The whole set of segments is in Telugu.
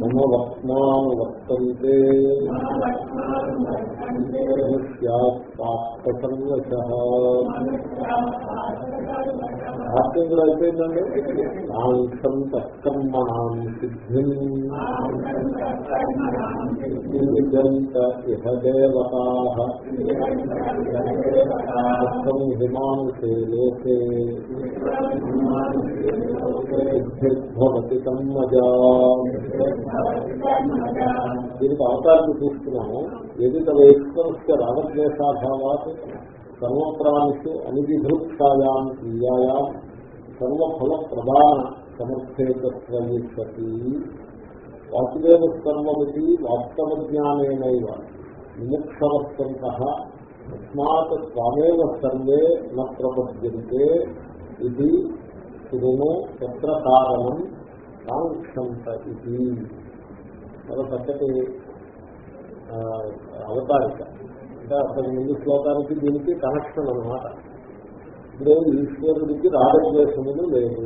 మమ వక్మాను వర్తంతే సర్వశ భాష్యంలో అయిపోయిందండి సాంఖ్యం తత్కర్మణాం సిద్ధిం. సిద్ధిజంత ఇహ దేవతా. హిమాంసే లోకే. సిద్ధిర్భవతి తన్మజా దీనికి అవతారం చూస్తున్నాము. ఎది తవ ఎక్స్పర్స్య రాగద్వేషాభావాత్ సర్వప్రాణిషు అనిధిభృక్షాయాం క్రియాయాం సర్వఫల ప్రధాన సమర్థేతత్వతి వాసుదేవ సర్వమితి వాస్తవ జ్ఞానేనైవ విముక్షవస్తంత తస్మాత్ త్వమేవ సర్వే న ప్రపద్యంతే ఇది శృణు తత్ర కారణం కాంక్షంత ఇది. చాలా చక్కటి అవతారిక. అంటే అసలు ముందు శ్లోకానికి దీనికి కనెక్షన్ అనమాట ఇప్పుడు ఈశ్వరుడికి రాగద్వేషములు లేదు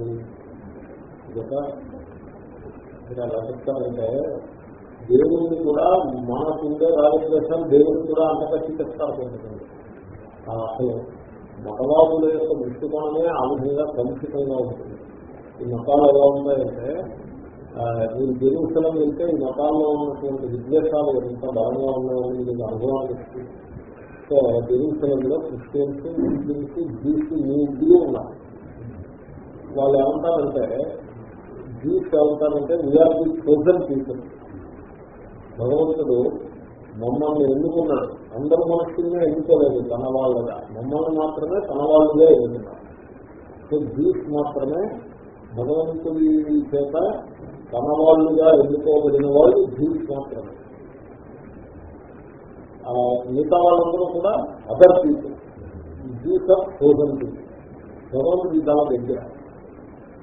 ఇదొక మీరు ఎలా చెప్తారంటే దేవుడిని కూడా మనకుండే రాగద్వేషాలు దేవుడిని కూడా అంతకట్టి చెప్తారు కొంతమంది. అసలు మతవాదుల యొక్క దృష్టికోణమే ఆ విధంగా కలుషితంగా ఉంటుంది. ఈ మతాలు ఎలా ఉన్నాయంటే మీరు జెరూసలం వెళ్తే ఈ మతాల్లో ఉన్నటువంటి విద్వేషాలు ఎంత బలంగా ఉన్నాయని మీకు అనుభవానికి వస్తుంది సో జెరూసలంలో క్రిస్టియన్స్ ముస్లిమ్స్ జీస్ నీళ్ళు ఉన్నారు వాళ్ళు ఏమంటారంటే జీస్ ఏమంటారంటే వీఆర్ ది చోజన్ పీపుల్ భగవంతుడు మమ్మల్ని ఎన్నుకున్నాడు. అందరు మనుషుల్ని ఎన్నుకోలేదు తన వాళ్ళగా. మమ్మల్ని మాత్రమే తన వాళ్ళుగా ఎన్నుకున్నాడు. సో జీస్ మాత్రమే భగవంతుడి చేత తన వాళ్ళుగా ఎన్నుకోబడిన వాళ్ళు జీస్ మాత్రమే. మిగతా వాళ్ళందరూ కూడా other people Jews of thousand people భగవంతుడి దాని దగ్గర.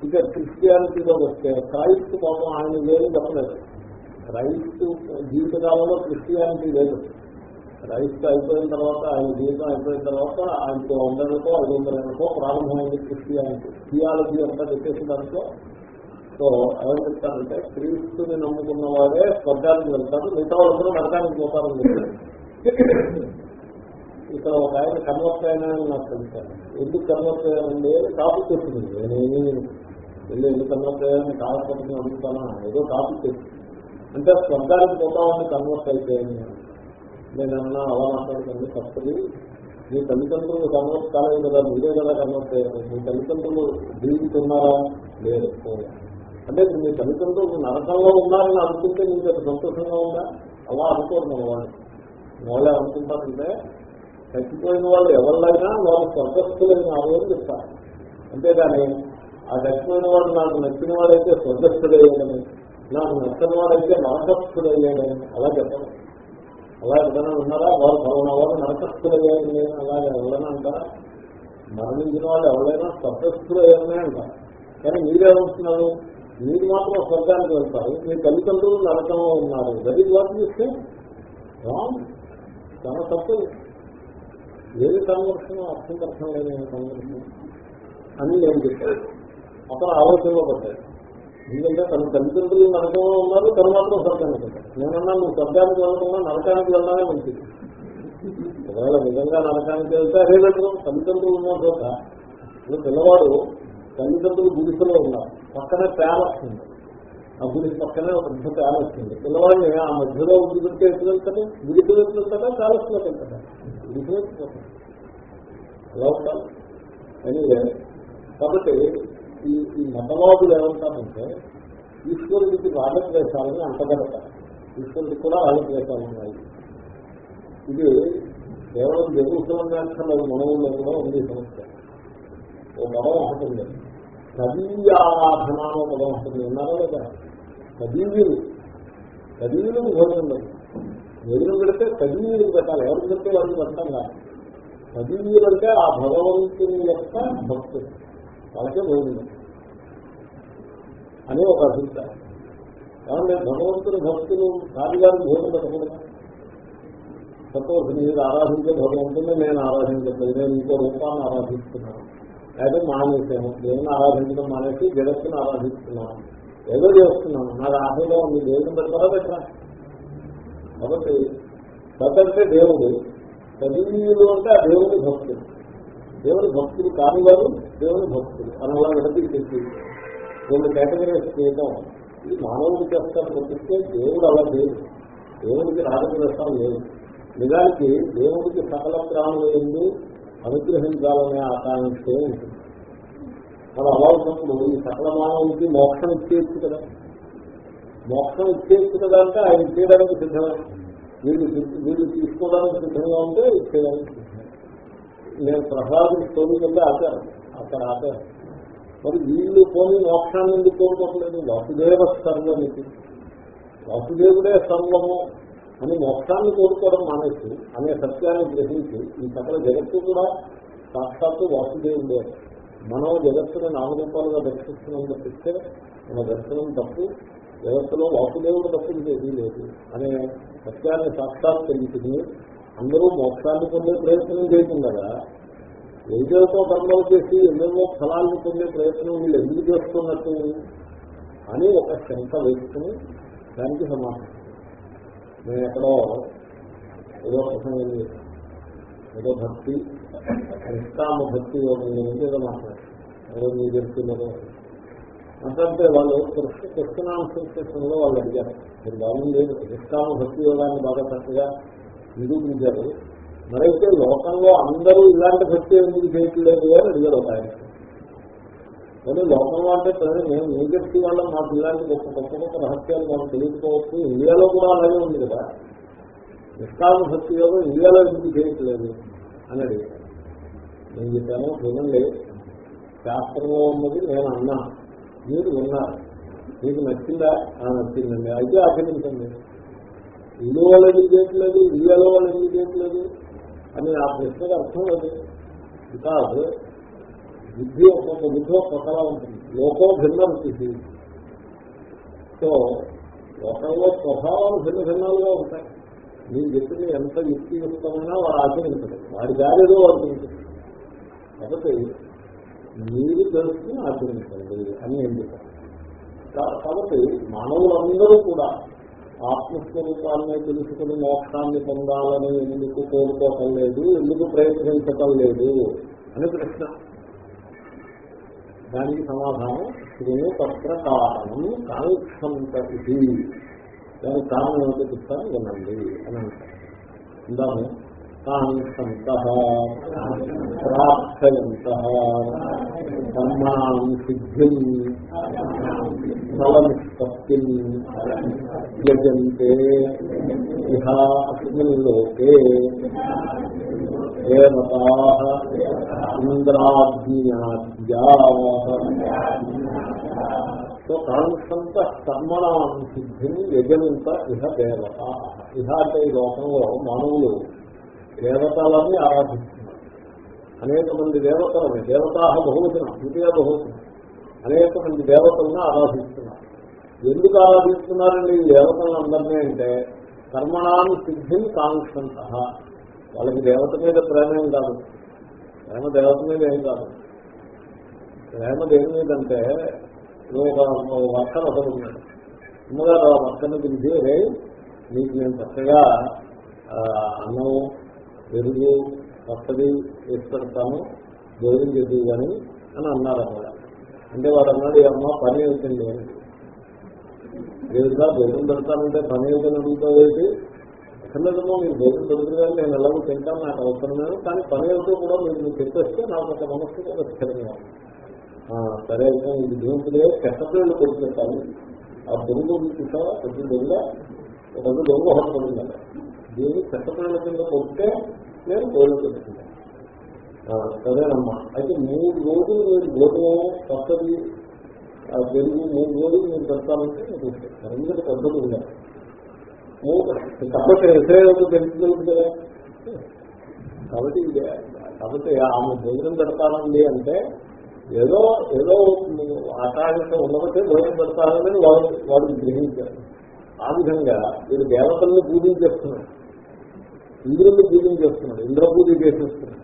ఇక క్రిస్టియానిటీలో వస్తే క్రైస్తు పాపం ఆయన లేదు చెప్పలేదు. క్రైస్తు జీవితకాలంలో క్రిస్టియానిటీ లేదు. క్రైస్తు అయిపోయిన తర్వాత ఆయన జీవితం అయిపోయిన తర్వాత ఆయనతో వందలకో ఐదు వందలకో ప్రారంభమైంది క్రిస్టియానిటీ. థియాలజీ అంతా చెప్పేసి దాంట్లో. సో ఎవరు చెప్తారంటే క్రీస్తుని నమ్ముకున్న వాడే స్వర్గానికి వెళ్తారు మిగతా వాళ్ళందరూ నరకానికి పోతారని ఇక్కడ ఒక ఆయన కన్వర్ట్ అయినా నాకు తెలుస్తాను ఎందుకు కన్వర్ట్ అయ్యానండి టాపిక్ వచ్చింది నేనేమి వెళ్ళి ఎందుకు కన్వర్ట్ అయ్యాలని కాకపోతే అడుగుతానా ఏదో టాపిక్ వచ్చింది అంటే స్వర్గానికి పోతామని కన్వర్ట్ అయిపోయాను నేనన్నా అలా మాట్లాడుతుంది తప్పది. మీ తల్లిదండ్రులు కన్వర్ట్ కాలేదు కదా మీరే కదా కన్వర్ట్ అయ్యారు మీ తల్లిదండ్రులు జీవితున్నారా లేదు. అంటే మీ తల్లిదండ్రులు నరకంలో ఉన్నారని అనుకుంటే మీకు అది సంతోషంగా ఉందా? అలా అనుకోరు మన వాళ్ళు. వాళ్ళు అనుకుంటారంటే చచ్చిపోయిన వాళ్ళు ఎవరినైనా వాళ్ళు స్వర్గస్థులైన ఆరోగ్యం చెప్తారు. అంతేగాని ఆ చచ్చిపోయిన వాడు నాకు నచ్చిన వాడైతే స్వర్గస్థుడయ్యాడని నాకు నచ్చిన వాడైతే నరకస్థుడయ్యాడని అలా చెప్పను అలా ఎవరైనా ఉన్నారా? వాళ్ళు పలానా వాళ్ళు నరకస్థుడయ్యాడని అలాగే ఎవరైనా అంటారా? మరణించిన వాళ్ళు ఎవరైనా స్వర్గస్థుడయ్యారనే అంటారు. కానీ మీరేమంటున్నారు? మీరు మాత్రం స్వర్గానికి వెళ్తారు. మీ తల్లిదండ్రులు నరకంలో ఉన్నారు. గది వాళ్ళు చూస్తే రాంగ్. చాలా తప్పు ఏది కన్వర్షన్ అర్థం అర్థం లేని కన్వర్షన్ అని నేను చెప్పాను. అప్పుడు ఆలోచనలో పడ్డాయి ఎందుకంటే తన తల్లిదండ్రులు నరకంలో ఉన్నారు తను మాత్రం స్వర్గానికి వెళ్తారు నేనన్నా నువ్వు స్వర్గానికి వెళ్ళకుండా నరకానికి వెళ్ళడమే మంచిది. ఒకవేళ నిజంగా నరకానికి వెళ్తే అదే వెళ్ళడం తల్లిదండ్రులు ఉన్న చోట పిల్లవాడు తల్లిదండ్రులు గుడిసెలో ఉన్నారు. పక్కనే ప్యాలెస్ ఉంది. ఆ గుడి పక్కనే ఒక పెద్ద ప్యాలెస్ ఉంది పిల్లవాడిని ఆ మధ్యలో గుడి పెడితే ఎప్పుడు వెళ్తాడు? గుడికి వెళ్తుంటాడా ప్యాలెస్ వెళ్తాడా? గుడికి వెళ్తుంటాడు ఎలా ఉంటారు కాబట్టి ఈ ఈ మతవాదులు ఏమంటారంటే ఈశ్వరుడికి రాజద్వేషాలని అంటగడతారు. ఈశ్వరుడికి కూడా రాజద్వేషాలు ఉన్నాయి. ఇది కేవలం జరుగుతున్న వ్యాఖ్యలు మనవుల్లో కూడా ఉంది సమస్య. ఓ పదం ఒకటి ఉంది. సదీయ ఆరాధన అనే పదం ఒకటి ఉన్నారా లేదా? కదీవీలు కదీవీలు భోజనం ఎదురు పెడితే కదీవీలు పెట్టాలి. ఎవరు పెడితే వాళ్ళకి పెట్టాలి కదీవీలు అంటే ఆ భగవంతుని యొక్క భక్తులు వాళ్ళకే భోజనం. అని ఒక అభిప్రాయం. కాబట్టి భగవంతుని భక్తులు కాదిగారు భోజనం పెట్టకూడదు సపోజ్ మీరు ఆరాధించే భగవంతుని నేను ఆరాధించట్లేదు. నేను ఇంకో రూపాన్ని ఆరాధిస్తున్నాను. అయితే మానేసాను దేవుని ఆరాధించడం మానేసి జగత్తును ఆరాధిస్తున్నాను. ఏదో చేస్తున్నాను. నా రాహులో ఉంది. దేవుని పెడతారా పెట్టరా కాబట్టి సతంటే దేవుడు. సజీవులు అంటే ఆ దేవుని భక్తుడు. దేవుని భక్తులు కాని వారు దేవుని భక్తులు అని అలా విడతీసి రెండు కేటగిరీస్ చేయడం ఇది మానవుడు చేస్తారు తప్పిస్తే దేవుడు అలా లేదు దేవుడికి రాజప్రదర్శనం లేదు. నిజానికి దేవుడికి సకల ప్రాణులు ఎందు అనుగ్రహించాలనే ఆకాంక్షే ఉంటుంది. మనం అలా ఉన్నప్పుడు ఈ సకల మానవుడికి మోక్షం ఇచ్చేయచ్చు కదా. మోక్షం ఇచ్చేయచ్చు కదా అంటే ఆయన ఇచ్చేయడానికి సిద్ధమే? వీళ్ళు వీళ్ళు తీసుకోవడానికి సిద్ధంగా ఉంటే ఇచ్చేయడానికి సిద్ధమే నేను ప్రసాదం తోడుకెళ్ళి ఆచారం అక్కడ ఆచారం మరి వీళ్ళు పోని మోక్షాన్ని ఎందుకు కోరుకోవట్లేదు వాసుదేవ సర్వనికి వాసుదేవుడే సర్వము అని మోక్షాన్ని కోరుకోవడం మానేసి అనే సత్యాన్ని గ్రహించి ఈ సకల జగత్తు కూడా సాక్షాత్తు వాసుదేవుడే. మనం జగత్తుని నామరూపాలుగా దర్శిస్తున్నాం తప్పిస్తే మన దర్శనం తప్పు జగత్తులో వాసుదేవుడు తప్పు ఏదీ లేదు అనే సత్యాన్ని సాక్షాత్కరించుకుని అందరూ మోక్షాన్ని పొందే ప్రయత్నం చేయకుండా ఏదేతో కర్మలు చేసి ఎన్నెన్నో ఫలాలను పొందే ప్రయత్నం వీళ్ళు ఎందుకు చేస్తున్నట్టు అని ఒక శంక వేసుకుని దానికి సమాధానం నేను ఎక్కడో ఏదో ప్రసంగం ఏదో భక్తి నిష్కామ భక్తి యోగం గురించి ఏదో మాట్లాడారు మీరు చెప్తున్నారు మాట్లాడితే వాళ్ళు కృష్ణ కృష్ణాంశంలో వాళ్ళు అడిగారు మీరు బాగుండేది నిష్కామ భక్తి యోగాన్ని బాగా చక్కగా నిరూపించారు మరైతే లోకంలో అందరూ ఇలాంటి భక్తి ఎందుకు చేయట్లేదు అని అడిగారు ఒక ఆయన కానీ లోకంలో అంటే సరే మేము మీ వ్యక్తి వల్ల మాకు ఇలాంటి గొప్ప గొప్ప గొప్ప రహస్యాలు మనం తెలుసుకోవచ్చు. ఇండియాలో కూడా అలాగే ఉంది కదా. నిష్కామ భక్తి యోగం ఇండియాలో ఎందుకు చేయట్లేదు? అని అడిగారు నేను చెప్పాను వినండి శాస్త్రంలో ఉన్నది నేను అన్నా. మీరు విన్నారు. మీకు నచ్చిందా? ఆ నచ్చిందండి. అయితే ఆచరించండి ఇల్లు వాళ్ళు ఎందుకు చేయట్లేదు? ఇండియాలో వాళ్ళు ఎందుకు చేయట్లేదు? అని ఆ ప్రశ్నకు అర్థం లేదు. బికాజ్ బుద్ధి ఒక్కొక్క బుద్ధి ఒక్కొక్కలా ఉంటుంది. లోకం భిన్నం స్థితి సో లోకంలో స్వభావాలు భిన్న భిన్నాలుగా ఉంటాయి. మీరు చెప్పింది ఎంత యుక్తియుక్తమైనా వాడు ఆచరించలేదు వాడి దారిలో వాడు ఉంటుంది కాబట్టి మీరు తెలుసుకుని ఆచరించండి అని ఎందుకు కాబట్టి మానవులందరూ కూడా ఆత్మస్వరూపాన్ని తెలుసుకుని మోక్షాన్ని పొందాలని ఎందుకు కోరుకోవటం లేదు ఎందుకు ప్రయత్నించటం లేదు అని ప్రశ్న. దానికి సమాధానం శ్రేణు పత్ర కారణం కాంక్షంత ఇది. దానికి కారణం ఏమిటో చెప్తాను వినండి అని అంటారు. ఇందాము కాంక్షంత ప్రాప్తయంత కర్మాణం సిద్ధిం ఫలనిష్పత్తి యజంతే ఇహ అస్మిన్ లోకే దేవతా ఇంద్రాజ్ఞాద్యా సో కాంక్షంత కర్మణం సిద్ధిని యజంత ఇహ దేవత. ఇహ అంటే ఈ లోకంలో మానవులు దేవతలని ఆరాధిస్తున్నారు. అనేక మంది దేవతలని దేవతా బహువచనం ద్వితీయ బహువచనం. అనేక మంది దేవతలను ఆరాధిస్తున్నారు. ఎందుకు ఆరాధిస్తున్నారండి ఈ దేవతలందరినీ అంటే కర్మణాన్ని సిద్ధిని కాంక్షంత వాళ్ళకి దేవత మీద ప్రేమ ఏం కాదు. ప్రేమ దేవత మీద ఏం కాదు. ప్రేమ దేని మీదంటే నువ్వు ఒక వర్షం ఒకరు ఉన్నాడు. అమ్మగారు ఆ వర్షను పిలిచి రే నీకు నేను చక్కగా అన్నం పెరుగు పచ్చడి వేసి పెడతాను భోజనం చేసి కానీ అని అన్నారు అన్నమాట అంటే వాడు అన్నాడు అమ్మ పని అవుతుంది అని. లేదుగా భోజనం పెడతానంటే పని అవుతుంది అడుగుతావేంటి అసలేదమ్మో మీరు భోజనం పెడుతుంది నేను ఎలాగో తింటాను నాకు అవసరం కానీ పని అవుతూ కూడా మీరు మీకు చెప్పేస్తే నాకు ఒక మనస్సు కూడా స్థిరంగా సరే అయితే ఇది దేవుడిదే చెట్టపిల్లలు కొడుకుంటాను ఆ దొంగ చూసావా? కొంచెం దొంగ ఒక రోజు దొంగ ఒకటి పడింది దీన్ని చెత్తపిల్లల కింద కొడితే నేను భోజనం పెట్టుకుంటాను సరేనమ్మా అయితే మూడు రోజులు మీరు భోజనం పచ్చడి ఆ, పెరుగు మూడు రోజులు మీరు పెడతానంటే నేను చూస్తాను. ఎందుకంటే పద్ధతి ఉండాలి. మూడు కాబట్టి ఎసరేదో తెలుస్తుంది కదా. కాబట్టి ఇది కాబట్టి ఆమె భోజనం పెడతానండి అంటే ఏదో ఏదో ఆకాశం ఉన్నబట్టే భోజనం పెడతానని వాడు వాడు గ్రహించారు. ఆ విధంగా వీడు దేవతల్ని పూజించేస్తున్నాడు ఇంద్రుల్ని పూజించేస్తున్నాడు ఇంద్ర పూజ చేసేస్తున్నాడు.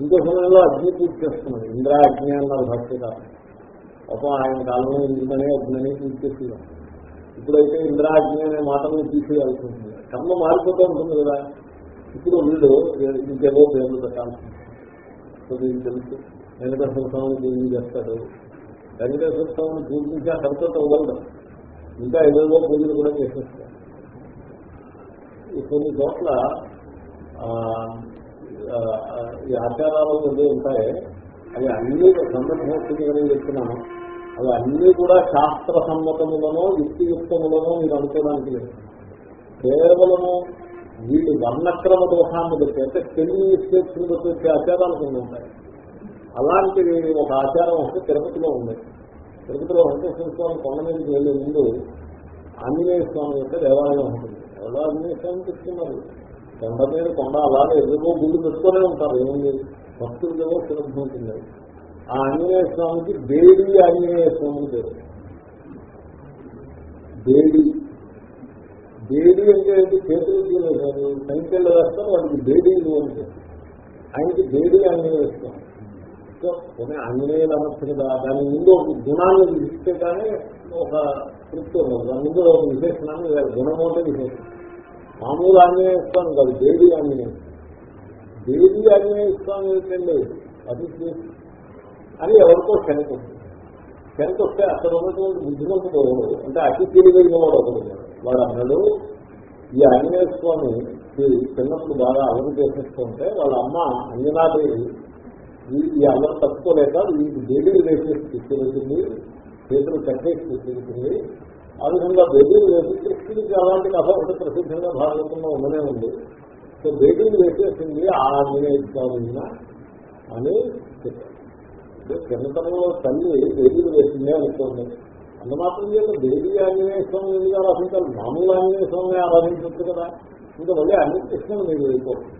ఇంకో సమయంలో అగ్ని పూజ చేస్తున్నాడు ఇంద్ర అగ్ని అన్నారు భక్తికారం ఒక ఆయన కాలంలో ఇంద్రనే అగ్ని పూజ చేస్తున్నాడు ఇప్పుడైతే ఇంద్ర అగ్ని అనే మాటలను తీసేయాల్సి ఉంటుంది కర్మ మారిపోతూ ఉంటుంది కదా. ఇప్పుడు వీడు ఇంకేదో పేర్లు పెట్టాల్సి ఉంటుంది తెలుసు. వెంకటేశ్వర స్వామిని పూజలు చేస్తాడు. వెంకటేశ్వర స్వామిని పూజించి ఆ సరికొత్త వదలడం ఇంకా ఏదేదో పూజలు కూడా చేసేస్తాడు కొన్ని చోట్ల ఈ ఆచారాలు ఏదో ఉంటాయి అవి అన్ని సందర్భోత్సవం చెప్తున్నాను. అవి అన్ని కూడా శాస్త్ర సమ్మతములనో యుక్తియుక్తములనో మీరు అనుకోవడానికి లేదు. కేవలము వీళ్ళు వర్ణక్రమ దోషాన్ని బట్టి అంటే తెలుగు మిస్టేక్స్ బట్టి వచ్చే ఆచారాలు కొన్ని ఉంటాయి. అలాంటివి ఒక ఆచారం వస్తే తిరుపతిలో ఉంది. తిరుపతిలో వెంకటేశ్వర స్వామి కొండ మీదకి వెళ్ళే ముందు ఆంజనేయ స్వామి యొక్క దేవాలయం ఉంటుంది. ఎవరో ఆంజనేయ స్వామి కొండ మీద కొండ అలాగే ఎదురుగో గుళ్ళు పెట్టుకునే ఉంటారు. ఏముంది? భక్తులకేమో సులభం ఉంటుంది ఆ ఆంజనేయ స్వామికి బేడి ఆంజనేయ స్వామి పేరు. బేడి. బేడి అంటే ఏంటి? చేతులు సంఖ్యలు వేస్తారు వాడికి బేడీలు అంటే ఆయనకి బేడి ఆంజనేయ స్వామి. సో కొన్ని ఆంజనేయులు అనొచ్చు కదా దాని ముందు ఒక గుణాన్ని ఇస్తే కానీ ఒక తృప్తి ఉండదు. దాని ముందు ఒక విశేషణాన్ని గుణం గుణము అంటే విశేషం మామూలు ఆంజనేయ స్వామి కాదు దేవి ఆంజనేయ దేవి ఆంజనేయ స్వామి ఏంటండి? అది అని ఎవరికో శనక శనక వస్తే అక్కడ ఉన్నటువంటి బుద్ధిమంతుడు అంటే అతి తెలివైన వాడు ఒకడు వాడు అన్నాడు ఈ ఆంజనేయ స్వామి చిన్నప్పుడు బాగా అలరి చేసేస్తుంటే వాళ్ళ అమ్మ అంజనాదేవి ఈ- ఈ అల్లరి తట్టుకోలేక వీటి బేబీలు వేసేసి తీసుకెళ్తుంది చేతులు కట్టేసి తీసుకెళ్తుంది ఆ విధంగా బేబీలు వేసి కృష్ణుడికి అలాంటి కథ ఒకటి ప్రసిద్ధంగా భారతంలో ఉండనే ఉంది. సో బేబీలు వేసేసింది ఆ ఆంజనేయ అని చెప్పారు. చిన్నతనంలో తల్లి బేబీలు వేసిందే అనుకోండి. అంత మాత్రం చేత బేబీ ఆంజనేయ స్వామి ఎందుకు ఆరాధించాలి? మామూలు ఆంజనేయ స్వామి ఆరాధించవచ్చు కదా. ఇంకా మళ్ళీ అన్ని కృష్ణులు మీరు వెళ్ళిపోతుంది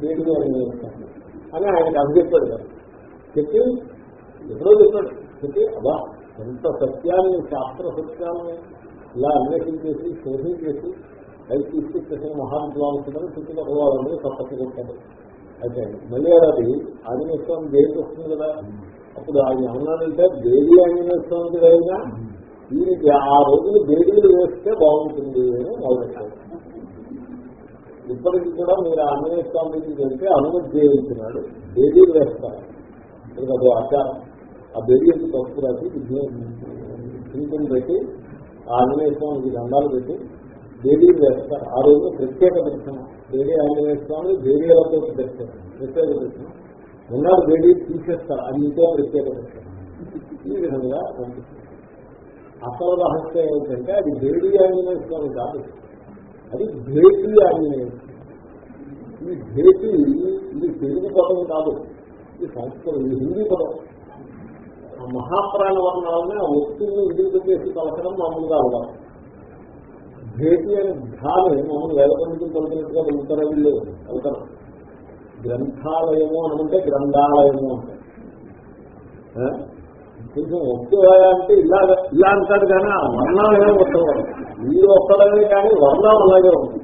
దేవి ఆంజనేయ స్వామి అని ఆయనకు అది కదా. చెప్పి ఎప్పుడో చెప్పాడు. చెప్పి అబ్బా ఎంత సత్యాన్ని శాస్త్ర సత్యాన్ని ఇలా అన్వేషించేసి శోధించేసి పైకి తీసుకొచ్చేసిన మహావిద్వాంసులను చుట్టుపక్కల వాళ్ళందరూ తప్పట్టు కొట్టాడు అయితే మళ్ళీ అది ఆంజనేయస్వామి దేవికి వస్తుంది కదా. అప్పుడు ఆయన అన్నాడంటే దేవి ఆంజనేయ స్వామికి అయినా దీనికి ఆ రోజులు దేవీలు వేస్తే బాగుంటుంది అని మొదలెట్టాడు ఇప్పటికి కూడా మీరు ఆంజనేయ స్వామికి వెళ్తే అనుమతి చేయించినాడు. దేవీలు వేస్తారు. అది ఆచారం. ఆ బేడీకి తప్పు రాసి చింతలు పెట్టి ఆ ఆంజనేయ స్వామికి దండాలు పెట్టి బేడీలు వేస్తారు. ఆ రోజు ప్రత్యేక దర్శనం. బేడీ ఆంజనేయ స్వామి బేడీలతో దర్శనం. ప్రత్యేక దర్శనం. ఉన్నాడు బేడీ తీసేస్తారు. అది ఇంకో ప్రత్యేక దర్శనం. ఈ విధంగా కనిపిస్తుంది అసలు రహస్యం ఏంటంటే అది బేడీ ఆంజనేయ స్వామి కాదు. అది భేటీ ఆంజనేయ ఈ భేటీ ఇది తెలుగు పదం కాదు. ఇది సంస్కృతం ఇది హిందీ పదం. ఆ మహాప్రాణ వర్ణాలని ఆ వస్తువుని విడుదల చేసి పలకడం మామూలుగా అవ్వాలి భేటీ అనే ధాని మామూలు వేల పండితులు పలికినట్టుగా పలుకుతారా వీళ్ళు? పలకరు. గ్రంథాలయము అనుకుంటే గ్రంథాలయము అంటే. కొంచెం వస్తువా అంటే ఇలా ఇలా అంటాడు కానీ ఆ వర్ణం ఏమో వస్తుంది వీడు ఒక్కడమే కానీ వర్ణం అలాగే ఉంది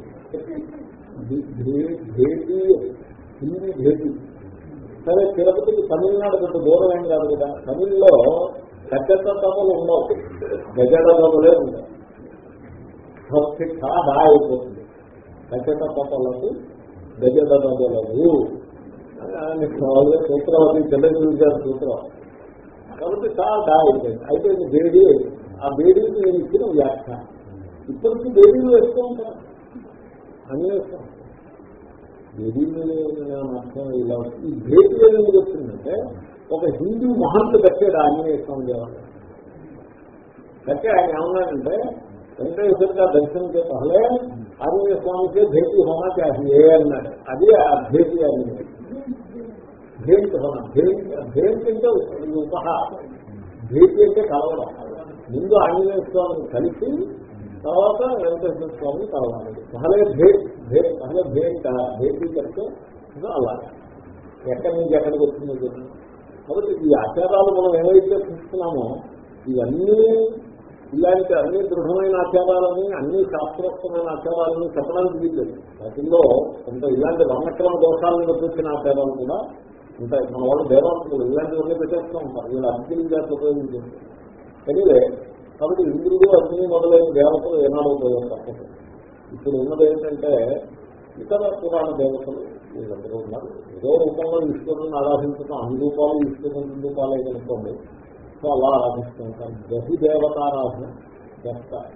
భే- భేటీ హిందీ భేటీ. సరే తిరుపతికి తమిళనాడు కొంత దూరం ఏం కాదు కదా? తమిళ్ళో గజత తమలు ఉండవు. గజడలే ఉంటాయి భక్తి కాదా అయిపోతుంది కచ్చతలకు గజడలవు సూత్రవతి చెల్లెలు గారు సూత్రం. కాబట్టి కాదా అయిపోయింది అయితే ఇది బేడీ. ఆ బేడీకి నేను ఇచ్చిన వ్యాఖ్య. ఇప్పటికీ బేడీలు వేస్తూ ఉంటాను అన్ని వేస్తాను అర్థం ఇలా ఈ భేటీ ఏమని చెప్తుందంటే ఒక హిందూ మహంతు కట్టాడు ఆంజనేయ స్వామి దేవాలయం. కట్టి ఆయన ఏమన్నాడంటే వెంకటేశ్వర గారు దర్శనం చేతలే ఆంజనేయ స్వామికి భేటీ హోనా చాహియే అన్నాడు? అది ఆ భేటీ అని భేంట్ హోనా భేంట్ భేంట్ అంటే ఉపహారం. భేటీ అంటే కలవడం. ముందు ఆంజనేయ స్వామిని కలిసి తర్వాత వెంకటేశ్వర స్వామి కావాలి. పహలే భేట్ భేట్ పహలే భేంట్ భేటీ కడితే అలాగే ఎక్కడి నుంచి ఎక్కడికి వచ్చిందో తెలియదు కాబట్టి ఈ ఆచారాలు మనం ఏవైతే చూస్తున్నామో ఇవన్నీ ఇలాంటి అన్ని దృఢమైన ఆచారాలని అన్ని శాస్త్రోక్తమైన ఆచారాలని చెప్పడానికి వీల్లేదు వాటిల్లో కొంత ఇలాంటి వర్ణక్రమ దోషాలను చూసిన ఆచారాలు కూడా ఉంటాయి. మన వాళ్ళు దేవాలయం ఇలాంటివన్నీ పెట్టేస్తూ ఉంటారు. వీళ్ళు అగ్ని జాతి ఉపయోగించారు ఎనివే కాబట్టి ఇంద్రుడు అగ్ని మొదలైన దేవతలు ఏనాడో ఉపయోగం తప్పదు. ఇప్పుడు ఉన్నది ఏంటంటే ఇతర పురాణ దేవతలు వీళ్ళందరూ ఉన్నారు. ఏదో రూపంలో ఈశ్వరుని ఆరాధించడం అన్ని రూపాలు ఈశ్వరుని రూపాలే కనుకోండి సో అలా ఆరాధిస్తూ దేవతారాధన బహుదేవతారాధన చేస్తారు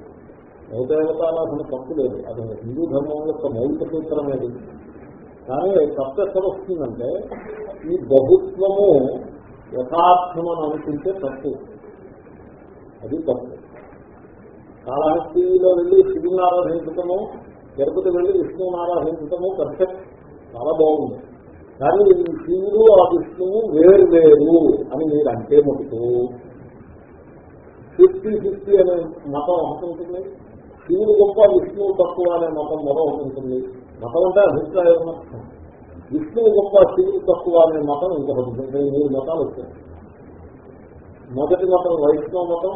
బహుదేవతారాధన తప్పు లేదు. అది హిందూ ధర్మం యొక్క మౌలిక సూత్రమేది కానీ తప్పు ఎక్కడ వస్తుందంటే ఈ బహుత్వము యథార్థమని అనుకుంటే తప్పు. అది తప్పు. కాళహస్తిలో వెళ్ళి శివుని ఆరాధించటము తిరుపతి వెళ్ళి విష్ణువుని ఆరాధించటము పర్ఫెక్ట్ చాలా బాగుంది. కానీ ఈ శివుడు ఆ విష్ణువు వేరు వేరు అని మీరు అంటే మటుకు. ఫిఫ్టీ ఫిఫ్టీ అనే మతం ఒకటి ఉంటుంది. శివుడు గొప్ప విష్ణువు తక్కువ అనే మతం మరో ఉంటుంది. మతం అంటే అభిప్రాయం. విష్ణువు గొప్ప శివుడు తక్కువ అనే మతం ఇంకొకటి ఉంటుంది. మూడు మతాలు వచ్చాయి. మొదటి మతం వైష్ణవ మతం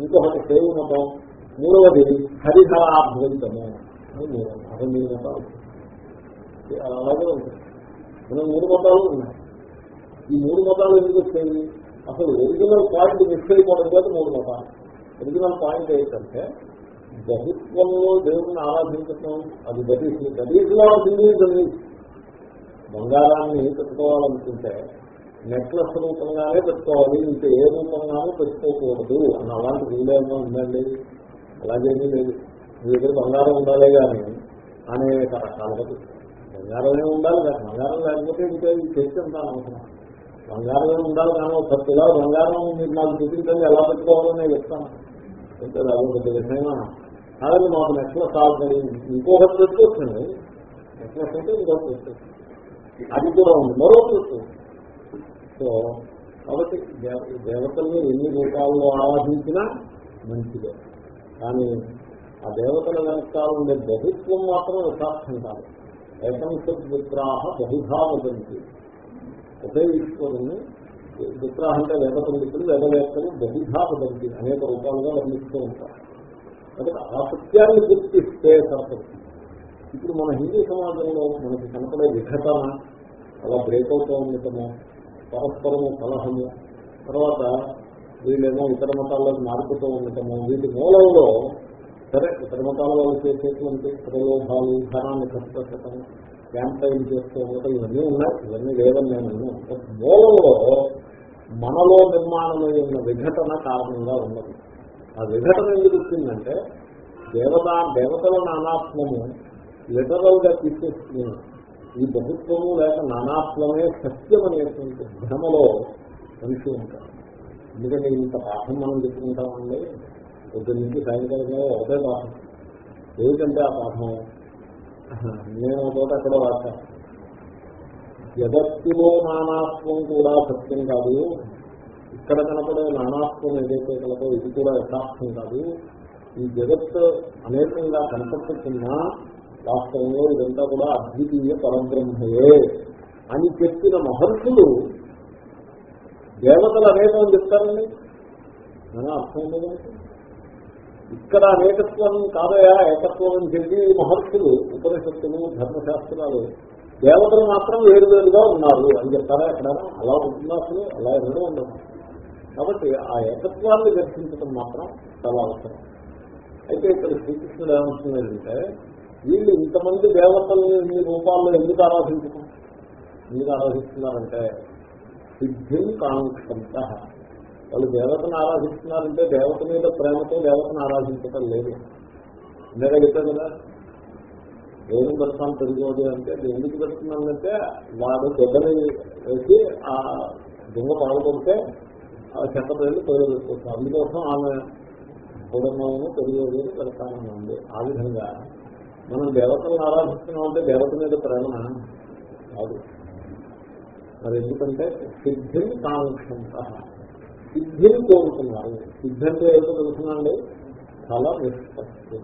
ఇంకొకటి శైవ మతం మూడవది హరిహరాద్వైతము అని మూడు అదే మూడు మతాలు. అలాగే ఉంటుంది మనం మూడు మతాలు ఉన్నాయి. ఈ మూడు మతాలు ఎందుకు వచ్చాయి? అసలు ఒరిజినల్ పాయింట్ మిస్ అయిపోవడం కాదు మూడు మతాలు. ఒరిజినల్ పాయింట్ ఏంటంటే బహుత్వంలో దేవుడిని ఆరాధించటం అది దటీస్ దటీస్లో బంగారాన్ని పెట్టుకోవాలనుకుంటే నెక్లెస్ రూపంగానే పెట్టుకోవాలి. ఇంకా ఏ రూపంగానూ పెట్టుకోకూడదు. అని అలాంటి వీలేమో ఉందండి? అలాగేమీ లేదు. మీ దగ్గర బంగారం ఉండాలి కానీ అనేక రకాలుగా బంగారమే ఉండాలి కానీ బంగారం లేకపోతే ఇంకా ఇది చర్చ అంతా బంగారమే ఉండాలి కానీ ఒక పత్తిలా బంగారం మీరు నాకు చూపించండి ఎలా పెట్టుకోవాలో నేను చెప్తాను. అంటే అది పెద్ద విషయమా అలాగే మాకు నెక్లెస్ ఆల్రెడీ ఇంకొకటి పెట్టుకోవచ్చండి నెక్లెస్ అంటే ఇంకొకటి పెట్టుకోవచ్చు. అది కూడా ఉంది. మరో పెట్టుకోవచ్చు. సో కాబట్టి దేవతల్ని ఎన్ని రూపాల్లో ఆరాధించినా మంచిదే. కానీ ఆ దేవతల వెనకాల ఉండే బహుత్వం మాత్రం యథార్థం కాదు. ఏకంశత్ విగ్రహ బహుధా వదంతి. ఒకే ఈశ్వరుని విగ్రహ అంటే వేద పండితులు వేదవేత్తలు బహుధా వదంతి అనేక రూపాలుగా వర్ణిస్తూ ఉంటారు. కాబట్టి ఆ సత్యాన్ని గుర్తిస్తే సరిపడుతుంది ఇప్పుడు మన హిందూ సమాజంలో మనకి కనపడే విఘటన అలా బ్రేక్ అవుతూ ఉండటము పరస్పరము కలహము. తర్వాత వీళ్ళేమో ఇతర మతాల్లోకి మారుపుతూ ఉండటము. వీటి మూలంలో సరే ఇతర మతాల వాళ్ళు చేసేటువంటి ప్రలోభాలు ధనాన్ని కష్టపెట్టడం క్యాంపైన్ చేస్తూ ఉండటం ఇవన్నీ ఉన్నాయి. ఇవన్నీ లేవని నేను మూలంలో మనలో నిర్మాణమై ఉన్న విఘటన కారణంగా ఉన్నది. ఆ విఘటన ఎందుకు వచ్చిందంటే దేవత దేవతల నానాత్మము లిటరల్గా తీసేస్తుంది ఈ బహుత్వము లేక నానాత్వమే సత్యం అనేటువంటి భ్రమలో మనిషి ఉంటారు ఎందుకంటే ఇంత పాఠం మనం చెప్పుకుంటామండి. పొద్దు నుంచి సాయంకాలంలో ఒకటే పాఠం. ఏమిటంటే ఆ పాఠం? నేను ఒక చోట ఎక్కడో రాశాను. జగత్తులో నానాత్వం కూడా సత్యం కాదు. ఇక్కడ కనపడే నానాత్వం ఏదైతే కలదో ఇది కూడా యథార్థం కాదు. ఈ జగత్ అనేకంగా కనపడుతున్నా వాస్తవంలో ఇదంతా కూడా అద్వితీయ పరబ్రహ్మయే అని చెప్పిన మహర్షులు దేవతలు అనేకం చెప్తారండి. అని అర్థం ఉండదంటే ఇక్కడ అనేకత్వం కాదయా ఏకత్వం అని చెప్పి మహర్షులు ఉపనిషత్తులు ధర్మశాస్త్రాలు దేవతలు మాత్రం వేరువేరుగా ఉన్నారు అని చెప్తారా ఎక్కడ అలా ఉంటుందా అసలు? అలా ఎన్నడూ ఉండదు. కాబట్టి ఆ ఏకత్వాన్ని దర్శించడం మాత్రం చాలా అవసరం. అయితే ఇక్కడ శ్రీకృష్ణుడు ఏమంటున్నాడంటే వీళ్ళు ఇంతమంది దేవతల్ని మీ రూపాల్లో ఎందుకు ఆరాధించుకుంటారు ఎందుకు ఆరాధిస్తున్నారంటే సిద్ధిం కాంక్షంత. వాళ్ళు దేవతను ఆరాధిస్తున్నారంటే దేవత మీద ప్రేమతో దేవతను ఆరాధించటం లేదు. నేను చెప్పారు కదా దేవుని పెడతాను పెరిగోదు అంటే ఎందుకు పెడుతున్నానంటే వాడు దెబ్బని వేసి ఆ దొంగ పాల్గొంటే ఆ చెత్త పేర్లు పెరుగు అందుకోసం ఆమె కుటుంబము పెరిగోదు పెడతానని ఉంది. ఆ విధంగా మనం దేవతలను ఆరాధిస్తున్నాం అంటే దేవత మీద ప్రేమ. కాదు. మరి ఎందుకంటే సిద్ధిని కాంక్షంత సిద్ధిని కోరుతున్నారు సిద్ధి అంటే ఏదో తెలుసునండి ఫల నిష్పత్తి.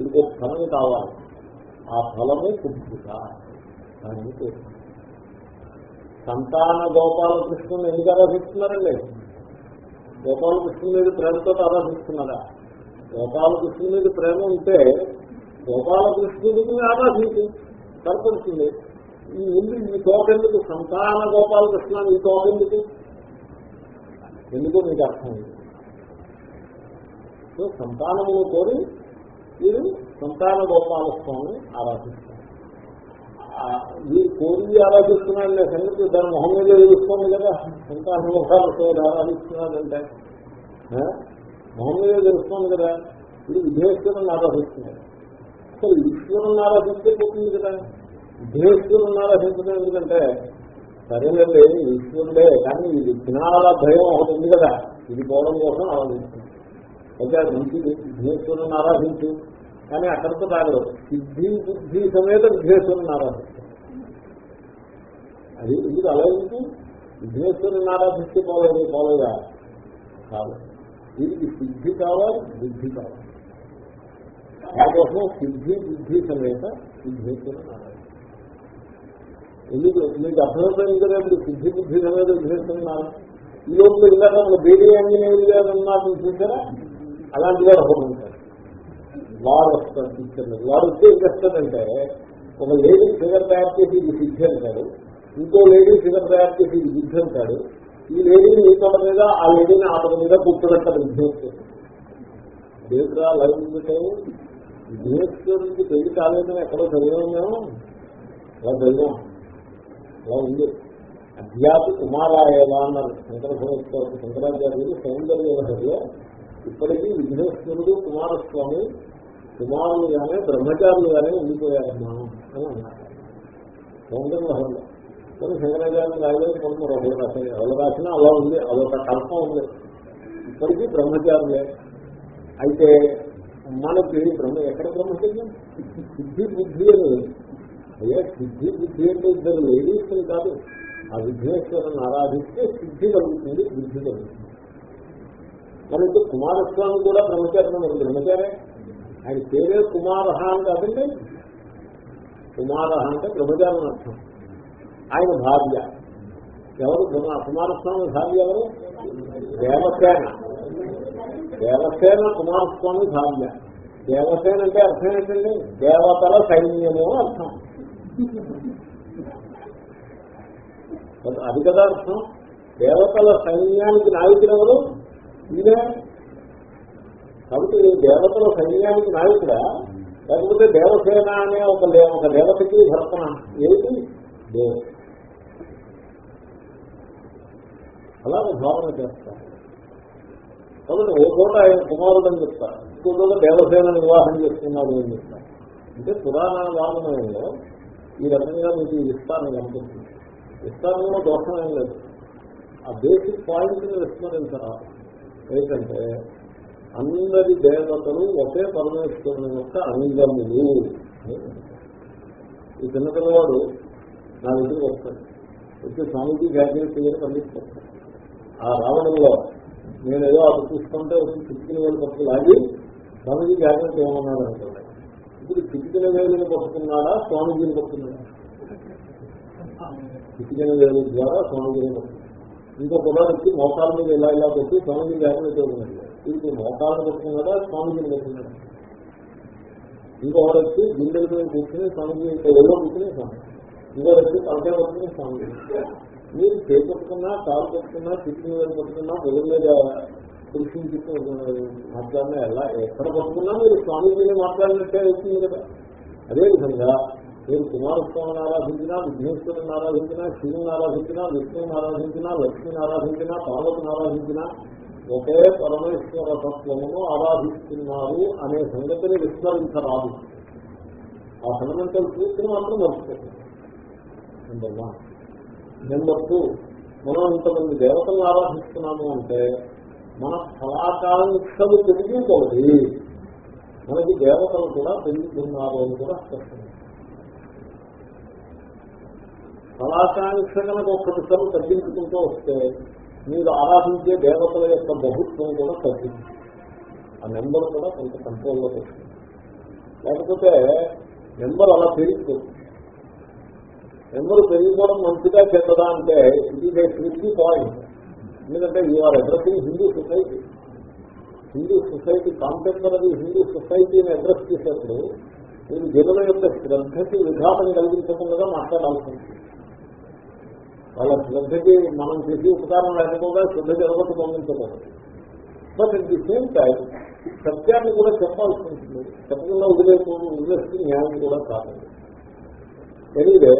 ఇది ఫలం కావాలి. ఆ ఫలమే సిద్ధిగా దాన్ని కోరుతున్నారు సంతాన గోపాలకృష్ణుని ఎందుకు ఆరాధిస్తున్నారండి? గోపాలకృష్ణుని మీద ప్రేమతో ఆరాధిస్తున్నారా? గోపాలకృష్ణుని మీద ప్రేమ ఉంటే గోపాలకృష్ణుడికి ఆరాధించి సరిపడుతుంది ఈ ఎందుకు ఈ తోకెందుకు? సంతాన గోపాలకృష్ణ ఈ తోకెందుకు? ఎందుకో మీకు అర్థమైంది సో సంతానమును కోరి మీరు సంతాన గోపాలస్వామిని ఆరాధిస్తారు. మీరు కోరి ఆరాధిస్తున్నారనే సంగతి దాని మొహం మీద తెలుసుకోండి కదా. సంతాన గోపాలస్వామి ఆరాధిస్తున్నారంటే. మొహం మీద తెలుసుకోండి కదా. ఇది విధేశ్వరుని ఆరాధిస్తున్నారు. అసలు ఈశ్వరుని ఆరాధిస్తే పోతుంది కదా. విధేశ్వరుని ఆరాధించడం ఎందుకంటే సరేనండి ఈశ్వరుడే కానీ ఇది జ్ఞానాల భయం ఒకటి ఉంది కదా. ఇది పోవడం కోసం ఆరాధిస్తుంది అయితే అది మంచిది. విఘ్నేశ్వరుని ఆరాధించు. కానీ అక్కడితో తాగదు సిద్ధి బుద్ధి సమేత విఘ్నేశ్వరుని ఆరాధిస్తాం అది ఇది అలా ఎందుకు? విఘ్నేశ్వరుని ఆరాధిస్తే పోలేదు పోలేదా? కాదు. దీనికి సిద్ధి కావాలి బుద్ధి కావాలి. దానికోసం సిద్ధి బుద్ధి సమేత విఘ్నేశ్వరుని ఆరాధిస్తాం ఎందుకు మీకు అర్థమైపోయింది కదా ఇప్పుడు సిద్ధి బుద్ధి సమేత విఘ్నేశ్వరుని ఆరాధిస్తాం ఈ లోపల ఇందాక మన బేబీ ఆంజనేయులు గారు ఉన్నారు చూసారా అలాంటి వాడు ఒకడు ఉంటాడు వాడు వస్తాడు టీచర్లు వాడు వచ్చి ఏం చేస్తాడంటే ఒక లేడీ ఫిగర్ తయారు చేసి ఇది సిద్ధి అంటాడు ఇంకో లేడీ ఫిగర్ తయారు చేసి ఇది బుద్ధి అంటాడు ఈ లేడీని ఈ తోట మీద ఆ లేడీని ఆ తోట మీద కూర్చోబెట్టాడు విఘ్నేశ్వరుడు దేవుడా లైవ్ పెట్టావు విఘ్నేశ్వరుడికి పెళ్ళి కాలేదని ఎక్కడో చదివాం మేము అలా చదివాం అలా ఉంది? అధ్యాపి కుమారాయలా అన్నారు. శంకర భగవత్ శంకరాచార్యులు సౌందర్య ఇప్పటికీ విఘ్నేశ్వరుడు కుమారస్వామి కుమారులుగానే బ్రహ్మచారులుగానే ఉండిపోయారమ్మా అని అన్నారు. సౌందర్యహంలో కానీ శంకరాచార్యులు రాయలేదు కొంత ఒకరు రాశారు. ఎవరు రాసినా అలా ఉంది. అదొక కల్పం ఉంది. ఇప్పటికీ బ్రహ్మచారులే. అయితే మనకి బ్రహ్మ ఎక్కడ బ్రహ్మచర్యం సిద్ధి బుద్ధి అని. అయ్యా సిద్ధి బుద్ధి అంటే ఇద్దరు లేడీస్ కాదు. ఆ విఘ్నేశ్వరుని ఆరాధిస్తే సిద్ధి కలుగుతుంది బుద్ధి కలుగుతుంది. మనకి కుమారస్వామి కూడా బ్రహ్మచారి మరి బ్రహ్మచారే? ఆయన పేరే కుమారహ అని కాదండి? కుమారహ అంటే బ్రహ్మచారం అర్థం. ఆయన భార్య. ఎవరు కుమారస్వామి భార్య ఎవరు? దేవసేన. దేవసేన కుమారస్వామి భార్య దేవసేన అంటే అర్థం ఏంటండి దేవతల సైన్యము అర్థం. అది కదా అర్థం. దేవతల సైన్యానికి నాయకుడు ఎవరు? ఇదే కాబట్టి దేవతల సైన్యానికి నాయకుడా? లేకపోతే దేవసేన అనే ఒక ఒక దేవతకి భర్తన? ఏమిటి? దేవ అలా భావన చేస్తారు. కాబట్టి ఓ చోట ఆయన కుమారుడు అని చెప్తారు. ఇంకో చోట దేవసేన వివాహం చేస్తున్నాడు అని చెప్తారు. అంటే పురాణ వాదనలో ఈ రకంగా మీకు ఈ విస్తారం కనిపిస్తుంది విస్తారంలో దోషం ఏం లేదు. ఆ బేసిక్ పాయింట్ని విస్మరించరా? ఏంటంటే అందరి దేవతలు ఒకే పరమేశ్వరుని యొక్క అంగములు ఈ చిన్నపిల్లవాడు నా దగ్గరికి వస్తాడు. వచ్చి స్వామికి గ్రాడ్యుయేట్ చేయడం పండిస్తాడు ఆ రావణంలో నేను ఏదో అటు చూసుకుంటే వచ్చి చిటికిన వేలు పట్టుకు లాగి స్వామిజీ గాయత్రి చేయమన్నాడు అనుకున్నాడు ఇప్పుడు చిటికిన వేలుని పట్టుకున్నాడా? స్వామిజీని పట్టుకున్నాడా? చిటికిన వేలు ద్వారా స్వామిజీని పట్టుకున్నాడు. ఇంకో కుర్రాడికి మోకాల మీద ఇలా ఇలా పెట్టి స్వామిజీ జాగ్రత్త చేయమన్నాడు ఇది మోకాలను పట్టుకున్నాడా? స్వామిజీని పట్టుకున్నాడా? ఇంకో వచ్చి గుండెల మీద కూర్చుని స్వామిజీ ఎవరో కూర్చుని స్వామి ఇంకో వచ్చి తలకాయ పట్టుకుని స్వామిజీ. మీరు చేపట్టుకున్నా కాలు పట్టుకున్నా చిట్టు మీద పట్టుకున్నా పొగల మీద పురుషుని చుట్టూ మాట్లాడినా ఎలా? ఎక్కడ పట్టుకున్నా మీరు స్వామి మీద మాట్లాడినట్టే అవుతుంది కదా. అదేవిధంగా మీరు కుమారస్వామిని ఆరాధించినా విఘ్నేశ్వరుని ఆరాధించినా శివుని ఆరాధించినా విష్ణువుని ఆరాధించినా లక్ష్మిని ఆరాధించినా పార్వతిని ఆరాధించినా ఒకే పరమేశ్వర తత్వమును ఆరాధిస్తున్నారు అనే సంగతిని విస్మరించరాదు. ఆ ఫండమెంటల్ ట్రూత్ని మాత్రం మర్చిపోతుంది నెంబర్ టూ మనం ఇంతమంది దేవతలను ఆరాధిస్తున్నాము అంటే మన ఫలాకాంక్షలు పెరిగిపోయి మనకి దేవతలు కూడా పెరుగుతున్నారు అని కూడా స్పష్టం. ఫలాకాంక్ష కనుక ఒక్కటిసారి తగ్గించుకుంటూ వస్తే మీరు ఆరాధించే దేవతల యొక్క బహుత్వం కూడా తగ్గింది ఆ నెంబర్ కూడా కొంత కంట్రోల్లో వస్తుంది లేకపోతే నెంబర్ అలా పెరిగిపోతుంది. నెంబర్ పెరిగిపోవడం మంచిగా చెడ్డదా అంటే ఇది ట్రిక్కీ పాయింట్ ఎందుకంటే you're addressing Hindu society Hindu society contemporary Hindu సొసైటీని అడ్రస్ చేసేప్పుడు మీరు జనుల యొక్క శ్రద్ధకి విఘాతం కలిగించకుండా మాట్లాడాల్సి ఉంటుంది. వాళ్ళ శ్రద్ధకి మనం చేసి ఉపకారం లేకపోగా శ్రద్ధ జరగట్టు పంపించకూడదు but at the same time సత్యాన్ని కూడా చెప్పాల్సి ఉంటుంది. చెప్పకుండా వదిలేకూడదు వదిలేస్తే న్యాయం కూడా కాదు. ఎనీవే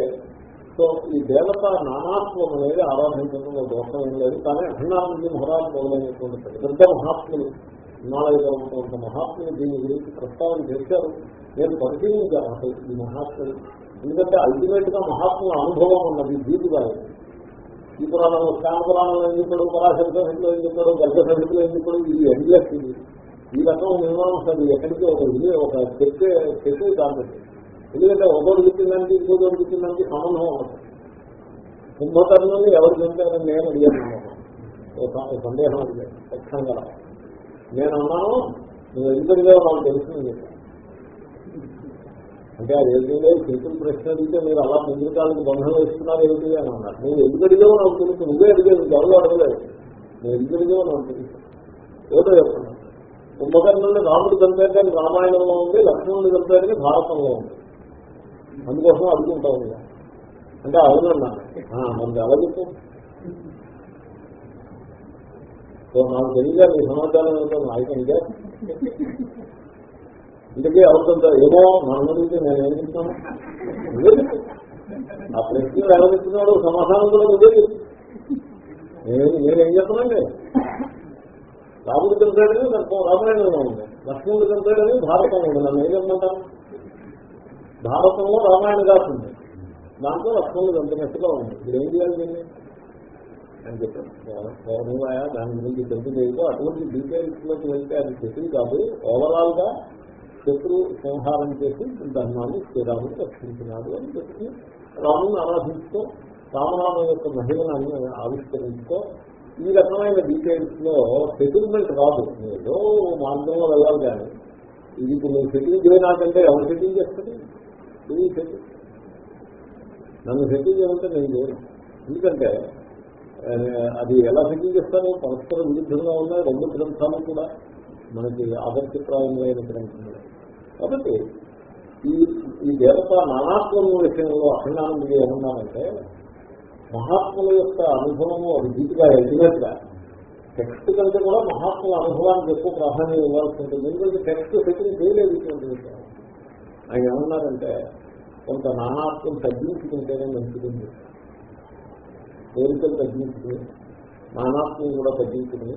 సో ఈ దేవత నానాత్వం అనేది ఆరాధించడంలో దోషం ఏం లేదు. కానీ అభినానంది మహారాజు మొదలైనటువంటి పెద్ద మహాత్ములు హిమాలయ కొంత మహాత్ములు దీని గురించి ప్రస్తావన చేశారు. నేను పరిశీలించాను అసలు ఈ మహాత్ములు. ఎందుకంటే అల్టిమేట్గా మహాత్ముల అనుభవం ఉన్నది దీటుగా ఈ పురాణంలో శ్యామ పురాణంలో ఏం చెప్పాడు? పరాశర సంహితలో ఏం చెప్పాడు? గర్భ సంహితలో ఏం చెప్పాడు? ఇది ఎండ్లెస్ ఇది. ఈ రకం నిర్మాణం సార్ ఎక్కడికి ఒక ఇది ఒక చెప్పే చెప్పే దాని ఎందుకంటే ఒకరు చెప్పిందానికి ఇంకోటి చెప్పిందానికి సంబంధం ఉంటుంది కుంభకర్ణుని ఎవరు చెప్తారని నేను అడిగాను. సందేహం అడిగాను ఖచ్చితంగా. నేను అన్నాను నువ్వు ఎందుకంటే నాకు చెప్పాను. అంటే అది ఏంటంటే సింపుల్ ప్రశ్న అడిగితే మీరు అలా ముందుకాలకు బంధం వేస్తున్నారు ఏమిటి అని అన్నారు. నువ్వు ఎందుకు అడిగావో నాకు తెలుసు. నువ్వే అడిగేది ఎవరు అడగలేదు. నువ్వు ఎందుకు అడిగావో నాకు తెలుసు. ఏదో చెప్పండి. కుంభకర్ణుని రాముడు చంపేయడానికి రామాయణంలో ఉంది లక్ష్మణుడు చంపేయడానికి భారతంలో ఉంది. అందుకోసం అడుగుతుంటా ఉంది అంటే అవునన్నా మనకి ఎలా నాకు తెలియదా మీ సమాచారం ఏంటో? నాయకంగా ఇంతకీ అవుతుందా ఏమో నన్ను అడిగితే నేను ఏం చెప్తాను? నువ్వే ఆ ప్రశ్న ఎలా సమాధానం కూడా ఉండేది నేను నేనేం చెప్తానండి రాముడు చంపాడని రామాయణంలో ఉంది. లక్ష్మణుడు చంపాడని భారతంలో ఉంది. నన్ను ఏం చెప్పమంటాను భారతంలో రామాయణ గారు ఉంది. దాంట్లో లక్ష్మణుడు చంపినట్టుగా ఉంది. ఇప్పుడు ఏం చేయాలి దీన్ని? అని చెప్పాను పూర్వమాయా దాని గురించి తెలుసు లేదు అటువంటి డీటెయిల్స్లోకి వెళ్తే అది చెప్పింది కాదు. ఓవరాల్గా శత్రు సంహారం చేసి ధర్మాన్ని శ్రీరాముడు రక్షించినాడు అని చెప్పి రాముని ఆరాధిస్తూ రామనామం యొక్క మహిళను ఆవిష్కరించుకో ఈ రకమైన డీటెయిల్స్లో సెటిల్మెంట్ రాదు. ఏదో మార్గంలో వెళ్ళాలి కానీ ఇది ఇప్పుడు నేను సెటిల్ చేయనాకంటే ఎవరు సెటిల్ చేస్తుంది ఇది సెటిల్ నన్ను సెటిల్ చేయమంటే నేను చేయను ఎందుకంటే అది ఎలా సెటిల్ చేస్తాను పరస్పర విరుద్ధంగా ఉన్నాయి రెండు గ్రంథాలు కూడా మనకి ఆదర్శప్రాయమైన గ్రంథాలు. కాబట్టి ఈ ఈ దేవత నానాత్వం విషయంలో అఖండానంద ఏమన్నానంటే మహాత్ముల యొక్క అనుభవము అది దీటుగా ఎలిమెంట్గా టెక్స్ట్ కంటే కూడా మహాత్ముల అనుభవానికి ఎక్కువ ప్రాధాన్యం ఇవ్వాల్సి ఉంటుంది. ఎందుకంటే టెక్స్ట్ సెటిల్ చేయలేదు ఇటువంటి విషయం ఆయన ఏమన్నారంటే కొంత నానాత్వం తగ్గించుకుంటేనే మంచిది కోరికలు తగ్గించుకుని నానాత్వం కూడా తగ్గించుకుని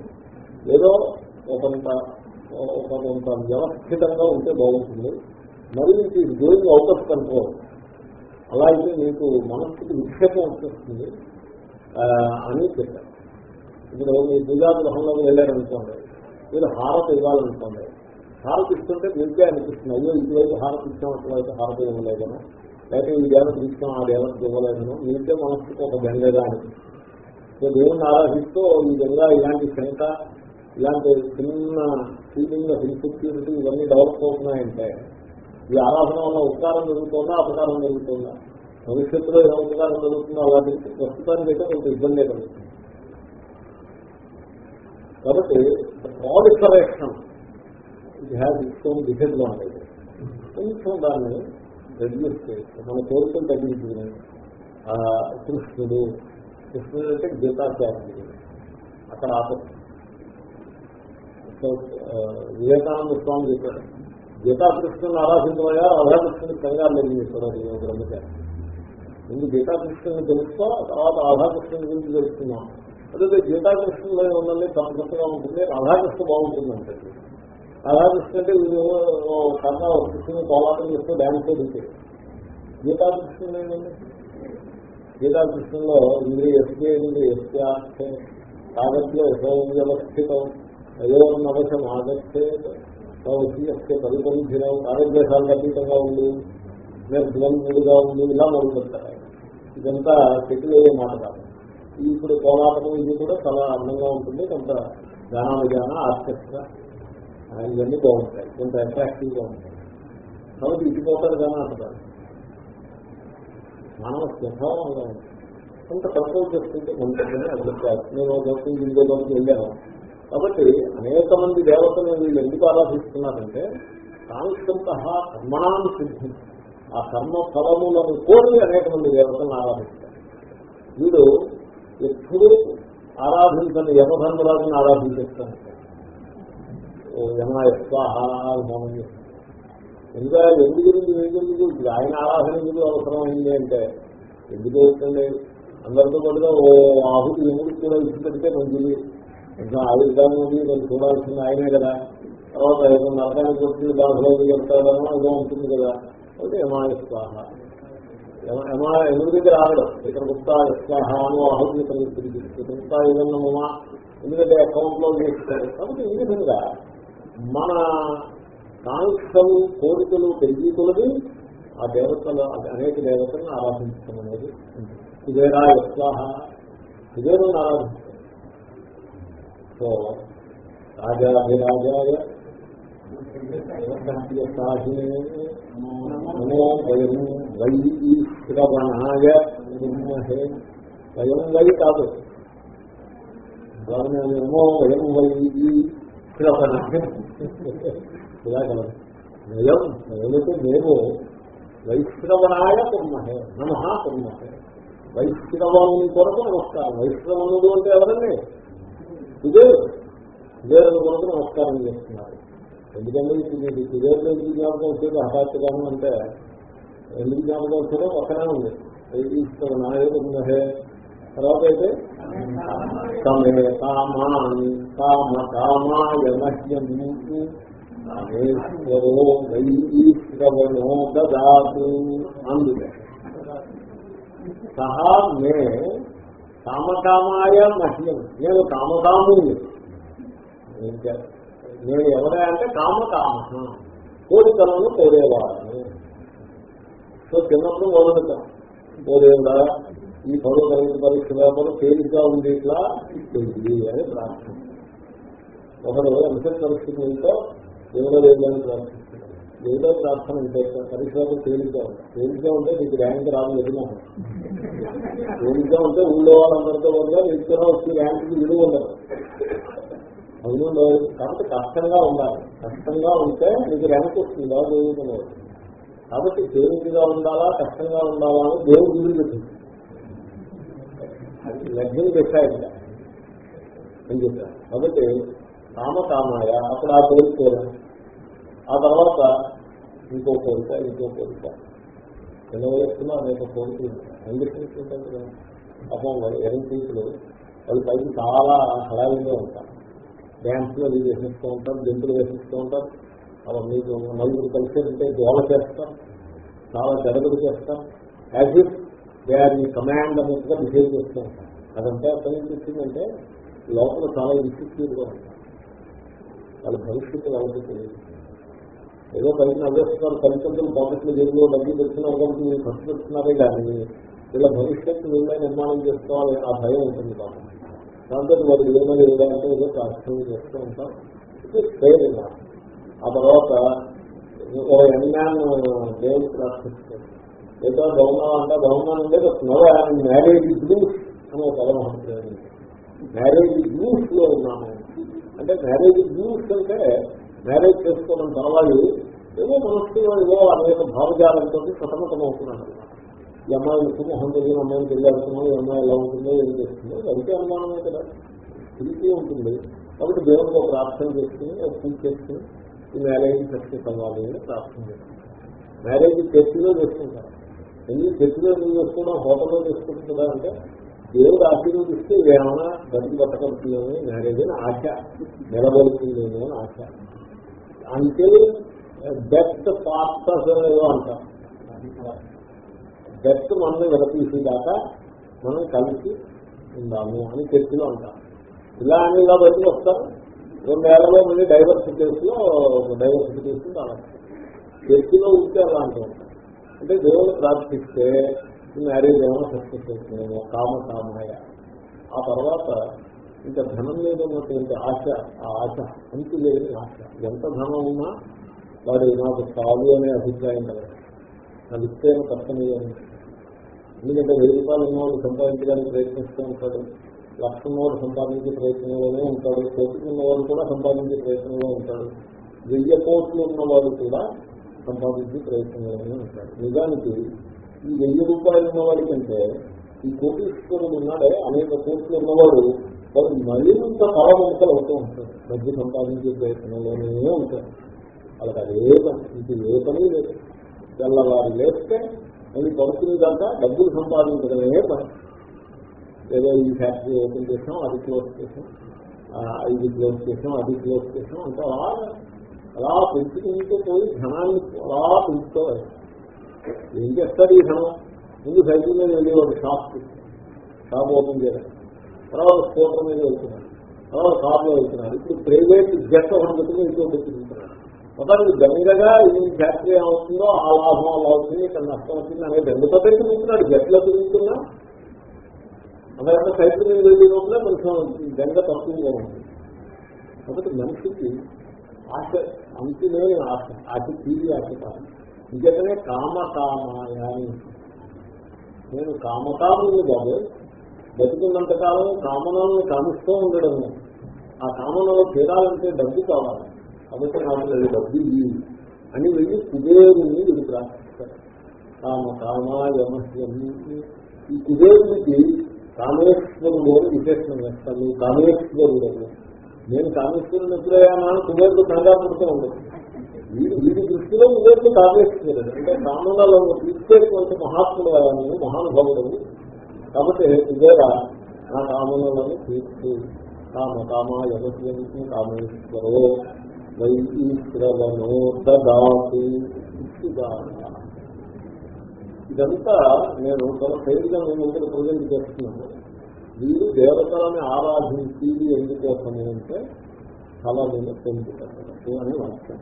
ఏదో కొంత ఒక కొంత వ్యవస్థితంగా ఉంటే బాగుంటుంది. మరి ఇది గోయింగ్ అవుట్ ఆఫ్ కంట్రోల్ అలా అయితే మీకు మనస్సుకి విక్షేపం వచ్చేస్తుంది. అని చెప్పారు. ఇప్పుడు మీ దుర్గా గృహంలో వెళ్ళారనుకోండి మీరు హారత ఇవ్వాలనుకోండి హారతి ఇస్తుంటే మీకే అనిపిస్తుంది. అయ్యో ఇటువైపు హారతి ఇచ్చాం అటువైపు హారతి ఇవ్వలేదను లేకపోతే ఈ దేవత ఇచ్చాం ఆ దేవతకి ఇవ్వలేదను మీకే మనస్సుకి ఒక గంగగా అనిపిస్తుంది. సో దేవుణ్ణి ఆరాధిస్తూ ఈ విధంగా ఇలాంటి శంక ఇలాంటి చిన్న ఫీలింగ్ ఆఫ్ ఇన్సెక్యూరిటీ ఇవన్నీ డెవలప్ అవుతున్నాయంటే ఈ ఆరాధన వల్ల ఉపకారం జరుగుతుందా అపకారం జరుగుతుందా? భవిష్యత్తులో ఏ ఉపకారం జరుగుతుందో అలాంటి ప్రస్తుతానికి అయితే కొంత ఇబ్బందే కలుగుతుంది. కాబట్టి ప్రాలిఫరేషన్ ఇది హ్యాస్ ఇష్టం డిసడ్వాంటేజ్ కొంచెం దాన్ని రెడ్యూస్ చేస్తాం మన కోరికలు తగ్గించుకుని కృష్ణుడు కృష్ణుడు అంటే గీతాచార్యుడు అక్కడ ఆపత్తి వివేకానంద స్వామి చెప్పాడు గీతాకృష్ణుని ఆరాధించబోయా రాధాకృష్ణుని కంగారు లేదు చెప్పాడు అది బ్రహ్మచారి ముందు గీతాకృష్ణుని తెలుసుకో తర్వాత రాధాకృష్ణుని గురించి తెలుసుకున్నాం అదే గీతాకృష్ణులో ఉన్నది సంతృప్తిగా ఉంటుంది రాధాకృష్ణ బాగుంటుంది అలా రాధాకృష్ణ వీళ్ళు కన్నా కృష్ణుని పోలాటం చేస్తూ డ్యాన్స్ దిగే గీతాకృష్ణులు ఏంటండి గీతాకృష్ణంలో ఇంద్రియ ఎస్కే ఇంద్రియ ఎస్కే కాగత్య వ్యవస్థితం అయోనవశం ఆగస్తే ఎస్కే పరిపరిధిరం ఆరోగ్యశాలకు అతీతంగా ఉంది నిర్ద్వంద్వుడిగా ఉంది ఇలా మొదలుపెడతారు. ఇదంతా సెటిల్ అయ్యే మాట కాదు. ఇప్పుడు కోలాటం ఇది కూడా చాలా అందంగా ఉంటుంది. కొంత గానా విధాన ఆర్కెస్ట్రా ఇవన్నీ బాగుంటాయి. కొంత అట్రాక్టివ్గా ఉంటాయి. కాబట్టి ఇటుపోతారు కానీ అంటారు మానవ స్వభావంగా కొంత కంట్రోల్ చేసుకుంటే మంచిదని అభిప్రాయం నేను దోషం ఇంకోలోకి వెళ్ళాను. కాబట్టి అనేక మంది దేవతలు వీళ్ళు ఎందుకు ఆరాధిస్తున్నారంటే సాంస్కృత కర్మణాన్ని సిద్ధి ఆ కర్మ ఫలములను కోరి అనేక మంది దేవతలను ఆరాధిస్తారు. వీడు ఎప్పుడు ఆరాధించని యమధర్మరాజుని ఆరాధించేస్తాను యమ స్వాహామం ఇంకా ఎందుకు గురించి ఎందుకు ఆయన ఆరాధన ఎందుకు అవసరమైంది అంటే ఎందుకు అవుతుంది? అందరితో పాటుగా ఓ ఆహుతి ఎముడికి కూడా ఇచ్చి పెడితే మంచిది. ఇంకా ఆయుర్దానం ఉంది నేను చూడాల్సింది ఆయనే కదా. తర్వాత ఏదో నరకానికి వచ్చి బాధలో వెళ్తాడనో ఏదో ఉంటుంది కదా. అంటే యమాయ స్వాహ యమా ఎముడి దగ్గర ఆగడం? ఇక్కడ గుప్త స్వాహ అని ఆహుతి ఇక్కడ తిరిగి ఏదన్నా ఎందుకంటే అకౌంట్లో చేస్తారు. కాబట్టి ఈ విధంగా మన కాంక్షలు కోరికలు పెరిగి కొలది ఆ దేవతలు అనేక దేవతలను ఆరాధించడం అనేది కుబేరా ఉత్సాహ కుబేరుని ఆరాధిస్తారు సో రాజాధిరాజాయ నమో వయం వై శ్రవణాయ విద్మహే వయం వై కాదు. నమో వయం వై శ్రవణాయ ఇలా కలదు వయం వయమితే మేము వైశ్రవణాయ కుర్మహే నమ కుర్మహే. వైశ్రవణుని కొరకు నమస్కారం. వైశ్రవణుడు అంటే ఎవరండి? ఇదే కుబేరుని కొరకు నమస్కారం చేస్తున్నారు. ఎందుకంటే ఇప్పుడు మీకు కుబేరులు ఎందుకు జ్ఞాపకం వచ్చేది? హఠాత్తుగాను అంటే ఎందుకు జ్ఞాపకం వచ్చేదో పక్కనే ఉంది. వైశ్రవణాయ కుర్మహే తర్వాత అయితే సమే కామాన్ కామ కామాయ మహ్యం రామేశ్వరో వైశ్రవణో దాతు. అందుకే సహా మే కామకామాయ మహ్యం నేను కామకాముని. నేను ఎవరే అంటే కామకామ కోరికలను కోరేవాడిని. సో చిన్నప్పుడు మొదలుతాం కోరేవుడా ఈ పదో తరగతి పరీక్ష పేపరు తేలిగ్గా ఉండేట్లా ఇట్లా అని ప్రార్థన. ఒకరు ఎంసెట్ పరిస్థితి పరిస్థితులతో దేవుడో లేదని ప్రార్థిస్తున్నాడు. ఏదో ప్రార్థన ఉంటే పరీక్షలకు తేలిగ్గా ఉంటాయి తేలిగ్గా ఉంటే నీకు ర్యాంక్ రాదు ఎదుగునా తేలిగ్గా ఉంటే ఊళ్ళో వాళ్ళందరితో ఉండగా నీకు వచ్చి ర్యాంక్కి విలువ ఉండదు. అవును కాబట్టి కష్టంగా ఉండాలి. కష్టంగా ఉంటే నీకు ర్యాంక్ వస్తుంది కాబట్టి తేలికగా ఉండాలా కష్టంగా ఉండాలా అని దేవుడు విలువ లగ్నం పెట్టాయంట అని చెప్పారు. కాబట్టి కామ కామాయ అప్పుడు ఆ కోరిక ఆ తర్వాత ఇంకో కోరిక ఇంకో కోరిక ఎన్నో వయస్సులో అనేక కోరికలు అంబిషన్స్ కదా పాపం ఎరం ఎరంపీసులు వాళ్ళు పైకి చాలా హడావిగా ఉంటారు. డ్యాన్స్లో అది వేసిస్తూ ఉంటారు జంతువులు వేసిస్తూ ఉంటారు. అలా మీకు నలుగురు కలిసి ఉంటే గోల చేస్తారు. చాలా జరగలు చేస్తారు. As if they are my command అన్నట్టుగా బిహేవ్ చేస్తూ ఉంటారు అదంతా ఎక్కడి నుంచి వచ్చిందంటే లోపల చాలా ఇన్సెక్యూర్గా ఉంటారు. వాళ్ళ భవిష్యత్తు వాళ్ళకి తెలియదు. ఏదో పైకి నవ్వేస్తున్నారు తల్లిదండ్రులు పాకెట్లు జరిగిన డబ్బులు పెడుతున్నారు కాబట్టి మీరు ఖర్చు పెడుతున్నారే కానీ వీళ్ళ భవిష్యత్తు వీళ్ళే నిర్మాణం చేసుకోవాలి ఆ భయం ఉంటుంది కాబట్టి దాంతో వారు ఏమైనా ఏదంటే ఏదో ప్రార్థన చేస్తూ ఉంటాం ఇది ఫెయిల్ ఆ తర్వాత ఓ యజ్ఞాన్ని దేవుడు ప్రార్థిస్తారు ఏదో బహుమానం అంటే బహుమానం అంటే నవ మ్యారేజ్ గ్రూప్ అని ఒక పదం మ్యారేజ్ న్యూస్లో ఉన్నాము. అంటే మ్యారేజ్ న్యూస్ అంటే మ్యారేజ్ చేసుకోవడం తర్వాత ఏదో మనస్సులో ఏదో అనేక భావజాలంతో సతమతం అవుతున్నాను ఈ అమ్మాయి మొహం తెలియని అమ్మాయిని తెలియాల్సిందో ఈ అమ్మాయి ఎలా ఉంటుందో ఏం చేస్తుందో అదికే అనుమానమే కదా. తెలిసి ఉంటుంది. కాబట్టి దేవుడితో ప్రార్థన చేసుకుని పూజ చేసుకుని ఈ మ్యారేజ్ సక్సెస్ అవ్వాలి అని ప్రార్థన చేస్తాం. మ్యారేజ్ చర్చిలో చేసుకుంటారు ఎందుకు చర్చిలో ఎందుకు చేసుకోవడం హోటల్లో చేసుకుంటుందా అంటే దేవుడు ఆశీర్వదిస్తే ఏమైనా బతికి బతకలుతుందేమో మ్యారేజ్ ఆశ నిలబడుతుందేమో అని ఆశ. అంటే డెత్ పార్టర్స్ అనేదో అంటాం. డెత్ మనల్ని విడతీసేదాకా మనం కలిసి ఉందాము అని చర్చిలో అంటాం. ఇలా అని ఇలా బయటకు వస్తారు రెండేళ్ళలో మళ్ళీ డైవర్సిటీస్లో డైవర్సిటీస్ అలా చర్చిలో ఉంటే అలా అంటూ. ఉంటాం అంటే దేవుడు ప్రార్థిస్తే మ్యారేజ్ ఏమో సక్సెస్ అవుతుందేమో కామ కామాయ ఆ తర్వాత ఇంకా ధనం మీద ఉన్నటువంటి ఆశ ఆ ఆశ అంతు లేని ఆశ. ఎంత ధనం ఉన్నా వాడు నాకు చాలు అనే అభిప్రాయం కదా అది ఇస్తే కష్టమయ్యాను ఎందుకంటే వెయ్యి రూపాయలు ఉన్నవాడు సంపాదించడానికి ప్రయత్నిస్తూ ఉంటాడు. లక్ష ఉన్నవాడు సంపాదించే ప్రయత్నంలోనే ఉంటాడు. కోట్లు ఉన్నవాడు కూడా సంపాదించే ప్రయత్నంలో ఉంటాడు. వెయ్యి కోట్లు ఉన్నవాడు కూడా సంపాదించే ప్రయత్నంలోనే ఉంటాడు. నిజానికి ఈ వెయ్యి రూపాయలు ఉన్నవాడి కంటే ఈ కోటీశ్వరుడు ఉన్నాడే అనేక కోట్లు ఉన్నవాడు వాడు మరింత తలవంకలు అవుతూ ఉంటాడు. డబ్బు సంపాదించే ప్రయత్నంలోనే ఉంటాడు. వాళ్ళకి అదే పని ఇది ఏ పని లేదు. తెల్లవారు లేస్తే మళ్ళీ పడుకునే దాకా డబ్బులు సంపాదించడమే పని. ఏదో ఈ ఫ్యాక్టరీ ఓపెన్ చేసాం అది క్లోజ్ చేసాం ఐదు ఇది క్లోజ్ చేసాం అది క్లోజ్ చేసాం అంటే అలా అలా పెంచుకుంటూ పోయి ధనాన్ని అలా పెంచుకోవాలి. ఏం చేస్తారు ఈ ధనం ముందు సైకిల్ మీద వెళ్ళేవాడు షాప్ షాప్ ఓపెన్ చేయడం తర్వాత స్కూటర్ మీద వెళ్తున్నాడు తర్వాత కార్లో వెళ్తున్నాడు ఇప్పుడు ప్రైవేట్ జట్ ఒకటి పెట్టుకుని ఇంట్లో పెట్టుకుంటున్నాడు మొత్తానికి గంగగా ఈ ఫ్యాక్టరీ ఏమవుతుందో ఆ లాభం అలా అవుతుంది ఇక్కడ నష్టం అవుతుంది అనేది రెండు పద్ధతి తిరుగుతున్నాడు జట్లో తిరుగుతున్నా. అందుకంటే సైకిల్ మీద వెళ్ళినప్పుడే కొంచెం గంగ తక్కువగా ఉంటుంది కాబట్టి మనిషికి ఆశ అంతిమే ఆశ అతి తీరి ఆశ కాదు. నిజంగానే కామకామాయ నేను కామకాముని కాదు బతుకున్నంత కాలం కామనాలను కామిస్తూ ఉండడం ఆ కామనలో తీరాలంటే డబ్బు కావాలి. కాబట్టి నాకు డబ్బు ఇయ్యి అని వెళ్ళి కుబేరుని వీడు ప్రార్థిస్తారు కామ కామాయమహ్యమి ఈ కుబేరునికి కామేశ్వరుడు అని విశేషణం వేస్తాను కామేశ్వరుడు నేను కామేశ్వరుని ఎప్పుడైనా అని కుబేరుడు కంగారు పడుతూ ఉండదు వీడి దృష్టిలో కుబేరుడు కామేశ్వరుడు. అంటే కామనలో తీసుకేటువంటి మహాత్ముడు ఆయన మహానుభావుడు కాబట్టి కుబేర నా కామనలను తీర్చు. కామ కామాయమీ కామేశ్వరో వైశ్రవనో దాతు ఇదంతా నేను తన సైడ్గా నేను ఇక్కడ ప్రజెంట్ చేస్తున్నాను. వీరు దేవతలని ఆరాధించి ఎందుకోసము అంటే ఫలమును పొందుతారు అని వాక్యం.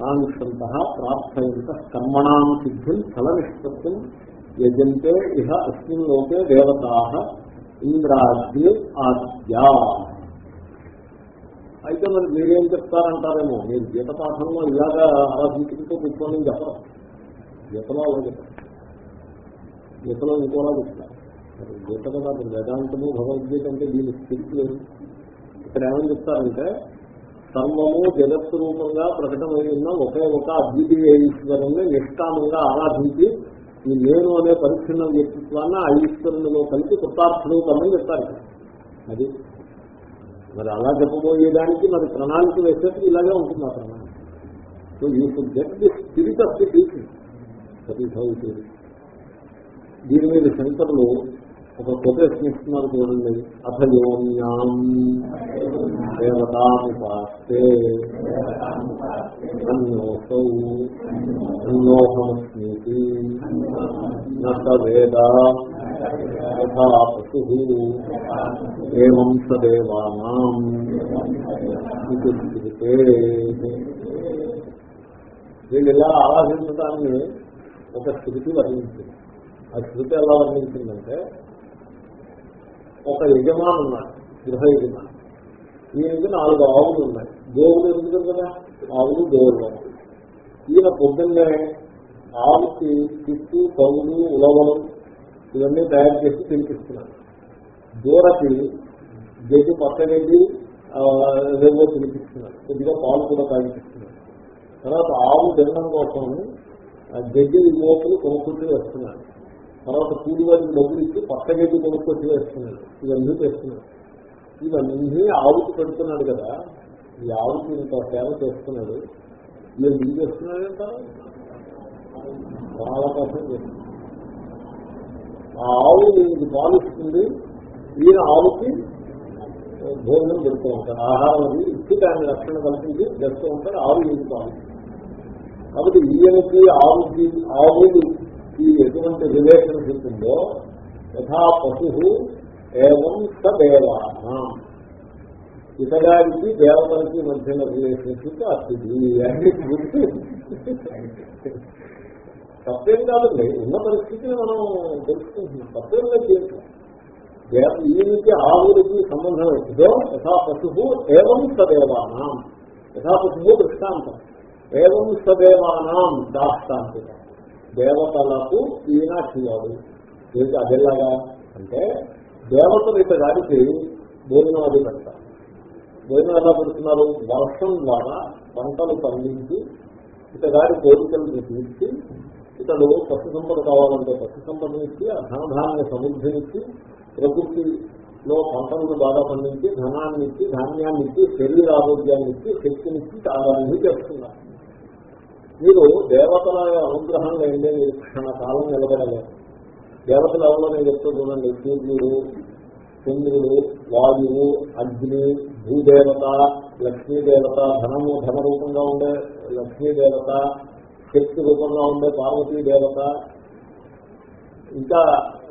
కాంక్షంత ప్రాప్తయంత కర్మణాం సిద్ధిం ఫల నిష్పత్తిం యజంతే ఇహ అస్మిన్ లోకే దేవతా ఇంద్రాగ్ని ఆద్యా. అయితే మరి మీరేం చెప్తారంటారేమో? మీరు గీత పాఠంలో ఇలాగా ఆరాధించుకుంటూ కూర్చోని చెప్పరు. గీతలో అలా చెప్పారు. గీతలో ఇంకోలా చెప్తారు. గీత కదా వేదాంతము భగవద్గీత అంటే దీని స్థితి లేదు. ఇక్కడ ఏమని చెప్తారంటే సర్వము జగత్ రూపంగా ప్రకటమై ఉన్న ఒకే ఒక అద్వితీయ ఈశ్వరుని నిష్కామంగా ఆరాధించి ఈ నేను అనే పరిచ్ఛిన్న వ్యక్తిత్వాన్ని ఆ ఈశ్వరునిలో కలిపి కృతార్థరూపమని చెప్తారు. అది మరి అలా చెప్పబోయేదానికి మరి ప్రణాళిక వేసేది ఇలాగే ఉంటుంది ఆ ప్రణాళిక. So you should get the spirit of the teaching that is how దీని మీద శంకరులు ఒక కొటేషన్ ఇస్తున్నారు చూడండి. అథయోన్యాం దేవతాముపాస్తే అన్యోసౌ. అన్యోహమస్మీతి. నస యథా పశు. ఏం సదేవానాం వీళ్ళు ఇలా ఆరాధించడాన్ని ఒక స్థితి వర్ణించింది. ఆ స్థితి ఎలా వర్ణించిందంటే ఒక యజమాని ఉన్నాడు గృహ యజమాని. ఈయనకి నాలుగు ఆవులు ఉన్నాయి. దేవుడు ఎందుకు కదా? ఆవులు దేవుడు ఈయన పొద్దున్నే ఆవుకి చుట్టూ పౌలు ఉలవలు ఇవన్నీ తయారు చేసి తినిపిస్తున్నాడు. దూరకి గడ్డి పక్కగడ్డి రేవో తినిపిస్తున్నాడు. కొద్దిగా పాలు కూడా తాగిపిస్తున్నాడు. తర్వాత ఆవు తినడం కోసం గడ్డి మోపులు కొనుక్కుంటూ వస్తున్నాడు. తర్వాత కూలి వారికి డబ్బులు ఇచ్చి పక్క గడ్డి కొనుక్కొచ్చి వేస్తున్నాడు. ఇవన్నీ చేస్తున్నాడు. ఇవన్నీ ఆవుకి పెడుతున్నాడు కదా. ఈ ఆవుకి ఇంత సేవ చేస్తున్నాడు. మీరు ఏం చేస్తున్నాడంట చాలా కోసం చేస్తున్నాడు. ఆ ఆవు దీనికి పాలిస్తుంది. ఈయన ఆవుకి భోజనం పెడుతూ ఉంటాడు. ఆహారం అది. ఇచ్చి దాని రక్షణ కల్పించి చేస్తూ ఉంటాడు. ఆవు ఈయన పాలిస్తుంది. కాబట్టి ఈయనకి ఆవుకి ఆవులు ఆవుకి ఎటువంటి రిలేషన్షిప్ ఉందో యథా పశు ఏవం సదేవాన. ఇతగారికి దేవతలకి మధ్యన రిలేషన్షిప్ అతిథి అని గుర్తు. తప్పేం కాదండి ఉన్న పరిస్థితిని మనం తెలుసుకుంటున్నాం. తప్పేం లేదు దీంట్లో. దేవ- ఈయనకి ఆవులకి సంబంధం ఎప్పుడో యథా పశువు ఏవం సదేవానం. యథా పశువు దృష్టాంతం. ఏవం సదేవానం దాష్టాంతిక దేవతలకు ఈయన చేయాలి ఏంటి అదేలాగా? అంటే దేవతలు ఇతగారికి భోజనం అది పెడతారు. భోజనం ఎలా పెడుతున్నారు? వర్షం ద్వారా పంటలు పండించి ఇతగాడి కోరికలను తీర్చి ఇతడు పశు సంపద కావాలంటే పశు సంపదనిచ్చి ఆ ధనధాన్య సమృద్ధినిచ్చి ప్రకృతిలో పంటలను బాగా పండించి ధనాన్ని ఇచ్చి ధాన్యాన్ని ఇచ్చి శరీర ఆరోగ్యాన్ని ఇచ్చి శక్తినిచ్చి ఆదాయాన్ని చేస్తున్నారు. మీరు దేవతల అనుగ్రహం లేదే మీరు క్షణకాలం కాలం దేవతలు ఎవరో నేను చెప్తూ చూడండి సూర్యుడు చంద్రుడు వాయువు అగ్ని భూదేవత లక్ష్మీదేవత ధనము ధన రూపంగా ఉండే లక్ష్మీదేవత శక్తి రూపంగా ఉండే పార్వతీ దేవత ఇంకా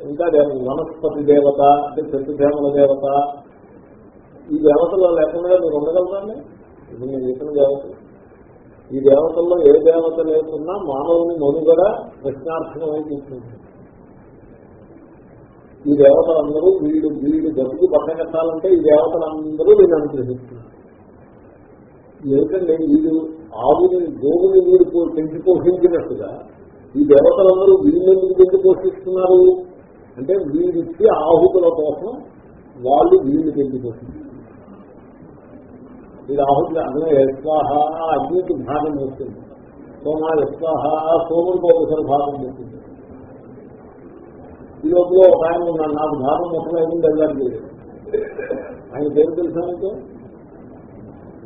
ఇంకా వనస్పతి దేవత అంటే చెట్టుదేవల దేవత. ఈ దేవతలు లేకుండా మీరు ఉండగలరండి ఇప్పుడు నేను చెప్పిన దేవతలు. ఈ దేవతల్లో ఏ దేవత లేకున్నా మానవుని మనుగడ ప్రశ్నార్థమై కూర్చుంటుంది ఈ దేవతలందరూ వీడు వీడు బతుకు పట్టగట్టాలంటే ఈ దేవతలందరూ వీళ్ళు అనుగ్రహిస్తున్నారు. ఎందుకంటే వీడు ఆవుని గోవుని వీడు పెంచి పోషించినట్టుగా ఈ దేవతలందరూ వీళ్ళెందుకు పెంచి పోషిస్తున్నారు? అంటే వీడిచ్చి ఆహుతుల కోసం వాళ్ళు వీళ్ళు పెంచి పోషిస్తున్నారు. వీడు ఆహుతి అగ్ని యస్వాహ అగ్నికి భాగం చేస్తుంది. సోమ యస్వాహ సోముడికి ఒకసారి భాగం చేస్తుంది. ఈ లోపల ఒక ఆయన ఉన్నాడు నాకు భాగం మొత్తం అయింది వెళ్ళాలి ఆయన పేరు తెలుసానంటే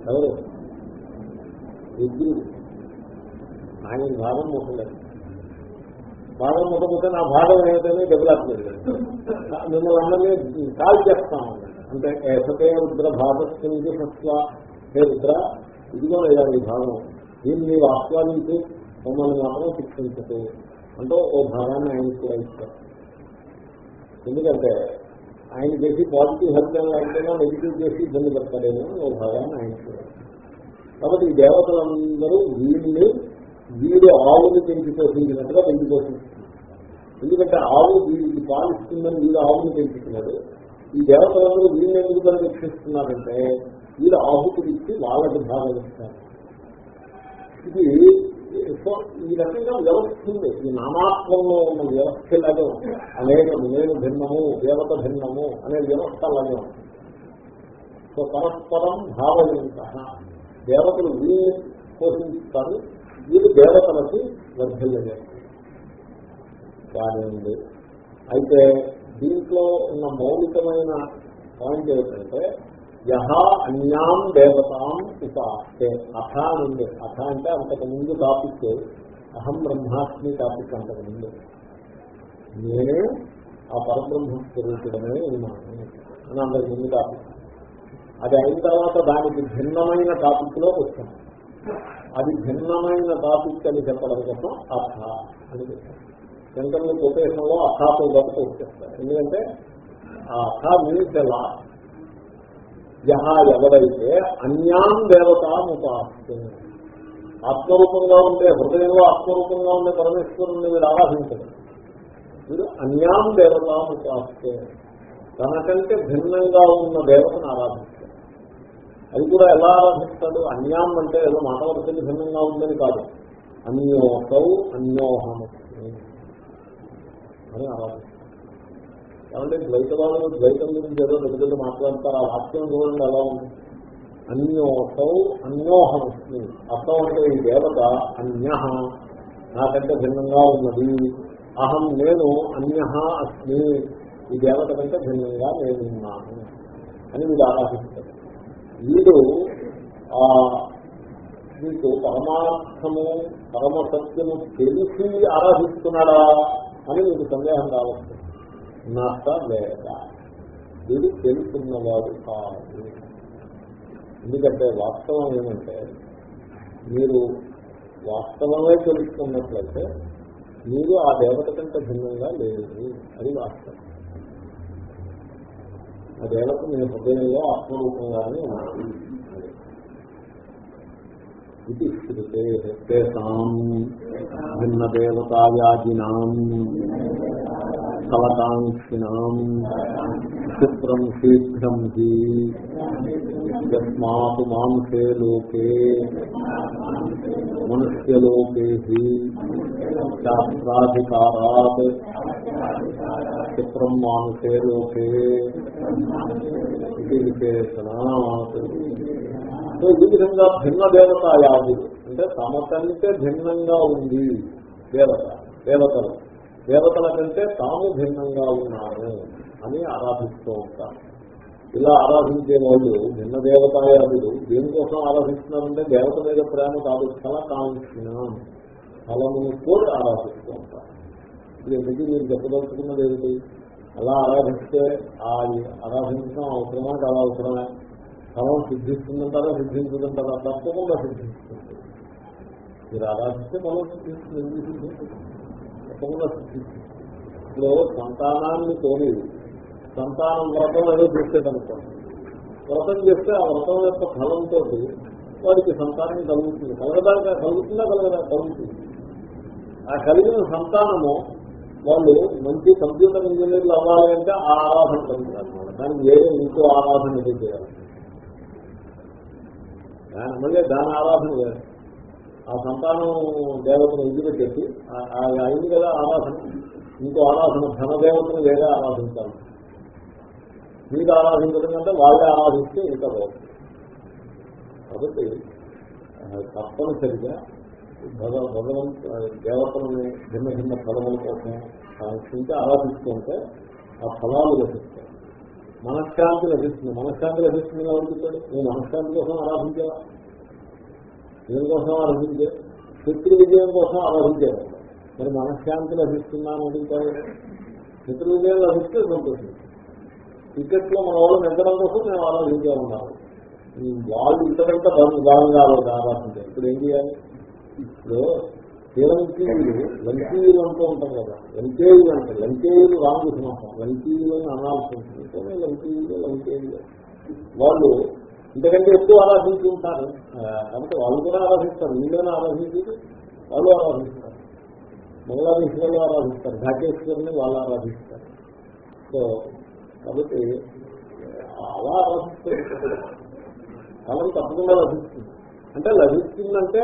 ఎవరు? రుద్రుడు. ఆయన భాగం మొట్టలేదు భాగం మొట్టపోతే నా భాగం ఏమిటని డెవలప్ చేయలేదు మిమ్మల్ని అందరినీ కాల్ చేస్తాం అంటే ఏసతే రుద్ర భాగస్వామి సత్వ హే రుద్ర ఇదిగో లేదా ఈ భాగం. దీన్ని మీరు ఆస్వాదించి మమ్మల్ని మాత్రం శిక్షించదు అంటూ ఓ భాగాన్ని ఆయన కూడా ఇస్తారు ఎందుకంటే ఆయన చేసి పాజిటివ్ హెల్త్ అయితేనో నెగిటివ్ చేసి ఇబ్బంది పెడతాడేమో ఓ భాగాన్ని ఆయన కూడా కాబట్టి ఈ దేవతలందరూ వీడిని వీడి ఆవుని పెంచి పోషించినట్టుగా పెంచి పోషిస్తున్నారు. ఎందుకంటే ఆవు వీడికి పాలిస్తుందని వీడు ఆవుని పెంచుతున్నాడు. ఈ దేవతలందరూ వీడిని ఎందుకు పరిరక్షిస్తున్నారంటే వీడు ఆహుతులు ఇచ్చి వాళ్ళకి భాగం ఇస్తారు ఇది ఈ రకంగా వ్యవస్థ ఉంది ఈ నామాత్మంలో ఉన్న వ్యవస్థ లాగే ఉంది. అనేక నేను భిన్నము దేవత భిన్నము అనే వ్యవస్థ లాగే ఉంది. సో పరస్పరం భావయంత దేవతలు వీరిని పోషిస్తారు వీరు దేవతలకి వర్ధిల్లజేస్తారు కానివ్వండి. అయితే దీంట్లో ఉన్న మౌలికమైన పాయింట్ ఏమిటంటే యహ అన్యాం దేవతాం ఉపాసే. అథ అని ఉంది అథ అంటే అంతకు ముందు టాపిక్ అహం బ్రహ్మాస్మి టాపిక్ అంతకు ముందు. నేనే ఆ పరబ్రహ్మ స్వరూపుడనే ఉన్నాను అని అందరికి ముందు టాపిక్ అది అయిన తర్వాత దానికి భిన్నమైన టాపిక్లో వస్తాం. అది భిన్నమైన టాపిక్ అని చెప్పడం కోసం అథ అని చెప్పారు. శంకరుని కొటేషన్లో అథాతో గొప్ప వచ్చేస్తారు ఎందుకంటే ఆ అథ మీన్స్ ఎలా యహ ఎవరైతే అన్యాం దేవతాం ఉపాస్తే ఆత్మరూపంగా ఉండే హృదయంలో ఆత్మరూపంగా ఉండే పరమేశ్వరుణ్ణి వీడు ఆరాధించడు వీడు అన్యాం దేవతాం ఉపాస్తే తనకంటే భిన్నంగా ఉన్న దేవతను ఆరాధిస్తాడు అది కూడా ఎలా ఆరాధిస్తాడు? అన్యాం అంటే ఏదో మాట వరసకి భిన్నంగా ఉందని కాదు. అన్యోసౌ అన్యోహము అని ఆరాధిస్తాడు ఏమంటే ద్వైతవాదులు ద్వైతం గురించి ఏదో పెద్దలు మాట్లాడతారు. ఆ వాక్యం చూడండి ఎలా ఉంది. అన్యోసౌ అన్యోహమస్మి. అర్థం అంటే ఈ దేవత అన్య నాకంటే భిన్నంగా ఉన్నది. అహం నేను అన్య అస్మి. ఈ దేవత కంటే భిన్నంగా నేనున్నాను అని వీడు ఆరాధిస్తారు. వీడు ఆ మీకు పరమార్థము పరమ సత్యము తెలిసి ఆరాధిస్తున్నాడా అని మీకు సందేహం రావచ్చు. నాట వేద వీడు తెలుసుకున్నవాడు కాదు. ఎందుకంటే వాస్తవం ఏమంటే మీరు వాస్తవమే తెలుసుకున్నట్లయితే మీరు ఆ దేవత కంటే భిన్నంగా లేదు అది వాస్తవం. ఆ దేవత నేను హృదయంలో ఆత్మరూపంగానే ఉన్నది ఇది శ్రుతే తేషాం భిన్న దేవతాయాజినాం ఫలకాంక్షిణం శీఘ్రం హి యస్మాత్ మాంసే లోకే మనుష్యలోకే హి శాస్త్రాధికారాత్ చిత్రం మాంసే లోకే ఇది విశేషణాత్. అంటే ఈ విధంగా భిన్న దేవతాయాదులు అంటే తమ కంటే భిన్నంగా ఉంది దేవత దేవతలు. దేవతల కంటే తాము భిన్నంగా ఉన్నారు అని ఆరాధిస్తూ ఉంటారు. ఇలా ఆరాధించే వాళ్ళు భిన్న దేవతాయాదులు దేనికోసం ఆరాధిస్తున్నారంటే దేవత మీద ప్రేమ కాదు ఫల కాంక్షణ. ఫలమును కోరి ఆరాధిస్తూ ఉంటారు. ఇది ఎందుకు మీరు చెప్పదలుచుకున్నది ఏమిటి? అలా ఆరాధిస్తే ఆ ఆరాధించడం అవసరమా? చాలా అవసరమే. ధనం సిద్ధిస్తుందంటారా సిద్ధించదంటారా తప్పకుండా సిద్ధిస్తుంది మీరు ఆరాధిస్తే మనం సిద్ధిస్తుంది ఎందుకు సిద్ధిస్తుంది తప్పకుండా సిద్ధిస్తుంది ఇప్పుడు సంతానాన్ని కోరి సంతానం వ్రతం అనేది చేసేదనుకోండి వ్రతం చేస్తే ఆ వ్రతం యొక్క ఫలంతో వాడికి సంతానం కలుగుతుంది. కలగదాక కలుగుతుందా? కలగదా? కలుగుతుంది. ఆ కలిగిన సంతానము వాళ్ళు మంచి కంప్యూటర్ ఇంజనీర్లు అవ్వాలి అంటే ఆ ఆరాధన కలుగుతారు అనమాట దానికి వేరే ఇంకో ఆరాధన ఏదో చేయాలి? దాని మళ్ళీ దాని ఆరాధన వేరు. ఆ సంతానం దేవతను ఇది పెట్టేసి అయింది కదా ఆరాధన ఇంకో ఆరాధన ధనదేవతను వేరే ఆరాధించాలి మీరు ఆరాధించడం కంటే వాళ్ళే ఆరాధిస్తే ఇంకా బాగుంది. కాబట్టి తప్పనిసరిగా భగ దేవతలని భిన్న భిన్న ఫలముల కోసం కాంక్షించి ఆరాధిస్తుంటే ఆ ఫలాలు లభిస్తాయి. మనశ్శాంతి లభిస్తుంది. మనశ్శాంతి లభిస్తుంది అడుగుతాడు నేను మనశ్శాంతి కోసం ఆరాధించేవా? దేనికోసం ఆరాధించే. శత్రు విజయం కోసం ఆరాధించేవా? మరి మనశ్శాంతి లభిస్తున్నాను అడుగుతాడు. శత్రు విజయం లభిస్తే సంతోషం. క్రికెట్లో మన వాళ్ళు నెగ్గడం కోసం మేము ఆరాధించే ఉన్నాము వాళ్ళు ఇంతకంటే బాగా ఆరాధించారు ఇప్పుడు ఏం చేయాలి? ఇప్పుడు లంకీయులు లంకీయులు అంటూ ఉంటాం కదా. లంకేయులు అంటే లంకేయులు రామకృష్ణం లంకీయులు అని అనాల్సి ఉంటుంది. లంకీయులు లంకేయులు వాళ్ళు ఇంతకంటే ఎక్కువ ఆరాధించి ఉంటారు. కాబట్టి వాళ్ళు కూడా ఆరాధిస్తారు. వీళ్ళని ఆరాధించేది వాళ్ళు ఆరాధిస్తారు. బంగ్లాదేశ్లో ఆరాధిస్తారు. ఘాటేశ్వరిని వాళ్ళు ఆరాధిస్తారు. సో కాబట్టి అలా ఆరాధిస్తే ఫలం తప్పకుండా లభిస్తుంది. అంటే లభిస్తుందంటే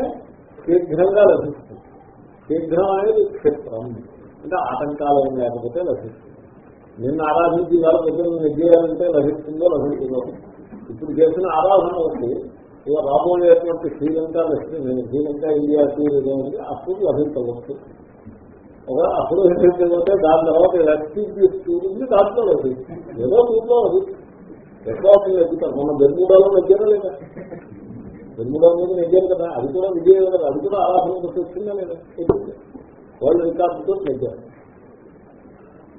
శీఘ్రంగా లభిస్తుంది. శీఘ్రం అనేది క్షేత్రం అంటే ఆటంకాలు ఏం లేకపోతే లభిస్తుంది నిన్న ఆరాధించి వాళ్ళ దగ్గర నెగ్గేయాలంటే లభిస్తుందో లభిస్తుందో ఇప్పుడు చేసిన ఆరాధన వచ్చి ఇక రాబోయేటువంటి శ్రీలంక నేను శ్రీలంక ఇండియా టూర్ అప్పుడు లభించవచ్చు. ఒక అప్పుడు లభించకపోతే దాని తర్వాత ఎలక్ట్రిక్ టూర్ దాంట్లో లభిస్తుంది ఏదో టూర్లో లభిస్తుంది ఎక్కువ లభిస్తారు మన బెర్ముడాలో నెగ్గారా లేదా? ఎనిమిదో మీద నెగ్గారు కదా అది కూడా విజయం కదా అది కూడా ఆరాధన వచ్చిందా లేదా? వరల్డ్ రికార్డుతో నెగ్గారు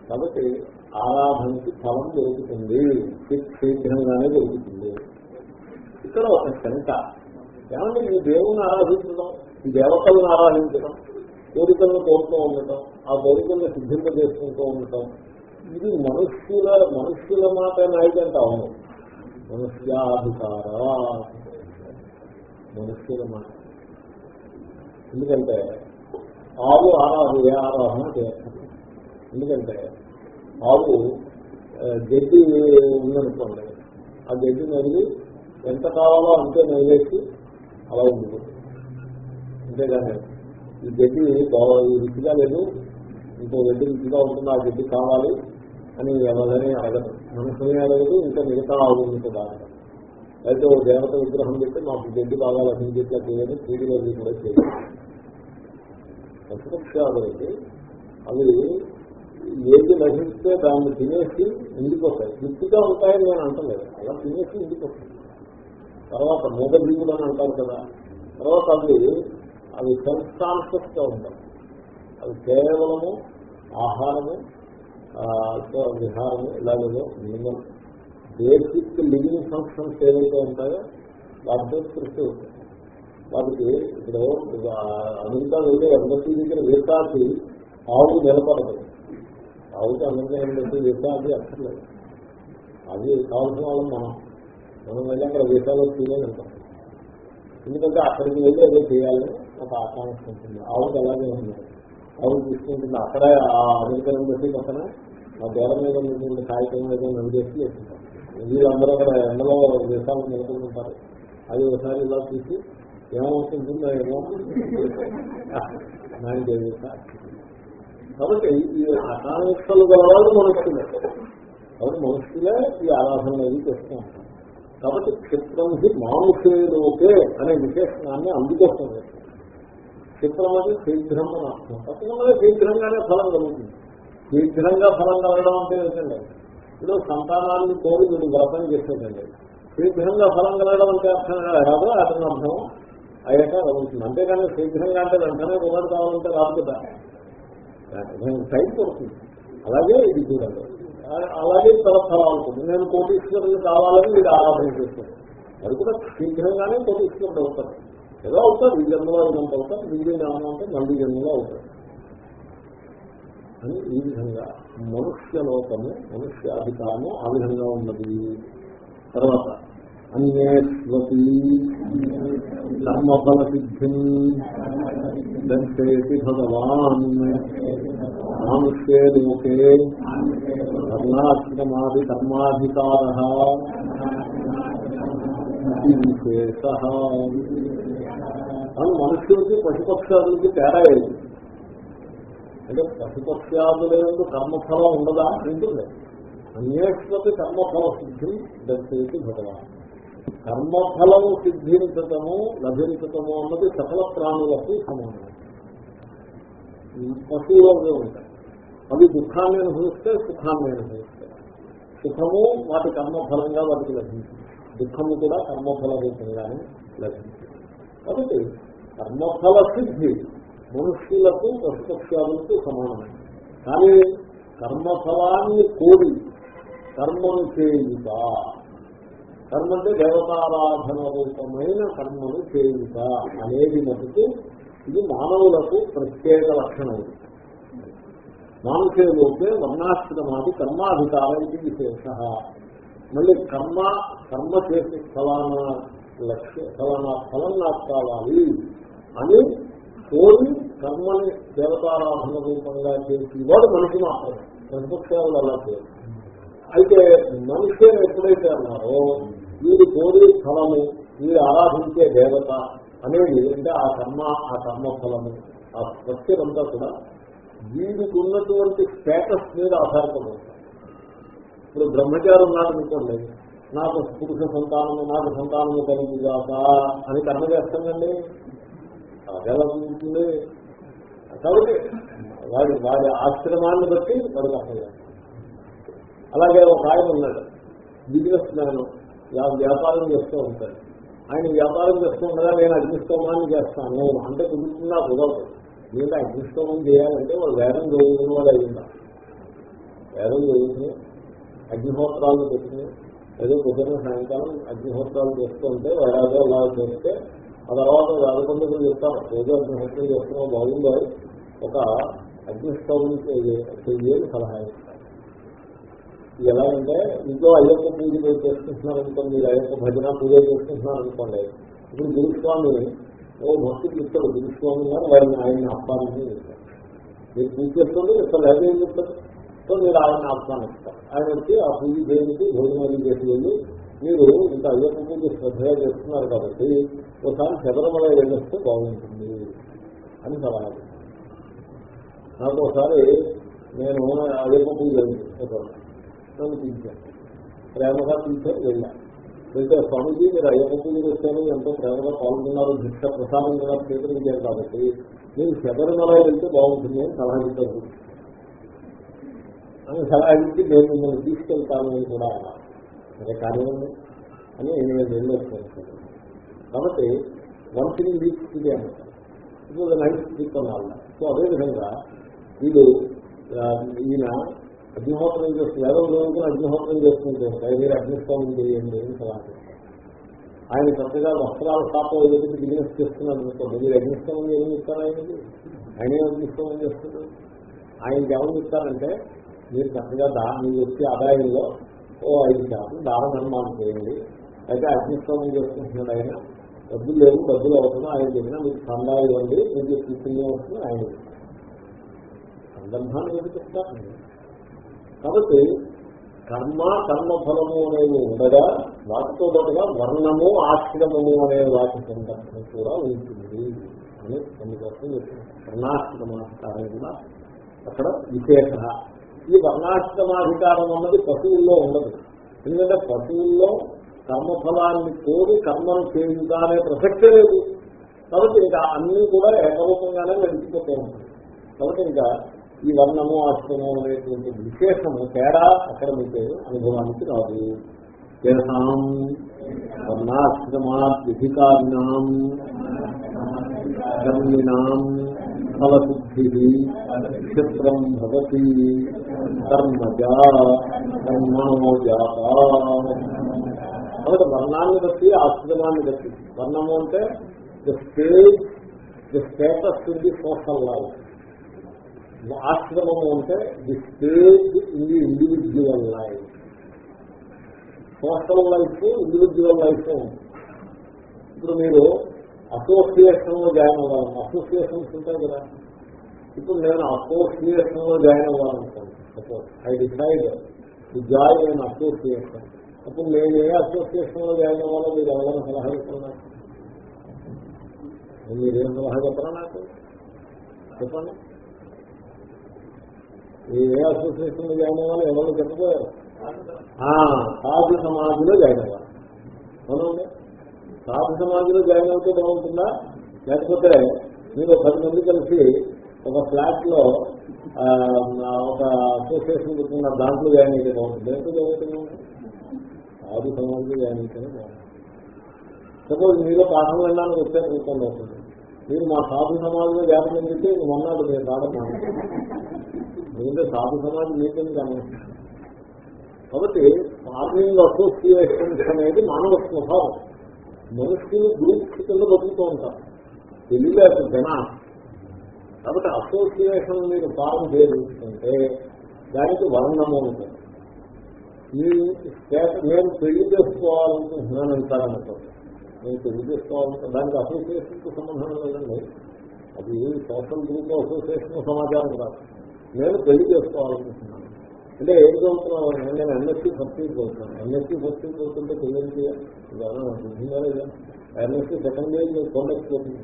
కాబట్టి ఆరాధనకి ఫలం దొరుకుతుంది. శీఘ్రంగానే దొరుకుతుంది. ఇక్కడ ఒక శంక. ఏమంటే ఈ దేవుని ఆరాధించడం ఈ దేవతలను ఆరాధించడం కోరికలను కోరుతూ ఉండటం ఆ కోరికలను సిద్ధింపజేసుకుంటూ ఉండటం ఇది మనుష్యుల మనుష్యుల మాట నాయకంటే అవును. మనుష్యాధికార. మనుష్యుల మాట ఎందుకంటే ఆవు ఆరాధు ఏ ఆరాధన చేస్తుంది ఎందుకంటే ఆవు గడ్డి ఉందనుకోండి ఆ గడ్డి నదిలి ఎంత కావాలో అంతే నదిలేసి అలా ఉంది అంతేగాని ఈ గడ్డి బాగా రుచిగా లేదు ఇంకో గడ్డి రుచిగా ఉంటుంది ఆ గడ్డి కావాలి అని ఎవరని అడగదు మనుషుని అడగదు ఇంకా మిగతా ఆవు కూడా అయితే ఓ దేవత విగ్రహం పెట్టి మాకు గడ్డి బాగా లభించేట్లా చేయాలి పూజలు కూడా చేయాలి. అయితే అవి ఏది లభిస్తే దాన్ని తినేసి ఇండిపోతాయి తృప్తిగా ఉంటాయని నేను అంటలేదు. అలా తినేసి ఇంటికొస్తాయి తర్వాత మూగ జీవులు అని అంటారు కదా. తర్వాత అవి అవి సెల్ఫ్ కాన్షియస్గా ఉంటాయి. అవి కేవలము ఆహారము విహారము ఇలాగేదో మినిమం. బేసిక్ లివింగ్ ఫంక్షన్స్ ఏవైతే ఉంటాయో వాటితో సృష్టి ఉంటుంది వాటికి ఇప్పుడు అమెరికా వెళ్ళే ఎంబసీ దగ్గర వేసాకి ఆవు నిలబడదు. ఆవుకి అమెరికా ఎంబసీ వేసాకి అక్కర్లేదు. అది కావాల్సిన వాళ్ళం మనం. మనం వెళ్ళి అక్కడ వేసాలో తీయాలి అంటాం. ఎందుకంటే అక్కడికి వెళ్ళి అదే చేయాలని ఒక ఆకాంక్ష ఉంటుంది. ఆవుకి అలాగే ఉంది. ఆవు తీసుకుంటుంది. అక్కడే ఆ అమెరికన్ ఎంబసీ పక్కన మా దేవ మీద ఉన్నటువంటి కార్యక్రమం మీద నడిచేసి చేస్తుంటాం వీళ్ళందరూ కూడా ఎండలో దేశాలు నిలబడుతుంటారు అది ఒకసారి ఇలా చూసి ఏమవుతుంటుందో ఏమో నాకు కాబట్టి ఈ అకాంక్షలు గలవాళ్ళు మనుషులే. కాబట్టి మనుషులే ఈ ఆరాధన అనేది చేస్తూ ఉంటారు. కాబట్టి క్షిప్రం హి మానుషేలోకే అనే విశేషణాన్ని అందుకోసం క్షిప్రం అనేది శీఘ్రం అని అర్థం. తప్పకుండా శీఘ్రంగానే ఫలం కలుగుతుంది. శీఘ్రంగా ఫలం కలగడం అంటే ఏంటండి ఇప్పుడు సంతానాన్ని కోరి వీడు వ్రతం చేసేదండి శీఘ్రంగా ఫలం కలగడం అంటే అర్థం కాదు. అతని అర్థం అయ్యాక కలుగుతుంది అంతేకాని శీఘ్రంగా అంటే వెంటనే కుమారు కావాలంటే రాదు కదా. నేను టైం పడుతుంది. అలాగే ఇది చూడండి అలాగే తలఫలం ఉంటుంది. నేను కోటీశ్వరులు కావాలని వీడు ఆరాధన చేస్తాను అది కూడా శీఘ్రంగానే కోటీశ్వరుడు అవుతారు ఏదో అవుతారు ఈ జన్మలో ఇదంత అవుతారు వీళ్ళు ఏమైనా ఉంటే మళ్ళీ జన్మలో అవుతారు అని ఈ విధంగా మనుష్య లోకము మనుష్యాధికారము ఆ విధంగా ఉన్నది. తర్వాత అన్యేష్వతి ధర్మఫల సిద్ధిం దర్శయతి భగవాన్. మానుష్యే లోకే వర్ణాశ్రమాది ధర్మాధికార. విశేష. అని మనుష్యులకి పశుపక్షాలకి తేడా ఏది అంటే పశుపక్ష్యాదులందు కర్మఫలం ఉండదా ఉంటుంది. అన్యేష్వతి కర్మఫల సిద్ధి దర్శించి భగవాన్. కర్మఫలము సిద్ధించటము లభించటము అన్నది సకల ప్రాణులకు సమానం పశువులే ఉంటాయి. అవి దుఃఖాన్ని అనుభవిస్తే సుఖాన్ని అనుభవిస్తాయి సుఖము వాటి కర్మఫలంగా వాటికి లభించింది. దుఃఖము కూడా కర్మఫల రూపంగానే లభించింది. కాబట్టి కర్మఫల సిద్ధి మనుష్యులకు పశుపక్ష్యాలకు సమానం కానీ కర్మఫలాన్ని కోరి కర్మను చేయుట కర్మ అంటే దేవతారాధన రూపమైన కర్మను చేయుట అనేది మటుకు ఇది మానవులకు ప్రత్యేక లక్షణం. మానుషేలోకే వర్ణాశ్రమాది కర్మాధికారం ఇది విశేష. మళ్ళీ కర్మ కర్మ చేసే ఫలానా లక్ష్య ఫలానా ఫలం నాకు కావాలి అని కోరి కర్మని దేవతారాధన రూపంగా చేసి వాడు మనిషి మాత్రమే. ప్రతిపక్షాలు అలా చేయాలి. అయితే మనిషి ఎప్పుడైతే అన్నారో వీడు కోరి ఫలము వీడు ఆరాధించే దేవత అనేది అంటే ఆ కర్మ ఆ కర్మ ఫలము ఆ సత్యమంతా కూడా వీడికి ఉన్నటువంటి స్టేటస్ మీద ఆధారపడి ఇప్పుడు బ్రహ్మచారం ఉన్నాడు అనుకోండి నాకు పురుష సంతానము నాకు సంతానము కలిగిగాక అని కర్మ చేస్తానండి అదే ఉంటుంది కాబట్టి వాడి వాడి ఆశ్రమాన్ని బట్టి వాడు అలాగే ఒక ఆయన ఉన్నాడు బిజినెస్ మ్యాన్. వ్యాపారం చేస్తూ ఉంటాడు. ఆయన వ్యాపారం చేస్తూ ఉండగా నేను అగ్నిస్తోమాన్ని చేస్తాను. నేను అంటే కుదురుతున్నా కుదరదు. నేను అగ్నిస్తోమం చేయాలంటే వాళ్ళు వేదం చదువుకున్న వాళ్ళు అయిందా వేదం చదువుకుని అగ్నిహోత్రాలు పెట్టుకుని ఏదో పొద్దున్న సాయంకాలం అగ్నిహోత్రాలు చేస్తూ ఉంటే వేరాగా అలా చేస్తే ఆ తర్వాత వేదకొండలు చెప్తాను ఏదో అగ్నిహోత్రం చేస్తున్నాం బాగుందో ఒక అగ్నిస్తోమం చెయ్యాలి సలహా ఇస్తాను ఎలా అంటే ఇంట్లో అయ్యప్ప పూజ చేసుకుంటున్నారు అనుకోండి మీరు అయ్యప్ప భజన పూజ చేసుకుంటున్నారు అనుకోండి ఇప్పుడు గురుస్వామి ఓ భక్తులు ఇస్తాడు గురుస్వామి గారు వారిని ఆయన ఆహ్వానించి ఇస్తారు. మీరు పూజ చేస్తుంది ఇక్కడ ఏం చెప్తారు? సో మీరు ఆయన ఆహ్వానిస్తారు. ఆయన వచ్చి ఆ పూజ చేయడానికి భోజనాలు చేసి వెళ్ళి మీరు ఇంత అయ్యప్ప పూజ శ్రద్ధగా చేస్తున్నారు కాబట్టి ఒకసారి శబరిమల వెళ్ళొస్తే బాగుంటుంది అని సలహా. నాకు ఒకసారి నేను అయ్యప్ప పూజ నన్ను పిలిచాను ప్రేమగా పిలిచాను వెళ్ళాను వెళ్తే స్వామిజీ మీరు అయ్యప్ప పూజలు వచ్చారు ఎంతో ప్రేమగా పాల్గొన్నారు భిక్ష ప్రసాదం కూడా స్వీకరించారు కాబట్టి మీరు శబరిమల వెళ్తే బాగుంటుంది అని సలహా ఇచ్చారు. అని సలహా ఇచ్చి నేను మిమ్మల్ని తీసుకెళ్తాను అని కూడా అదే కార్యం అని నేను వెళ్ళి వచ్చాను కాబట్టి వన్ త్రీ వీక్స్ ఇది అంటారు ఇప్పుడు నైట్ ట్రిప్ అనాలి సో అదేవిధంగా వీళ్ళు ఈయన అగ్నిహోత్రం చేస్తుంది ఏదో రోజున అగ్నిహోత్రం చేసుకుంటే మీరు అగ్నిస్తోమం చేయండి అని సలహా ఆయన చక్కగా వస్త్రాల షాప్ ఏదైతే బిజినెస్ చేస్తున్నాడు అనుకోండి మీరు అగ్నిస్తోమం ఏమి ఇస్తారు ఆయనకి ఆయన ఏం అగ్నిస్తోమం చేస్తున్నారు ఆయనకి ఏమని ఇస్తారంటే మీరు చక్కగా దా మీరు వచ్చే ఆదాయంలో ఓ ఐదు శాతం దాన ధర్మాలు చేయండి. అయితే అగ్నిస్తోమం చేసుకుంటున్నాడు ఆయన డబ్బులు లేవు డబ్బులు అవుతున్నా ఆయన చెప్పినా మీకు సందా ఇవ్వండి మీకు తీసుకునే వస్తుంది ఆయన సందర్భాన్ని ఎందుకు చెప్తారు కాబట్టి కర్మ కర్మఫలము అనేవి ఉండగా వాటితో పాటుగా వర్ణము ఆశ్రమము అనే వాటి సందర్భం కూడా ఉంటుంది అని అందుకోసం వర్ణాశ్రమాధికారం కూడా అక్కడ విశేష ఈ వర్ణాశ్రమాధికారం అన్నది పశువుల్లో ఉండదు. ఎందుకంటే పశువుల్లో కర్మఫలాన్ని కోరి కర్మను చేయుగా అనే ప్రసక్తే లేదు. కాబట్టి ఇంకా అన్ని కూడా ఏకరూపంగానే నడిచిపోతూ ఉంటాయి. కాబట్టి ఇంకా ఈ వర్ణము ఆశ్రమం అనేటువంటి విశేషము తేడా అక్కడ మీకు అనుభవానికి రాదు. తేషాం వర్ణాశ్రమాత్ విధికారిణాం ఫలసిద్ధి క్షిప్రం భవతి కర్మజా కర్మణో కాబట్టి వర్ణాన్ని బట్టి ఆశ్రమాన్ని బట్టి వర్ణము అంటే the stage the status in the social life ఆశ్రమము అంటే the stage in the individual life social life individual life ఇప్పుడు మీరు అసోసియేషన్లో జాయిన్ అవ్వాలి అసోసియేషన్స్ ఉంటాయి కదా. ఇప్పుడు నేను అసోసియేషన్లో join అవ్వాలనుకోండి suppose I decide to join అయిన అసోసియేషన్. అప్పుడు నేను ఏ అసోసియేషన్లో జాయిన్ అవ్వాలో మీరు ఎవరైనా సలహా చెప్తున్నారు మీరేం సలహా చెప్పరా నాకు? చెప్పండి. మీరు ఏ అసోసియేషన్లో జాయిన్ అవ్వాలి ఎవరు చెప్పబోయారు? సాధు సమాధిలో జాయిన్ అవ్వాలి. అవునండి సాధు సమాధిలో జాయిన్ అవుతే బాగుంటుందా లేకపోతే మీరు పది మంది కలిసి ఒక ఫ్లాట్లో ఒక అసోసియేషన్ పెట్టుకున్న దాంట్లో జాయిన్ అయితే బాగుంటుంది ఎంత జరుగుతుంది సాధు సమాధిలో జాయిన్ అయితేనే బాగుంటుంది సపోజ్ మీరు పాఠం వెళ్ళడానికి వచ్చే ప్రభుత్వం అవుతుంది మీరు మా సాధు సమాజంలో జాతకం చెప్తే మొన్నాడు మీరు రావడం ఎందుకంటే సాధు సమాజం మీకేం కానీ కాబట్టి ఫార్మింగ్ అసోసియేషన్స్ అనేది మానవ స్వభావం. మనుషులు గ్రూప్స్ కింద బతుకుతూ ఉంటారు తెలియలేదు జన. కాబట్టి అసోసియేషన్ మీరు ఫారం చేయాలంటే దానికి వర్ణము ఉంటుంది మీ నేను పెళ్ళి చేసుకోవాలనుకుంటున్నాను అంటారనుకోండి నేను పెళ్ళి చేసుకోవాలంటే దానికి అసోసియేషన్కి సంబంధం లేదండి. అది సోషల్ గ్రూప్ అసోసియేషన్ సమాచారం కాదు. నేను పెళ్ళి చేసుకోవాలనుకుంటున్నాను అంటే ఏం చదువుతున్నావు? నేను ఎన్ఎస్సీ ఫస్ట్ చదువుతున్నాను. ఎన్ఎస్సీ ఫస్ట్ చదువుతుంటే పెళ్ళి చేయాలి సిద్ధంగా లేదా? ఎన్ఎస్సీ సెకండ్ ఇయర్ నేను కొండకపోతుంది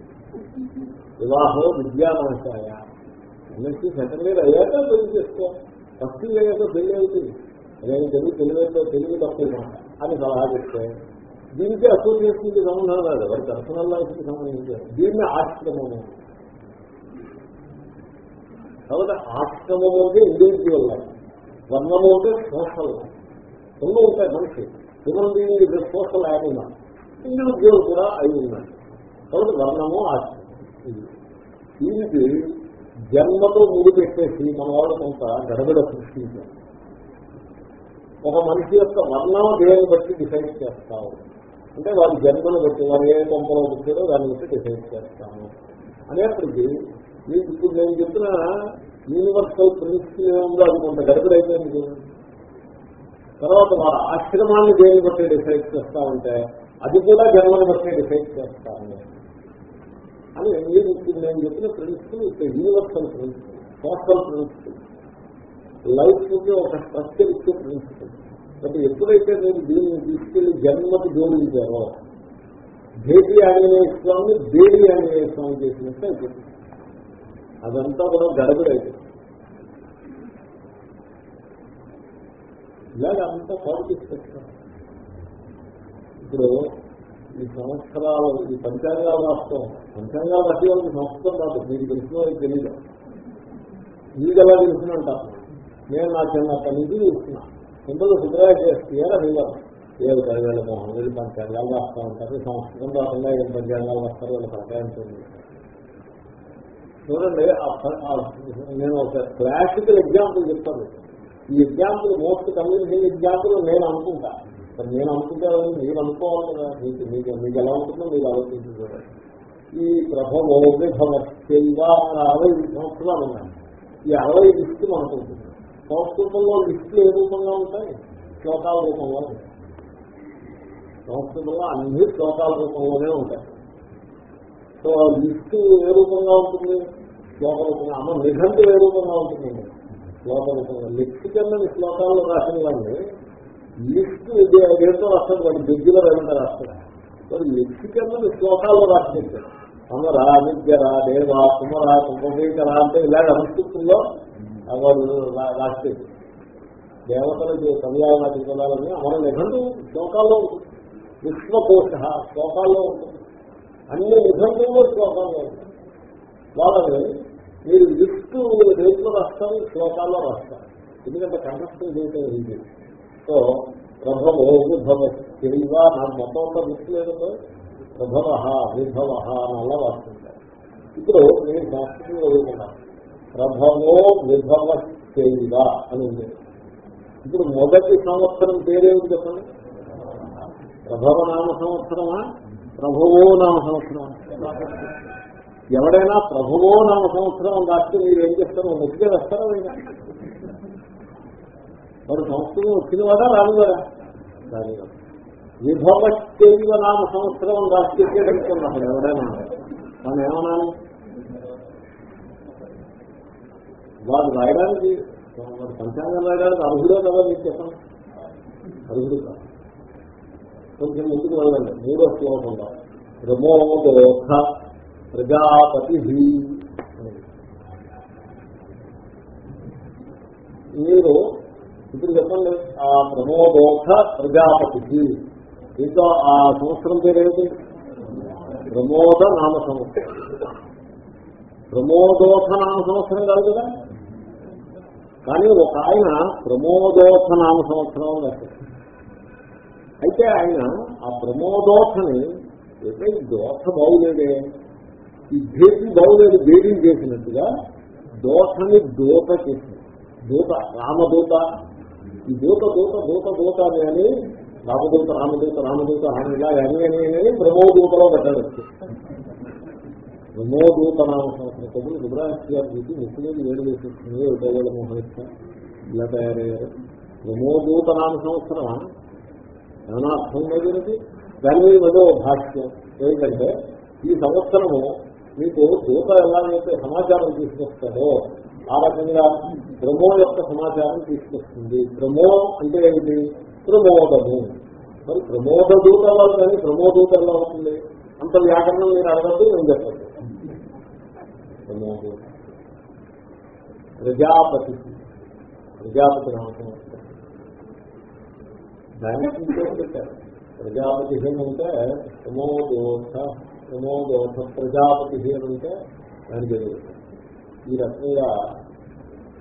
వివాహం విద్యానాశాయ ఎన్ఎస్సీ సెకండ్ ఇయర్ అయ్యాక పెళ్ళి చేసుకో. ఫస్ట్ ఇయర్ అయ్యాక పెళ్ళి అవుతుంది. నేను తెలుగు తెలివితో తెలుగు తప్ప అని సలహా చెప్తే దీనికి అసోసియేషన్కి సంబంధం లేదు. వారి పర్సనల్ లైఫ్కి సంబంధించారు దీన్ని ఆశ్రమము. కాబట్టి ఆశ్రమము అంటే ఇండివిజువల్ లైఫ్. వర్ణము అంటే సోషల్ రెండు ఉంటాయి మనిషి. హ్యూమన్ బీయింగ్ ఇది సోషల్ యానిమల్ ఇండివిజువల్ కూడా అయి ఉన్నాయి. కాబట్టి వర్ణము ఆశ్రమం దీనికి జన్మతో ముడి పెట్టేసి మన వాళ్ళు కొంత గడబడ సృష్టించారు. ఒక మనిషి యొక్క వర్ణం దేని బట్టి డిసైడ్ చేస్తాము అంటే వారి జన్మను బట్టి వారు ఏ కొంపలో వచ్చారో దాన్ని బట్టి డిసైడ్ చేస్తాము. అనేప్పటికీ ఇప్పుడు నేను చెప్పిన యూనివర్సల్ ప్రిన్సిపల్ ఏముందో అది కొంత గడపడైపోయింది తర్వాత వారి ఆశ్రమాన్ని దేని బట్టి డిసైడ్ చేస్తా ఉంటే అది కూడా జన్మని బట్టి డిసైడ్ చేస్తా అని మీరు ఇప్పుడు నేను చెప్పిన ప్రిన్సిపల్ ఇక్కడ universal principle social principle life ఒక స్ట్రక్చర్ ఇచ్చే ప్రిన్సిపల్ అంటే ఎప్పుడైతే మీరు దీన్ని తీసుకెళ్ళి జన్మకు జోడించారో భేటీ ఆంజనేయ స్వామి దేవి ఆంజనేయ స్వామి చేసినట్టు అయిపోతుంది. అదంతా కూడా గడబడైపోతుంది ఇలాగ అంతా పాలిటిక్స్ పెట్టారు ఇప్పుడు ఈ సంవత్సరాలు ఈ పంచాంగాలు రాష్ట్రం పంచాంగాలు రాసి వాళ్ళకి సంస్కృతం కాదు మీకు తెలిసిన వాళ్ళకి తెలియదు మీకు ఎలా తెలుసునంటారు నేను నా చిన్న నుంచి చూస్తున్నా ఇందులో శుభ్రగా చేస్తే అడిగారు ఏడు పదివేల మోహన్ వీళ్ళు పంచాంగాలు రాస్తా ఉంటారు సంస్కృతం రాకుండా ఏం పంచాంగాలు రాస్తారు వాళ్ళు ప్రకాయించండి చూడండి నేను ఒక క్లాసికల్ ఎగ్జాంపుల్ చెప్తాను. ఈ ఎగ్జాంపుల్ మోస్ట్ కమ్యూనికేషన్ ఎగ్జాంపుల్ నేను అనుకుంటా. మరి నేను అనుకుంటే మీరు అనుకోవాలి కదా. మీకు మీకు మీకు ఎలా ఉంటుందో మీరు ఆలోచించుకోవాలి ఈ ప్రభోభిభవత్యైవా అరవై సంవత్సరాలు ఉన్నాయి. ఈ అరవై లిస్టు మనకు ఉంటుంది. సంస్కృతంలో లిస్టులు ఏ రూపంగా ఉంటాయి? శ్లోకాల రూపంలో ఉంటాయి. సంస్కృతంలో అన్ని శ్లోకాల రూపంలోనే ఉంటాయి. సో లిస్టు ఏ రూపంగా ఉంటుంది? శ్లోక రూపంగా అమ్మ నిఘంటు ఏ రూపంగా ఉంటుంది శ్లోక రూపంగా లెక్సికల్ శ్లోకాల్లో రాసిన వాడిని లిస్ట్ దేంతో రాస్తాడు వాడు దగ్గర ఏమంటే రాస్తాడు. వాడు లెక్సికల్ శ్లోకాల్లో రాసిపెట్టాడు అమరా నిత్యరా దేవా కుమరా కుంభీకరా అంటే ఇలాగ అనుష్ఠితుల్లో వాడు రాసిపెట్టాడు దేవతలకి పర్యావరణ పదాలని అమర నిఘంటు శ్లోకాల్లో ఉంటుంది. విశ్వకోశ శ్లోకాల్లో ఉంటుంది. అన్ని నిఘంటుల్లో శ్లోకాల్లో ఉంటుంది వాళ్ళని మీరు లిఫ్ట్ రేట్లో రాస్తారు శ్లోకాల్లో రాస్తారు ఎందుకంటే కంఠస్థం చేయటం ఉంది సో ప్రభవ విభవ తెలివా నాకు మొత్తం అంతా లిఫ్ట్ లేదంటే ప్రభవ విభవ అని అలా రాస్తుంటారు. ఇప్పుడు నేను శాస్త్రం చదువుకున్నాను ప్రభవో విభవ తెలివా అని ఉంది. ఇప్పుడు మొదటి సంవత్సరం పేరేమిటి చెప్పండి? ప్రభవ నామ సంవత్సరమా? ప్రభువో నామ సంవత్సరమా? ఎవడైనా ప్రభువో నామ సంవత్సరం రాస్తే మీరు ఏం చేస్తారో? ముఖ్యంగా వేస్తారా అయినా మరి సంవత్సరం వచ్చినవాడా రానివాడా రానివాడు విభవ తెలివ నామ సంవత్సరం రాస్తే అనుకున్నాడు ఎవడైనా. మనం ఏమనాలి? వాడు రాయడానికి వాడు పంచాంగం రాయడానికి అర్హుడే కదా మీకు చెప్పండి? అర్హుడు కాదు. కొంచెం ముందుకు వెళ్ళండి. మూడో శ్లోకంలో ప్రమోదోఖ ప్రజాపతి. మీరు ఇప్పుడు చెప్పండి ఆ ప్రమోదోక్ష ప్రజాపతికి దీంతో ఆ సంవత్సరం పేరేమిటి ప్రమోద నామ సంవత్సరం. ప్రమోదోక్ష నామ సంవత్సరం కాదు కదా? కానీ ఒక ఆయన ప్రమోదోక్ష నామ సంవత్సరం అయితే ఆయన ఆ ప్రమోదోక్షని ఎప్పుడైతే దోష బాగులేదే. ఈ భేటీ బాగులేదు భేటీ చేసినట్టుగా దోషని దూత చేసింది. దూత రామదూత. ఈ దూత దూత దూత దూత అని అని రామదూత రామదూత రామదూత అని ఇలా అని అని అని బ్రహ్మోదూతలో పెట్టాడు. బ్రహ్మోదూత నామ సంవత్సరం కబులు రుద్రాక్షి గారు చూసి ముస్లింలు వేడు వేసేస్తుంది ఉదయవేళ మోహనిష్ట. ఇలా తయారయ్యారు. బ్రహ్మోదూత నామ సంవత్సరం ఏమైనా అర్థం లేదు దాని మీద భాష్యం. ఏంటంటే ఈ సంవత్సరము మీకు దేవత ఎలాగైతే సమాచారం తీసుకొస్తారో ఆ రకంగా బ్రహ్మో యొక్క సమాచారం తీసుకొస్తుంది. బ్రహ్మో అంటే ఏమిటి? ప్రమోదము. మరి ప్రమోద దూత ఎలా కానీ ప్రమోదూత ఎలా అవుతుంది. అంత వ్యాకరణం మీరు అడగద్దు నేను చెప్పండి ప్రమోదూత ప్రజాపతి. ప్రజాపతి నామకం దానికి ఏమంటే పెట్టారు. ప్రజాపతి అంటే ప్రమోదోష ప్రజాపతి అని అంటే దానికి ఎదుగుతుంది ఈ రకంగా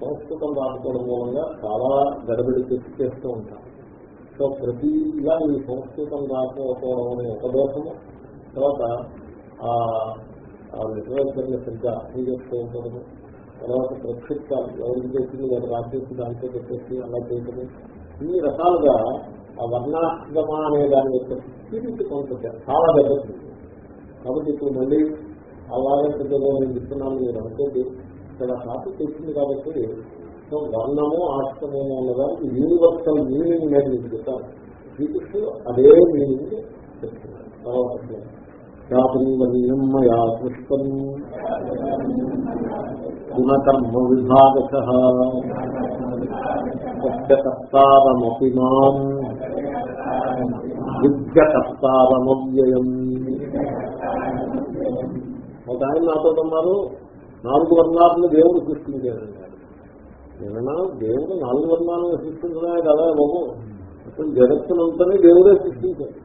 సంస్కృతం రాసుకోవడం మూలంగా చాలా గడబడి తెచ్చి చేస్తూ ఉంటారు సో ప్రతి ఇలా ఈ సంస్కృతం రాకపోవడం అనే ఒక దోషము. తర్వాత ఆ లిటరేచర్ని సరిగ్గా అర్థం చేస్తూ తర్వాత ప్రక్షిప్తాలు ఎవరికి చేసింది వాళ్ళు రాసేసి దాంట్లో పెట్టేసి అలా చేయటము. ఇన్ని రకాలుగా ఆ వర్ణాశ్రమ అనే దాని యొక్క స్పిరిట్ కొంత చాలా దెబ్బతింది కాబట్టి ఇప్పుడు మళ్ళీ అలాగే పెద్దగా నేను చెప్తున్నాను మీరు అనుకోండి ఇక్కడ టాపిక్ వచ్చింది కాబట్టి సో వర్ణము ఆశ్రమము అన్నదానికి యూనివర్సల్ మీనింగ్ నేను మీకు చెప్తాను. శ్రీకృష్ణుడు అదే మీనింగ్ చెప్తున్నాను తర్వాత చాతుర్వర్ణ్యం గుణకర్మ విభాగశ. మాం. విద్యకర్తారమవ్యయం. ఒక ఆయన నాతో అన్నారు నాలుగు వర్ణాలను దేవుడు సృష్టించాడన్నారు నిన్న దేవుడు నాలుగు వర్ణాలను సృష్టించడమే కదా బాబు. అసలు జగత్తునంతనే దేవుడే సృష్టించాడు.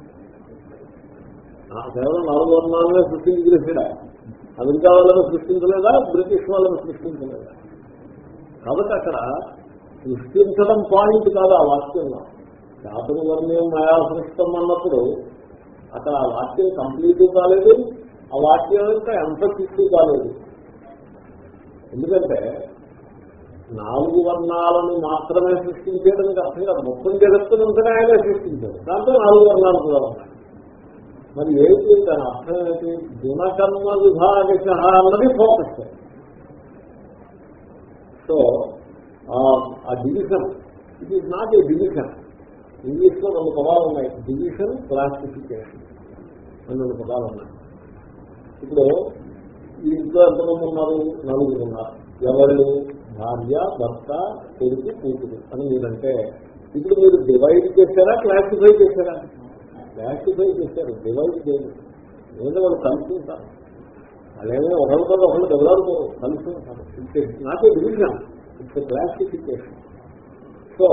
ఆ కేవలం నాలుగు వర్ణాలనే సృష్టించగలిసాడా అమెరికా వాళ్ళని సృష్టించలేదా? బ్రిటిష్ వాళ్ళని సృష్టించలేదా? కాబట్టి అక్కడ సృష్టించడం పాయింట్ కాదు ఆ వాక్యంలో. చాతుర్వర్ణ్యం మయా సృష్టం అన్నప్పుడు అక్కడ ఆ వాక్యం కంప్లీట్ కాలేదు. ఆ వాక్యం యొక్క ఎంఫసిస్ కాలేదు. ఎందుకంటే నాలుగు వర్ణాలను మాత్రమే సృష్టించేయడానికి అర్థం కాదు. మొత్తం జగత్తునంతనే ఆయనే సృష్టించాడు. దాంతో నాలుగు వర్ణాలు కూడా ఉన్నాయి. మరి ఏంటి దాని అర్థం ఏంటి? గుణకర్మ విభాగశ అన్నది ఫోకస్ సో ఆ division it is not a division ఇంగ్లీష్లో రెండు పదాలు ఉన్నాయి. డివిజన్ క్లాసిఫికేషన్ రెండు పదాలు ఉన్నాయి. ఇప్పుడు ఈ ఇంట్లో ఎంతమంది ఉన్నారు? నలుగురు ఉన్నారు. ఎవరు? భార్య భర్త కొడుకు కూతురు అని మీరంటే ఇప్పుడు మీరు డివైడ్ చేశారా క్లాసిఫై చేశారా? క్లాసిఫై చేశారు. డివైడ్ చేయరు ఏదో వాళ్ళు కలిసి ఉంటారు అలాగే ఒకరితో ఒకరు డెవలప్కోరు కలిసి ఉంటారు it's not a division it's classification so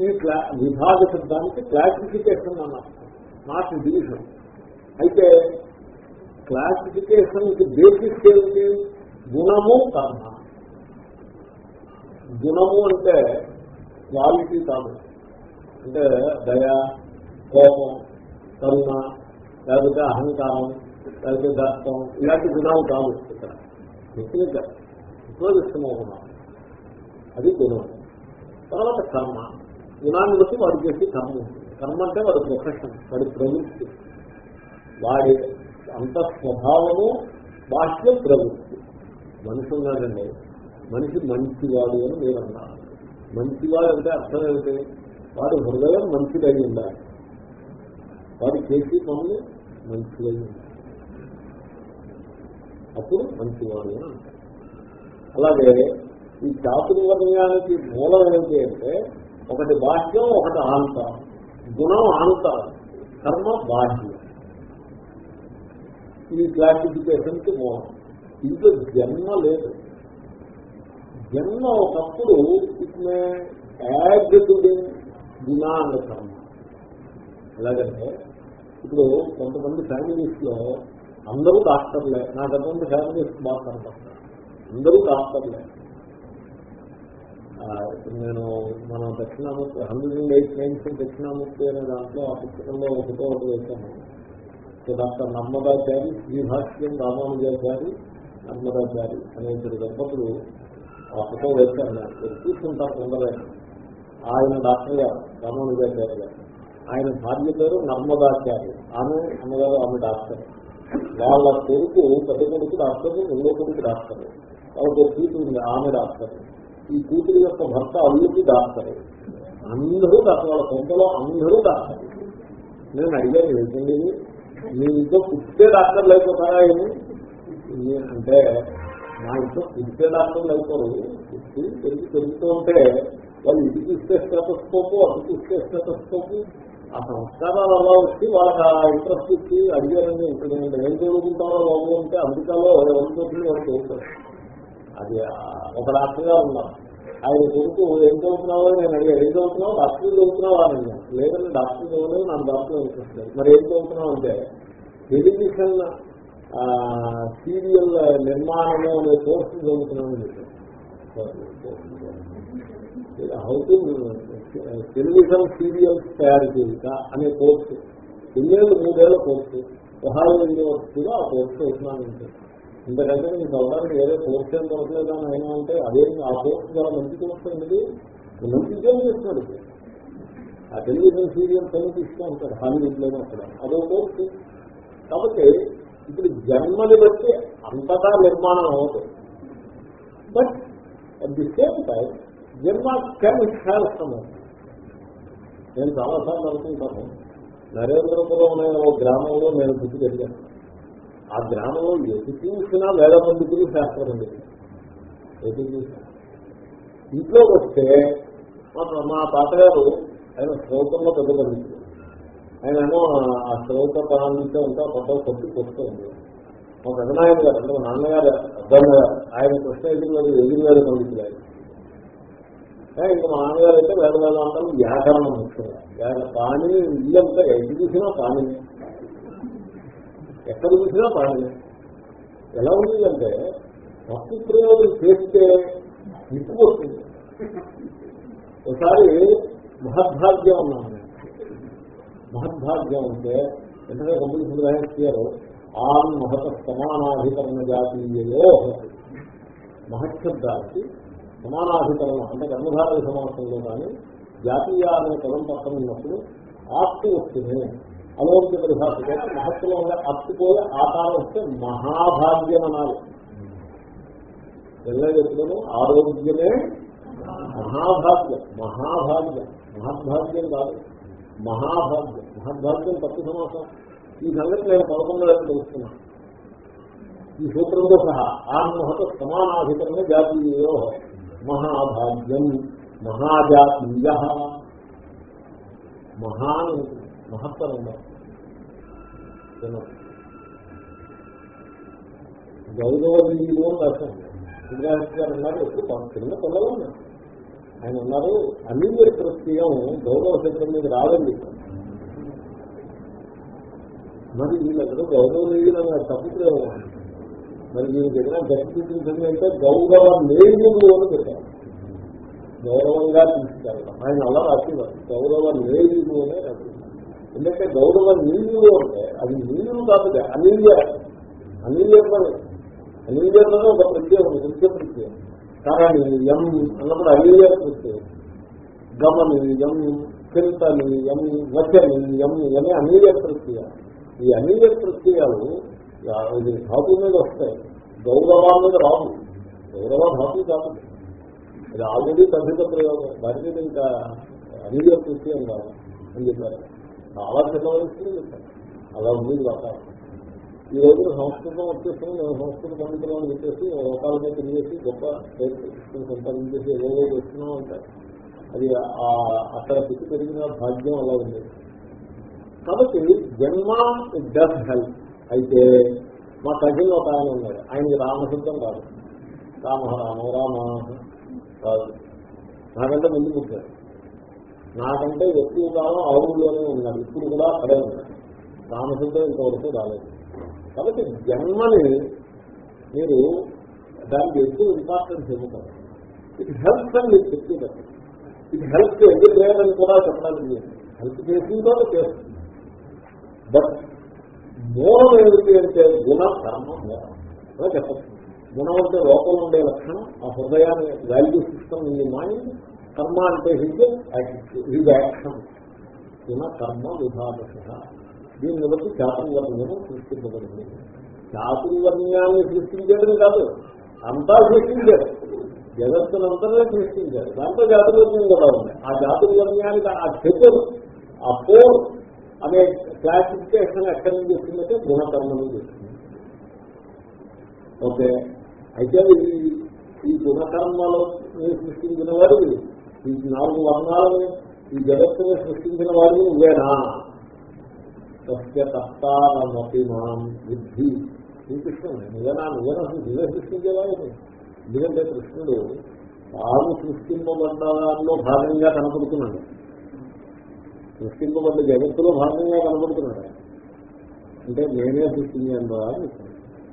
ఈ క్లా విభాగ శబ్దానికి క్లాసిఫికేషన్ అన్నారు. నాట్ డివిజన్ అయితే క్లాసిఫికేషన్ బేసిస్ ఏమిటి? గుణము కర్మ. గుణము అంటే క్వాలిటీ కాదు. అంటే దయ కోపం కరుణ లేకపోతే అహంకారం లేకపోతే దత్తం ఇలాంటి గుణాలు కాదు ఇక్కడ. టెక్నిక్ ఉపయోగిస్తున్నాం గుణం. అది గుణం. తర్వాత కర్మ. గుణాన్ని బట్టి వాడు చేసి కర్మ ఉంటుంది. కర్మ అంటే వాడి ప్రొఫెషన్ వాడి ప్రవృత్తి. వాడి అంత స్వభావము బాహ్య ప్రవృత్తి మనిషి ఉన్నాడండి మనిషి మంచివాడు అని మీరు అన్నారు మంచివాడు అంటే అర్థం ఏమిటి? వాడి హృదయం మంచిదై ఉండాలి. వాడు చేసి పనులు మంచిదై ఉండాలి. అప్పుడు మంచివాడు అని అంటారు. అలాగే ఈ చాతుర్వర్ణ్యానికి మూలం ఏంటి అంటే ఒకటి బాహ్యం ఒకటి ఆంత గుణం ఆంత కర్మ బాహ్యం. ఈ క్లాసిఫికేషన్కి మోహం ఇంట్లో జన్మ లేదు. జన్మ ఒకప్పుడు ఇట్ మే యాడ్ టు గుణా అన్న కర్మ ఎలాగంటే ఇప్పుడు కొంతమంది ఫ్యామిలీస్లో అందరూ డాక్టర్లే నా కొంతమంది ఫ్యామిలీస్ బాగా కనపడతారు. అందరూ డాక్టర్లే ఇప్పుడు నేను మన Dakshinamurthy hundred and eight nines Dakshinamurthy అనే దాంట్లో ఆ పుస్తకంలో ఒకటో ఒకటి వేశాను. డాక్టర్ నర్మదాచారి శ్రీభాష్యం రామానుజాచారి నర్మదాచారి అనే ఇద్దరు దంపతులు ఆ ఫోటో వేశాను నేను చూసుకుంటారు ఆయన డాక్టర్ గారు రామానుజాచారి గారు. ఆయన భార్య పేరు నర్మదాచారి ఆమె అమ్మగారు ఆమె డాక్టర్. వాళ్ళ కొడుకు పెద్ద కొడుకు డాక్టర్ రెండో కొడుకు డాక్టర్. వాళ్ళకి కూతురు ఉంది ఆమె డాక్టర్. ఈ కూతురు యొక్క భర్త అల్లుకి డాక్టర్. అందరూ డాక్టర్. వాళ్ళ సొంతలో అందరూ డాక్టర్. నేను అడిగాను ఏంటండి మీ ఇంట్లో పుట్టే డాక్టర్లు అయిపోతారా ఏమి? అంటే మా ఇంట్లో పుట్టే డాక్టర్లు అయిపోరు పుట్టి పెరిగి పెరుగుతూ ఉంటే వాళ్ళు ఇది చూస్తే స్టెటస్కోపు అది చూస్తే స్టెటస్కోపు ఆ సంస్కారాలు అలా వచ్చి వాళ్ళకి ఆ ఇంట్రెస్ట్ ఇచ్చి అడిగారని ఇక్కడ ఏం చదువుకుంటారో బాబు అంటే అమెరికాలో ఎవరి చదువుతుంది వాళ్ళు చదువుతారు. అది ఒక డాక్టర్గా ఉన్నారు. ఆయన కొడుకు ఏం చదువుతున్నావో? నేను అడిగాను. ఏం చదువుతున్నావు? డాక్టర్ చదువుతున్నావా? అని అడిగాను. లేదంటే డాక్టర్ చదవలేదు నాకు డాక్టర్ ఇంట్రెస్ట్ మరి ఏం చదువుతున్నావు? అంటే టెలివిజన్ సీరియల్ నిర్మాణము అనే కోర్సు చదువుతున్నాను చెప్పాను హౌ టు టెలివిజన్ సీరియల్స్ తయారు చేయుట అనే కోర్సు ఎన్నేళ్ళు మూడేళ్ళ కోర్సు ఒహాయో యూనివర్సిటీలో ఆ కోర్సు అవుతున్నాను ఇంతకంటే మీకు చదవడానికి ఏదో కోర్సు ఏం దొరకలేదు అని అయినా అంటే అదే ఆ కోర్సు చాలా మంచి కోర్సు అండి మంచి ఉద్యోగం చేస్తున్నాడు. ఆ టెలివిజన్ సీరియల్స్ అన్ని తీసుకుని ఉంటాడు హాలీవుడ్లోనే అక్కడ అదో కోర్సు కాబట్టి ఇప్పుడు జన్మని బట్టి అంతటా నిర్మాణం అవుతుంది. But at the same time జన్మ కెన్ హ్యావ్ నేను చాలాసార్లు అనుకుంటాను నరేంద్రపురం అనే ఒక గ్రామంలో నేను బుద్ధి జరిగాను ఆ గ్రామంలో ఎటు చూసినా వేల పండితులు శాస్త్ర పండితులు ఎటు చూసినా. ఇంట్లో వస్తే మా తాతగారు ఆయన శ్లోకంలో పెద్ద పండితులు ఆయన ఏమో ఆ శ్లోక ప్రారంభించే ఉంటా కొత్త కొట్టి కొడుతూ ఉంది మా పెద్దనాయన గారు అంటే మా నాన్నగారు అబ్బాయి గారు ఆయన కృష్ణ ఎదురు ఎదురుగారు పండితులు ఆయన. ఇంకా మా నాన్నగారు అయితే వేద వేదాంతాలు వ్యాకరణం ముఖ్యంగా పాని ఇల్లంతా ఎటు చూసినా పాని ఎక్కడ చూసినా పాని ఎలా ఉంది అంటే వస్తు ప్రయోగం చేస్తే నిప్పు వస్తుంది. ఒకసారి మహద్భాగ్యం ఉన్నాను మహద్భాగ్యం అంటే వెంటనే కంపెనీ రాజకీయాలు ఆన్ మహత సమానాధికరణ జాతీయలో మహశబ్దానికి సమానాధికరణం అంటే కర్మధారణ సమాసంలో కానీ జాతీయ అనే పదం పక్కన ఉన్నప్పుడు ఆస్తి వస్తుంది. అలోక్య పరిభాష చేస్తే మహత్తులో ఉండే అప్పిపోయే ఆకారం వస్తే మహాభాగ్యం అనాలి. ఎల్లగెప్పుడూ ఆరోగ్యమే మహాభాగ్యం మహాభాగ్యం. మహద్భాగ్యం కాదు మహాభాగ్యం. మహద్భాగ్యం తప్పు సమాసం ఈ సంగతి నేను పదకొండు వేలు తెలుస్తున్నాను ఈ సూత్రంతో సహా ఆన్మహత సమానాధికరణ జాతీయో మహాభాగ్యం మహాజాతీయ. మహాన్ మహత్తరం ఉండదు గౌరవనీయులు అని రాశాను శ్రీరాజ్ గారు ఉన్నారు ఎప్పుడు చిన్న పిల్లలు ఉన్నారు. ఆయన ఉన్నారు అనిల్య ప్రత్యయం గౌరవ శబ్దం మీద రాదండి. మరి వీళ్ళెక్కడో గౌరవనీయులు తప్పులేదు మరి వీళ్ళకి ఏదైనా గట్టి అంటే గౌరవ నేయులు అని పెట్టారు. గౌరవంగా తీసుకెళ్ళడం ఆయన అలా రాసేవారు. గౌరవ నేయులు అనే రాసేవారు. ఎందుకంటే గౌరవ నీళ్ళు అంటే అది నీళ్ళు కాదు అనిల్య. అనిల్యమని అనిల్యమని ఒక ప్రత్యేకం నృత్య ప్రత్యయం కరణీయం అన్నప్పుడు అనిల్య ప్రత్యయం గమనీయం చింతనీయం వచనీయం అనే అనిల్య ప్రత్యయం ఈ అనిల్య ప్రత్యయాలు ఇది ధాతు మీద వస్తాయి. గౌరవం మీద రాదు గౌరవ ధాతు కాదు. ఇది ఆల్రెడీ తద్ధిత ప్రయోగం. దాని మీద ఇంకా అనిల్య ప్రత్యయం కాదు. అని చెప్పారు. చాలా చిన్న అలా ఉంది వాతావరణం ఈ రోజు సంస్కృతం వచ్చేస్తుంది నేను సంస్కృత పండితులు అని చెప్పేసి లోకాల మీద తిరిగేసి గొప్ప సంపాదించేసి ఏదో వస్తున్నాం అంటే అది అక్కడ పిచ్చి పెరిగిన భాగ్యం అలా ఉంది కాబట్టి జన్మ డస్ హెల్ప్ అయితే మా కజిన్ ఒక ఆయన ఉన్నాడు. ఆయనకి రామశబ్దం కాదు. రామ రామ రామ కాదు. నాకంటే ముందు పుట్టారు నాకంటే ఎక్కువ కాలం ఆవుల్లోనే ఉన్నాడు. ఇప్పుడు కూడా అక్కడే ఉన్నాడు. రామశబ్దం ఇంతవరకు రాలేదు. కాబట్టి జన్మని మీరు దానికి ఎక్కువ ఇంపార్టెన్స్ ఇవ్వతారు ఇట్ హెల్ప్ అని మీరు చెప్తున్నారు ఇది హెల్ప్ ఎందుకు లేదని కూడా చెప్పడానికి లేదు హెల్ప్ చేసిందో చేస్తుంది. బట్ మూలం ఏమిటి అంటే గుణ కర్మ మూలం. అలా చెప్పచ్చు. గుణం అంటే లోపల ఉండే లక్షణం ఆ హృదయాన్ని value system in the mind కర్మ అంటే హిజ్ హిజ్ యాక్షన్ గుణ కర్మ విభాగ దీన్ని బట్టి చాతుర్వర్ణ్యం సృష్టించబడింది చాతుర్వర్ణ్యాన్ని సృష్టించేది కాదు అంతా సృష్టించారు. జగత్తునంతనే సృష్టించారు. దాంతో జాతుర్వర్ణ్యం కూడా ఉంది. ఆ జాతుర్వర్ణ్యానికి ఆ చెప్పులు ఆ ఫోర్ అనే క్లాసిఫికేషన్ ఎక్కడి నుంచి వచ్చిందంటే గుణకర్మ నుంచి వచ్చింది ఓకే. అయితే ఈ గుణకర్మలో సృష్టించిన వారు ఈ నాలుగు వర్ణాలని ఈ జగత్తుని సృష్టించిన వాడిని నువ్వేనా? సత్య కర్తారమతి మాం బుద్ధి శ్రీకృష్ణుడు నిజనా నువ్వేనా? నువ్వే సృష్టించేవాడు ఎందుకంటే కృష్ణుడు తాను సృష్టింపబడ్డాలో భాగంగా కనపడుతున్నాడు. సృష్టింపబడ్డ జగత్తులో భాగంగా కనపడుతున్నాడు. అంటే నేనే సృష్టించాను అని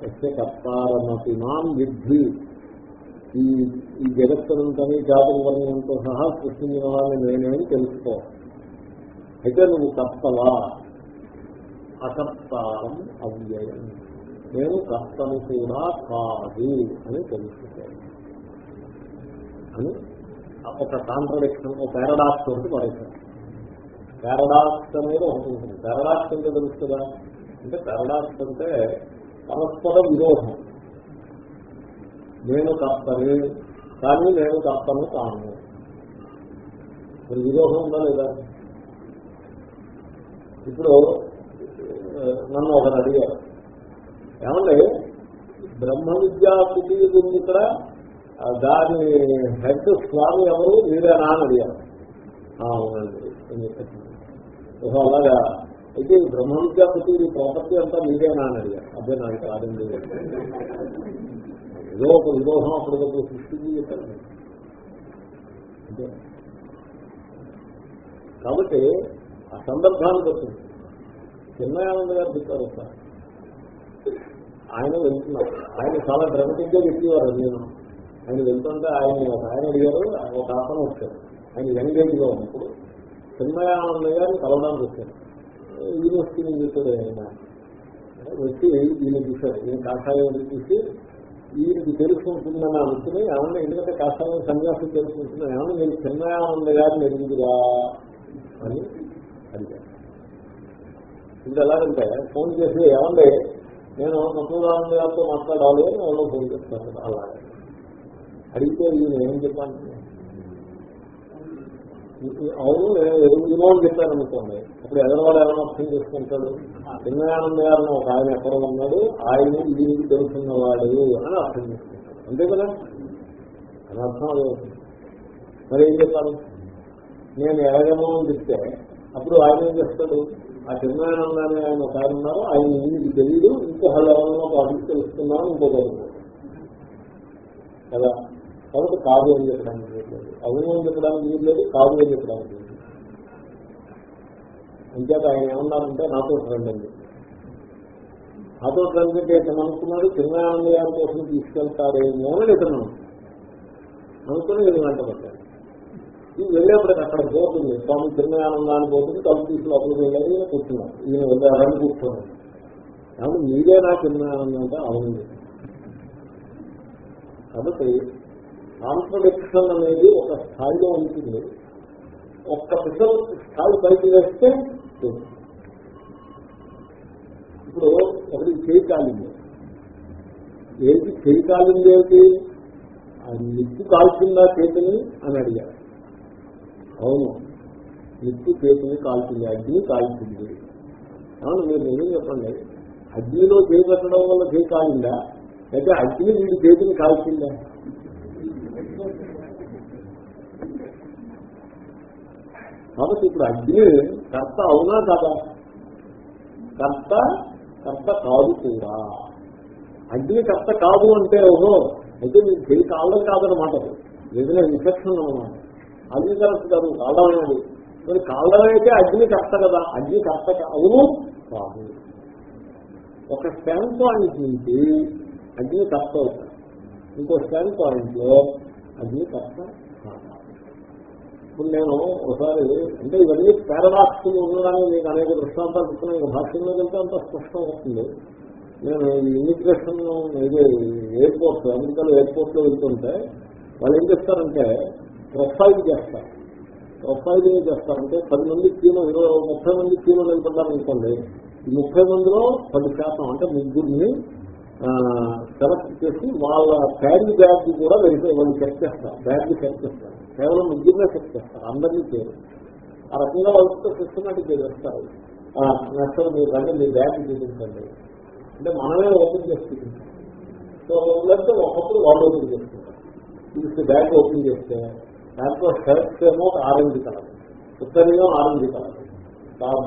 సత్య కర్తారమతి మాం విద్ధి. ఈ ఈ జగత్తునంతని జాతవర్ణంతో సహా సృష్టించిన వాళ్ళని నేనేమని తెలుసుకో అయితే నువ్వు కర్తవా? అకర్తారం అవ్యయం. నేను కర్తను కూడా కాదు అని తెలుసుకో అని ఒక కాంట్రడిక్షన్ ఒక పారాడాక్స్ ఒకటి పడేశాను పారాడాక్స్ అనేది ఒకటి ఉంటుంది. పారాడాక్స్ అంటే తెలుస్తుందా? అంటే పారాడాక్స్ అంటే పరస్పర విరోధం. నేను కర్తని కానీ నేను కర్తను కాను మరి విరోధం ఉందా లేదా? ఇప్పుడు నన్ను ఒకటి అడిగారు. ఏమంటే బ్రహ్మ విద్యా కుటీరు ఇక్కడ దాని హెడ్ స్వామి ఎవరు? మీరేనా అని అడిగారు. అవునండి అలాగా. అయితే బ్రహ్మ విద్యా కుటీరు ప్రాపర్టీ అంతా మీరేనా అని అడిగారు. అదే నాకు కాదండి ఏదో ఒక విరోధం అప్పటికప్పుడు సృష్టించి చెప్పారు. కాబట్టి ఆ సందర్భానికి వచ్చింది. చిన్నయానంద గారు చెప్పారు సార్ ఆయన వెళ్తున్నారు ఆయన చాలా డ్రమటిక్గా చెప్పేవారు నేను. ఆయన వెళ్తుంటే ఆయన ఒక ఆయన అడిగారు ఒక ఆసనం వచ్చారు. ఆయన యంగ్ ఏజ్లో ఉన్నప్పుడు చిన్నయానంద గారిని కలవడానికి వచ్చారు యూనివర్సిటీ నుంచి చెప్పాడు ఆయన వచ్చి ఈయన చూశారు. ఈయన కాషాయం చూసి ఈయనకి తెలుసుకుంటుందని అనుకుని ఏమన్నా ఎందుకంటే కాస్త సన్యాసం తెలుసుకుంటున్నా ఏమన్నా మీరు చిన్నయానంద గారిని ఎదుగుదురా అని అడిగారు. ఇది ఎలాగంటే ఫోన్ చేసి ఏమండి నేను సత్యనారాయణ గారితో మాట్లాడాలి అని ఎవరో ఫోన్ చేస్తాను అలాగే. అడిగితే ఈయన ఏం చెప్పాను అవును నేను ఎదుగులో అని చెప్పాను అనుకోండి. అప్పుడు ఎదరవాడు ఏమైనా అర్థం చేసుకుంటాడు? చిన్నయానంద గారిని ఒక ఆయన ఎక్కడ ఉన్నాడు ఆయన దీనికి తెలుసున్నవాడు అని అర్థం చేసుకుంటాడు. అంతే కదా? అని అర్థం అదే మరి ఏం చెప్పాను నేను ఎలాగేమో అని చెప్తే అప్పుడు ఆయన ఏం చేస్తాడు? ఆ చిన్నానంద అనే ఆయన ఒక ఆయన ఉన్నారు ఆయన ఇది తెలియదు ఇంకో హలో వాటికి తెలుస్తున్నాను ఇంకో కదా? కాబట్టి కాదు అని చెప్పడానికి వీల్లేదు. అవును అని చెప్పడానికి వీల్లేదు కాదు అని చెప్పడానికి వీల్లేదు. అంచేత ఆయన ఏమన్నారంటే నాతో ఫ్రెండ్ అండి నాతో ఫ్రెండ్ అంటే ఇతను అనుకున్నాడు చిన్నానంద గారి కోసం తీసుకెళ్తారేమో అని ఇతను అనుకుని ఇది వెంట పట్టాడు ఇది వెళ్ళేప్పటికి అక్కడ పోతుంది. స్వామి చిన్నయానందాన్ని పోతుంది తలుపు తీసి లోపలికి వెళ్ళారు ఈయన కూర్చున్నారు ఈయన వెళ్ళారని కూర్చున్నాడు కాబట్టి మీరే నా చిన్నయానందం అంటే అవును. కాబట్టి కాంట్రడిక్షన్ అనేది ఒక స్థాయిలో ఉంటుంది. ఒక్క పిసల్ స్థాయి పైకి వేస్తే ఇప్పుడు ఒకటి చేయి కాలింది ఏంటి చేయి కాలింది ఏంటి నిప్పు కాల్చిందా చేతిని అని అడిగారు. అవును నిప్పు చేతిని కాల్చింది అగ్ని కాల్చింది. అవును మీరు నేనేం చెప్పండి. అగ్నిలో చేయి పెట్టడం వల్ల చేయి కాలిందా? అయితే అగ్ని వీడి చేతిని కాల్చిందా? కాబట్టి ఇప్పుడు అగ్ని కర్త అవునా కదా? కర్త కర్త కాదు కూడా. అగ్ని కర్త కాదు అంటే ఓహో అయితే మీకు చెయ్యి కావడం కాదనమాట ఏదైనా ఇన్ఫెక్షన్ అనమాట అగ్ని కరెక్ట్ కాదు కావడం అనేది మరి కావడం అయితే అగ్ని కర్త కదా. అగ్ని కర్త అవును? కాదు. ఒక స్టాండ్ పాయింట్ నుంచి అగ్ని కర్త అవుతాడు. ఇంకో స్టాండ్ పాయింట్లో అగ్ని కర్త ఇప్పుడు నేను ఒకసారి అంటే ఇవన్నీ పారాడాక్స్లు ఉండడానికి మీకు అనేక దృష్టాంతాలు చెప్తున్నాను ఇంకా భాష్యంలో వెళ్తే అంత స్పష్టం అవుతుంది. నేను ఇమిగ్రేషన్ ఇది ఎయిర్పోర్ట్ అమెరికాలో ఎయిర్పోర్ట్లో వెళ్తుంటే వాళ్ళు ఏం చేస్తారంటే ప్రొఫైల్ చేస్తారు. ప్రొఫైలింగ్ చేస్తారంటే పది మంది క్యూలో ఇరవై ముప్పై మంది క్యూలో నిలబడ్డారు ఈ ముప్పై మందిలో పది శాతం అంటే ముగ్గురిని సెలెక్ట్ చేసి వాళ్ళ క్యారీ బ్యాగ్ కూడా వెరిఫై వాళ్ళు చెక్ చేస్తారు. బ్యాగ్ చెక్ చేస్తారు. కేవలం ముగ్గురునే చెక్ చేస్తారు అందరినీ చేయరు ఆ రకంగా వాళ్ళతో సిస్టమేటిక్ చేస్తారు. నెక్స్ట్ మీరు అంటే మీ బ్యాగ్ చూపించండి అంటే మనమే ఓపెన్ చేసి చూపించాలి సో లేకపోతే ఒకప్పుడు వాళ్ళు ఓపెన్ చేసుకుంటారు ఇది బ్యాగ్ ఓపెన్ చేస్తే దాంట్లో షర్ట్స్ ఏమో ఆరెంజ్ కలర్. ఉత్తరీయం orange colour.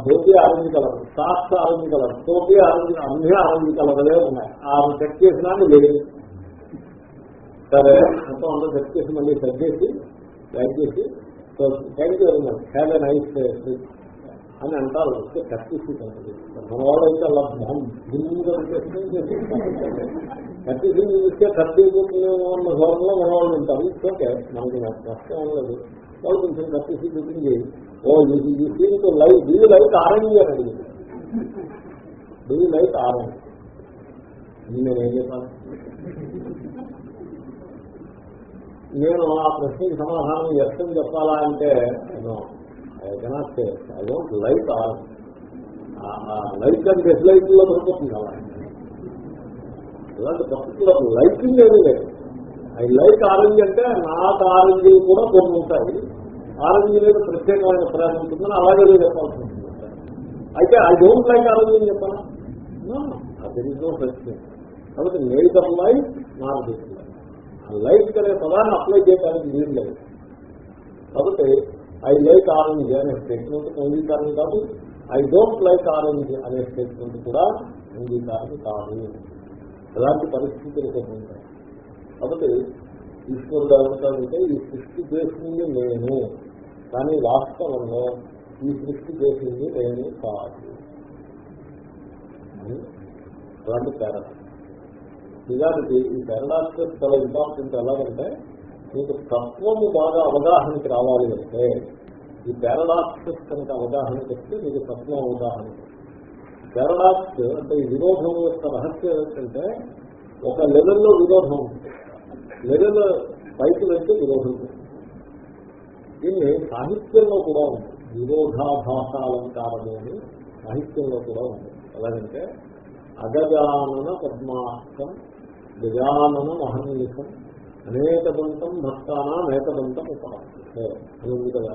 Dhoti orange colour. Socks orange colour. టోపీ ఆరెంజ్ అన్ని ఆరెంజ్ కలర్లే ఉన్నాయి. ఆ చెక్ చేసినా లేదు. సరే మొత్తం అందరూ చెక్ చేసి మళ్ళీ సెట్ చేసి దయచేసి thank you very much have a nice అని అంటారు. వస్తే కత్తిసి కంటే మనవాడు అయితే అలా మొహం భిన్నంగా కత్తిసి చూస్తే కత్తి అన్న ధోరణిలో మనవాళ్ళు ఉంటారు ఓకే మనకి కష్టం ఏం లేదు. వాళ్ళు కొంచెం కట్టిసి చూపించి ఓ ఇది దీనికి లైట్ డీ లైట్ ఆరెంజ్ అని అడిగింది డీ లైట్ ఆరెంజ్ నేను ఏం చెప్పాను నేను ఆ ప్రశ్నకి సమాధానం ఎస్ చెప్పాలా అంటే I don't like orange like అంటే ఎస్ లైట్లో దొరుకుతుంది అలా ఇలాంటి పర్టికులర్ లైకింగ్ ఏమీ లేదు. ఐ లైక్ ఆరెంజ్ అంటే నాకు ఆరెంజ్ కూడా కొన్ని ఉంటాయి. ఆరెంజ్ మీద ప్రత్యేకమైన ప్రేమ ఉంటుందని అలాగే నేను చెప్పాల్సి ఉంటుంది. అయితే ఐ డోంట్ లైక్ ఆరెంజ్ అని చెప్పాను? అది నో ప్రశ్న కాబట్టి నేచర్ లైక్ నాట్ ఆ లైక్ అనే పదాన్ని అప్లై చేయడానికి వీలు లేదు. కాబట్టి ఐ లైక్ ఆరెంజ్ అనే స్టేట్మెంట్ అంగీకారం కాదు ఐ డోంట్ లైక్ ఆరెంజ్ అనే స్టేట్మెంట్ కూడా అంగీకారం కాదు. ఎలాంటి పరిస్థితులు కొన్ని ఉంటాయి. కాబట్టి ఈశ్వరుడు ఏమంటాడంటే ఈ సృష్టి చేసింది నేను కానీ వాస్తవంలో ఈ సృష్టి చేసింది నేను కాదు. అలాంటి పారాడాక్స్ నిజానికి ఈ పారాడాక్సెస్ చాలా ఇంపార్టెంట్ ఎలాగంటే మీకు తత్వము బాగా అవగాహనకి రావాలి అంటే ఈ పారాడాక్సెస్ కనుక అవగాహనకి వస్తే మీకు తత్వం అవగాహన పారాడాక్స్ అంటే ఈ విరోధం యొక్క రహస్యం ఏంటంటే ఒక లెవెల్లో విరోధం ఉంటుంది. లెవెల్ పైకి వెళ్తే విరోధం ఉంటుంది. దీన్ని సాహిత్యంలో కూడా ఉంది. విరోధాభాసాలంకారము అని సాహిత్యంలో కూడా ఉంది. ఎలాగంటే అగజానన పద్మాస్తం గజానన మహర్నికం అనేకదంతం భక్తానా అనేకదంతం ఉపాసే అని ఉంది కదా.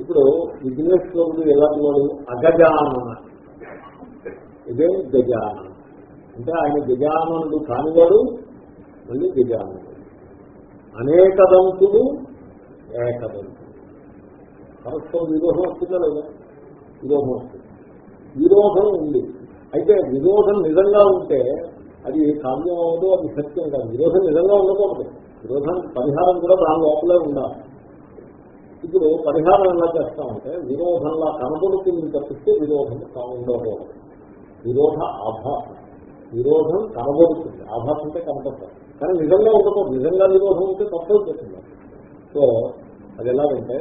ఇప్పుడు బిజినెస్లో ఎలాంటి వాడు అగజానన. ఇదే గజానన. అంటే ఆయన గజాననుడు కానివాడు మళ్ళీ గజాననుడు. అనేకదంతుడు ఏకదంతుడు. పరస్పరం విరోధం వస్తుందా లేదా విరోధం వస్తుంది విరోధం ఉంది. అయితే విరోధం నిజంగా ఉంటే అది కామ్యం అవ్వదు అది సత్యం కాదు. విరోధం నిజంగా ఉండకూడదు. విరోధం పరిహారం కూడా దాని లోపలే ఉండాలి. ఇప్పుడు పరిహారం ఎలా చేస్తామంటే విరోధంలా కనబడుతుంది తప్పిస్తే విరోధం ఉండకూడదు. విరోధ అభ విరోధం కనబడుతుంది. ఆభాస అంటే కనపడతారు కానీ నిజంగా ఉండకూడదు. నిజంగా విరోధం ఉంటే తప్పైపోతుంది. సో అది ఎలాగంటే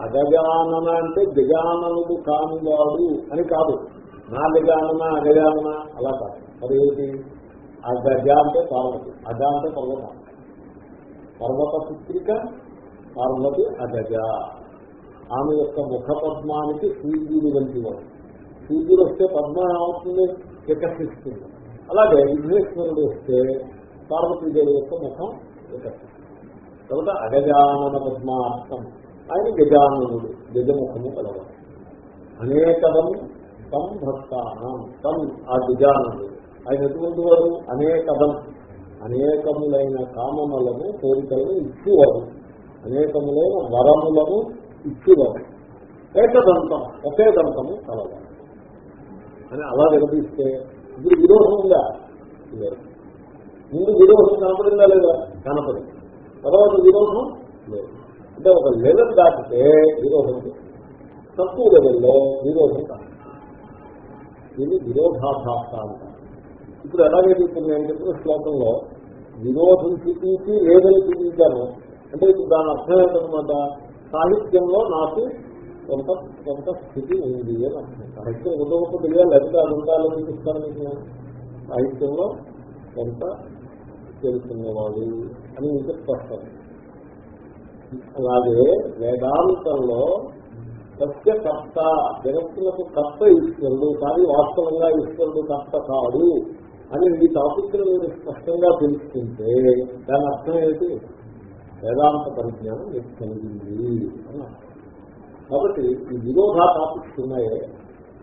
అగజానన అంటే గజాననుడు కానివాడు అని కాదు. నా గజానన అగజానన అలా కాదు. మరి ఏంటి ఆ గజ అంటే పార్వతి అజ అంటే పర్వతం. పర్వత పుత్రిక పార్వతి అగజ. ఆమె యొక్క ముఖ పద్మానికి సూర్యుడు వంటి సూర్యుడు వస్తే పద్మ ఏమవుతుంది? వికసిస్తుంది. అలాగే విఘ్నేశ్వరుడు వస్తే పార్వతీదేవి యొక్క ముఖం వికసిస్తుంది. తర్వాత అగజానన పద్మార్థం. ఆయన గజాననుడు గజముఖము కలవాలి అనేకదం తం భక్తానం తం ఆ గజాననుడు. ఆయన ఎటువంటి వాడు? అనేకదం అనేకములైన కామములను కోరికలను ఇచ్చేవారు అనేకములైన వరములను ఇచ్చేవారు ఏకదంతం ఒకే దంతము కలవాలి అని అలా వినిపిస్తే ఇప్పుడు విరోధం ఉందా లేదు. ముందు విరోధం కనపడిందా లేదా? కనపడింది. తర్వాత విరోధం లేదు. అంటే ఒక లెవెల్ దాటితే విరోధం తక్కువ లెవెల్లో విరోధం కాదు. ఇది విరోధాభాస అంటారు. ఇప్పుడు ఎలాగైతే ఇప్పుడు నేను చెప్పిన శ్లోకంలో విరోధం చూపించి లేదని చూపించాను. అంటే ఇప్పుడు దాని అర్థం ఏంటనమాట సాహిత్యంలో నాకు కొంత కొంత స్థితి ఉంది అని అర్థం. సాహిత్యం ఉదవకు తెలియాలి లేకపోతే అది ఉండాలని చూపిస్తాను మీకు నేను. సాహిత్యంలో కొంత తెలుసుకునేవాడు అని మీకు స్పష్టం. అలాగే వేదాంతంలో సత్య కర్త జగత్తులకు కర్త ఈశ్వరుడు కానీ వాస్తవంగా ఈశ్వరుడు కర్త కాడు. అని ఈ టాపిక్ మీరు స్పష్టంగా తెలుసుకుంటే దాని అర్థం ఏంటి వేదాంత పరిజ్ఞానం మీకు కలిగింది అని అర్థం. కాబట్టి ఈ విరోధా టాపిక్స్ ఉన్నాయే.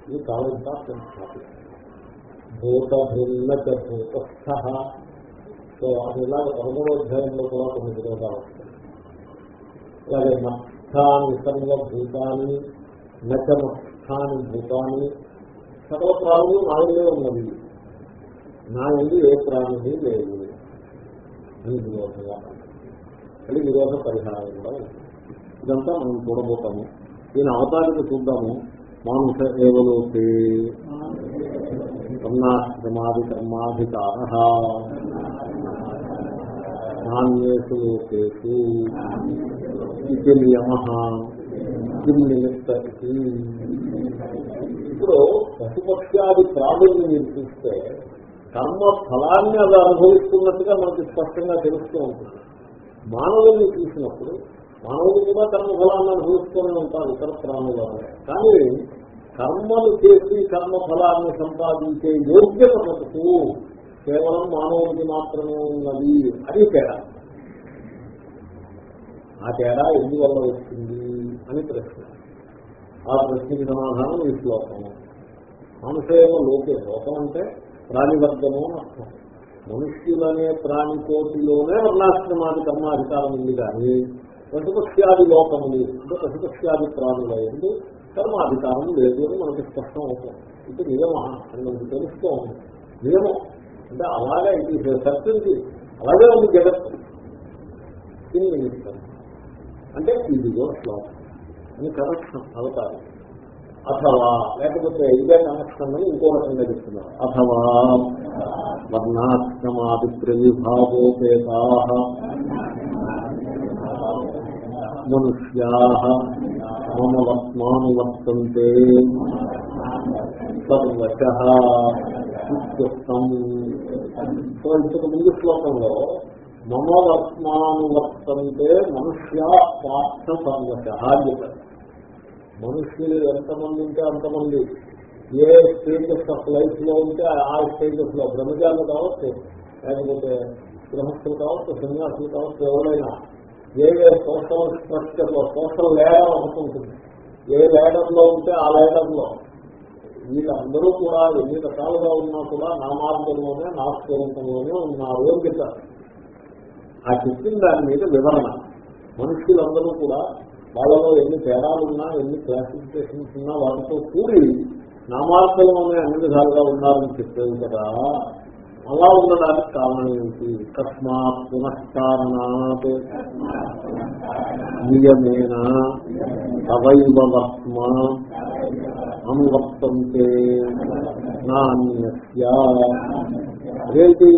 ఇవి చాలా ఇంపార్టెంట్ టాపిక్ భూత భిన్న భూతస్థ. సో అది ఇలాగ పదమూడో అధ్యాయంలో కూడా కొన్ని విరోధాలు వస్తాయి. అలాగే మత్స్థాని సర్వ భూతాన్ని నచ మత్స్థాని భూతాన్ని సర్వ ప్రాణులు నాలుగే ఉన్నది నా ఎందు ఏ ప్రాణి లేదు. అని విరోధంగా అది విరోధ పరిహారం కూడా ఉంది. ఇదంతా మనం చూడబోతాము. దీని అవతారిక చూద్దాము. మాంస ఏవలోకి కర్ణాశ్రమాది కర్మాధికార నాణ్యేషు లోకేషు. ఇది నియమ. కిం నిమిత్త ఇప్పుడు పశుపక్ష్యాది ప్రాణుల్ని మీరు చూస్తే కర్మ ఫలాన్ని అది అనుభవిస్తున్నట్టుగా మనకి స్పష్టంగా తెలుస్తూ ఉంటుంది. మానవుల్ని చూసినప్పుడు మానవులు కూడా కర్మ ఫలాన్ని అనుభవిస్తూనే ఉంటారు ఇతర ప్రాణులను కానీ కర్మలు చేసి కర్మ ఫలాన్ని సంపాదించే యోగ్యత మనకు కేవలం మానవుడికి మాత్రమే ఉన్నది అది తేడా. ఆ తేడా ఎందువల్ల వచ్చింది అని ప్రశ్న. ఆ ప్రశ్నకి సమాధానం ఈ శ్లోకము మనుషేమ లోకే లోకం అంటే ప్రాణివర్గము అని అర్థం మనుష్యులనే ప్రాణికోటిలోనే వర్ణాశ్రమాది కర్మాధికారం ఉంది కానీ పశుపక్ష్యాది లోకములు అంటే పశుపక్ష్యాది ప్రాణుల ఎందు కర్మాధికారం లేదు అని మనకి స్పష్టం అవుతుంది. ఇది నియమ. అని తెలుస్తూ ఉంది. నియమం. అంటే అలాగే ఇది సత్యంకి అలాగే ఉంది జగత్తు దీన్ని అంటే ఇదిగో శ్లోకం అని కరెక్షన్ అవుతారు. అథవా. లేకపోతే ఇదే కనెక్షన్ అని ఇంకో రకంగా చెప్తున్నారు. అథవా. వర్ణాశ్రమాది ప్రవిభావోపేతా మనుష్యా మమ వర్త్మాను వర్తంతే సర్వశ సో ఇంతకు ముందు శ్లోకంలో మమ వర్త్మాను వర్తంతే మనుష్యా పార్థ సర్వశ అని చెప్పారు. మనుష్యులు ఎంతమంది ఉంటే అంతమంది. ఏ స్టేటస్ ఆఫ్ లైఫ్లో ఉంటే ఆ స్టేటస్లో బ్రహ్మజాలు కావచ్చు లేకపోతే గృహస్థులు కావచ్చు సన్యాసులు కావచ్చు ఎవరైనా. ఏ ఏ సోషల్ స్ట్రక్చర్లో సోషల్ లేడర్ ఒకటి ఉంటుంది. ఏ లేడంలో ఉంటే ఆ లేడంలో వీళ్ళందరూ కూడా ఎన్ని రకాలుగా ఉన్నా కూడా నా మార్గంలోనే నా స్వరూపంలోనే ఉన్నారు అని చెప్పారు. ఆ చెప్పిన దాని మీద వివరణ. మనుషులందరూ కూడా వాళ్ళలో ఎన్ని తేడాలున్నా ఎన్ని క్లాసిఫికేషన్స్ ఉన్నా వాటితో కూడి నా అన్ని విధాలుగా ఉన్నారని చెప్పేది కదా. అలా ఉండడానికి కారణం ఏంటి అకస్మాత్ పునఃకారణాత్ నియమేన? అవైవత్మ అనువర్తంతే నాణ్యస్య అదేంటి?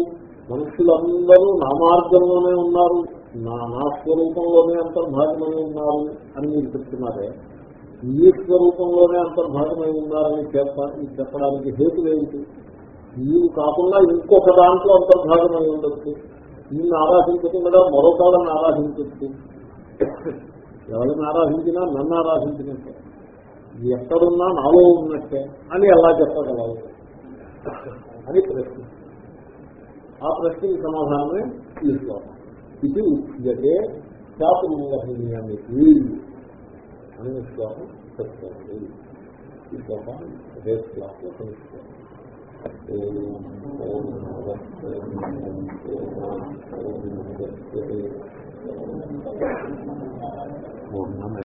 మనుషులందరూ నామార్గంలోనే ఉన్నారు. నా నా స్వరూపంలోనే అంతర్భాగమై ఉన్నారు అని మీరు చెప్తున్నారే ఈ స్వరూపంలోనే అంతర్భాగమై ఉన్నారని చెప్ప చెప్పడానికి హేతు లేదు నీవు కాకుండా ఇంకొక దాంట్లో అంతర్భాగమై ఉండొచ్చు. నిన్ను ఆరాధించకుండా మరొక వాళ్ళని ఆరాధించవచ్చు ఎవరిని ఆరాధించినా నన్ను ఆరాధించినట్టే. ఎక్కడున్నా నాలో ఉన్నట్టే అని ఎలా చెప్పగలవు? అని ప్రశ్న ఆ ప్రశ్నకి సమాధానమే తీసుకోవాలి ఇది ఉచ్యతే చాతుర్మోహనీయమితి అనే శ్లోకం చెప్తుంది. ఈ శ్లోకం రేపు క్లాస్లో కలుసుకోవాలి పూర్ణమే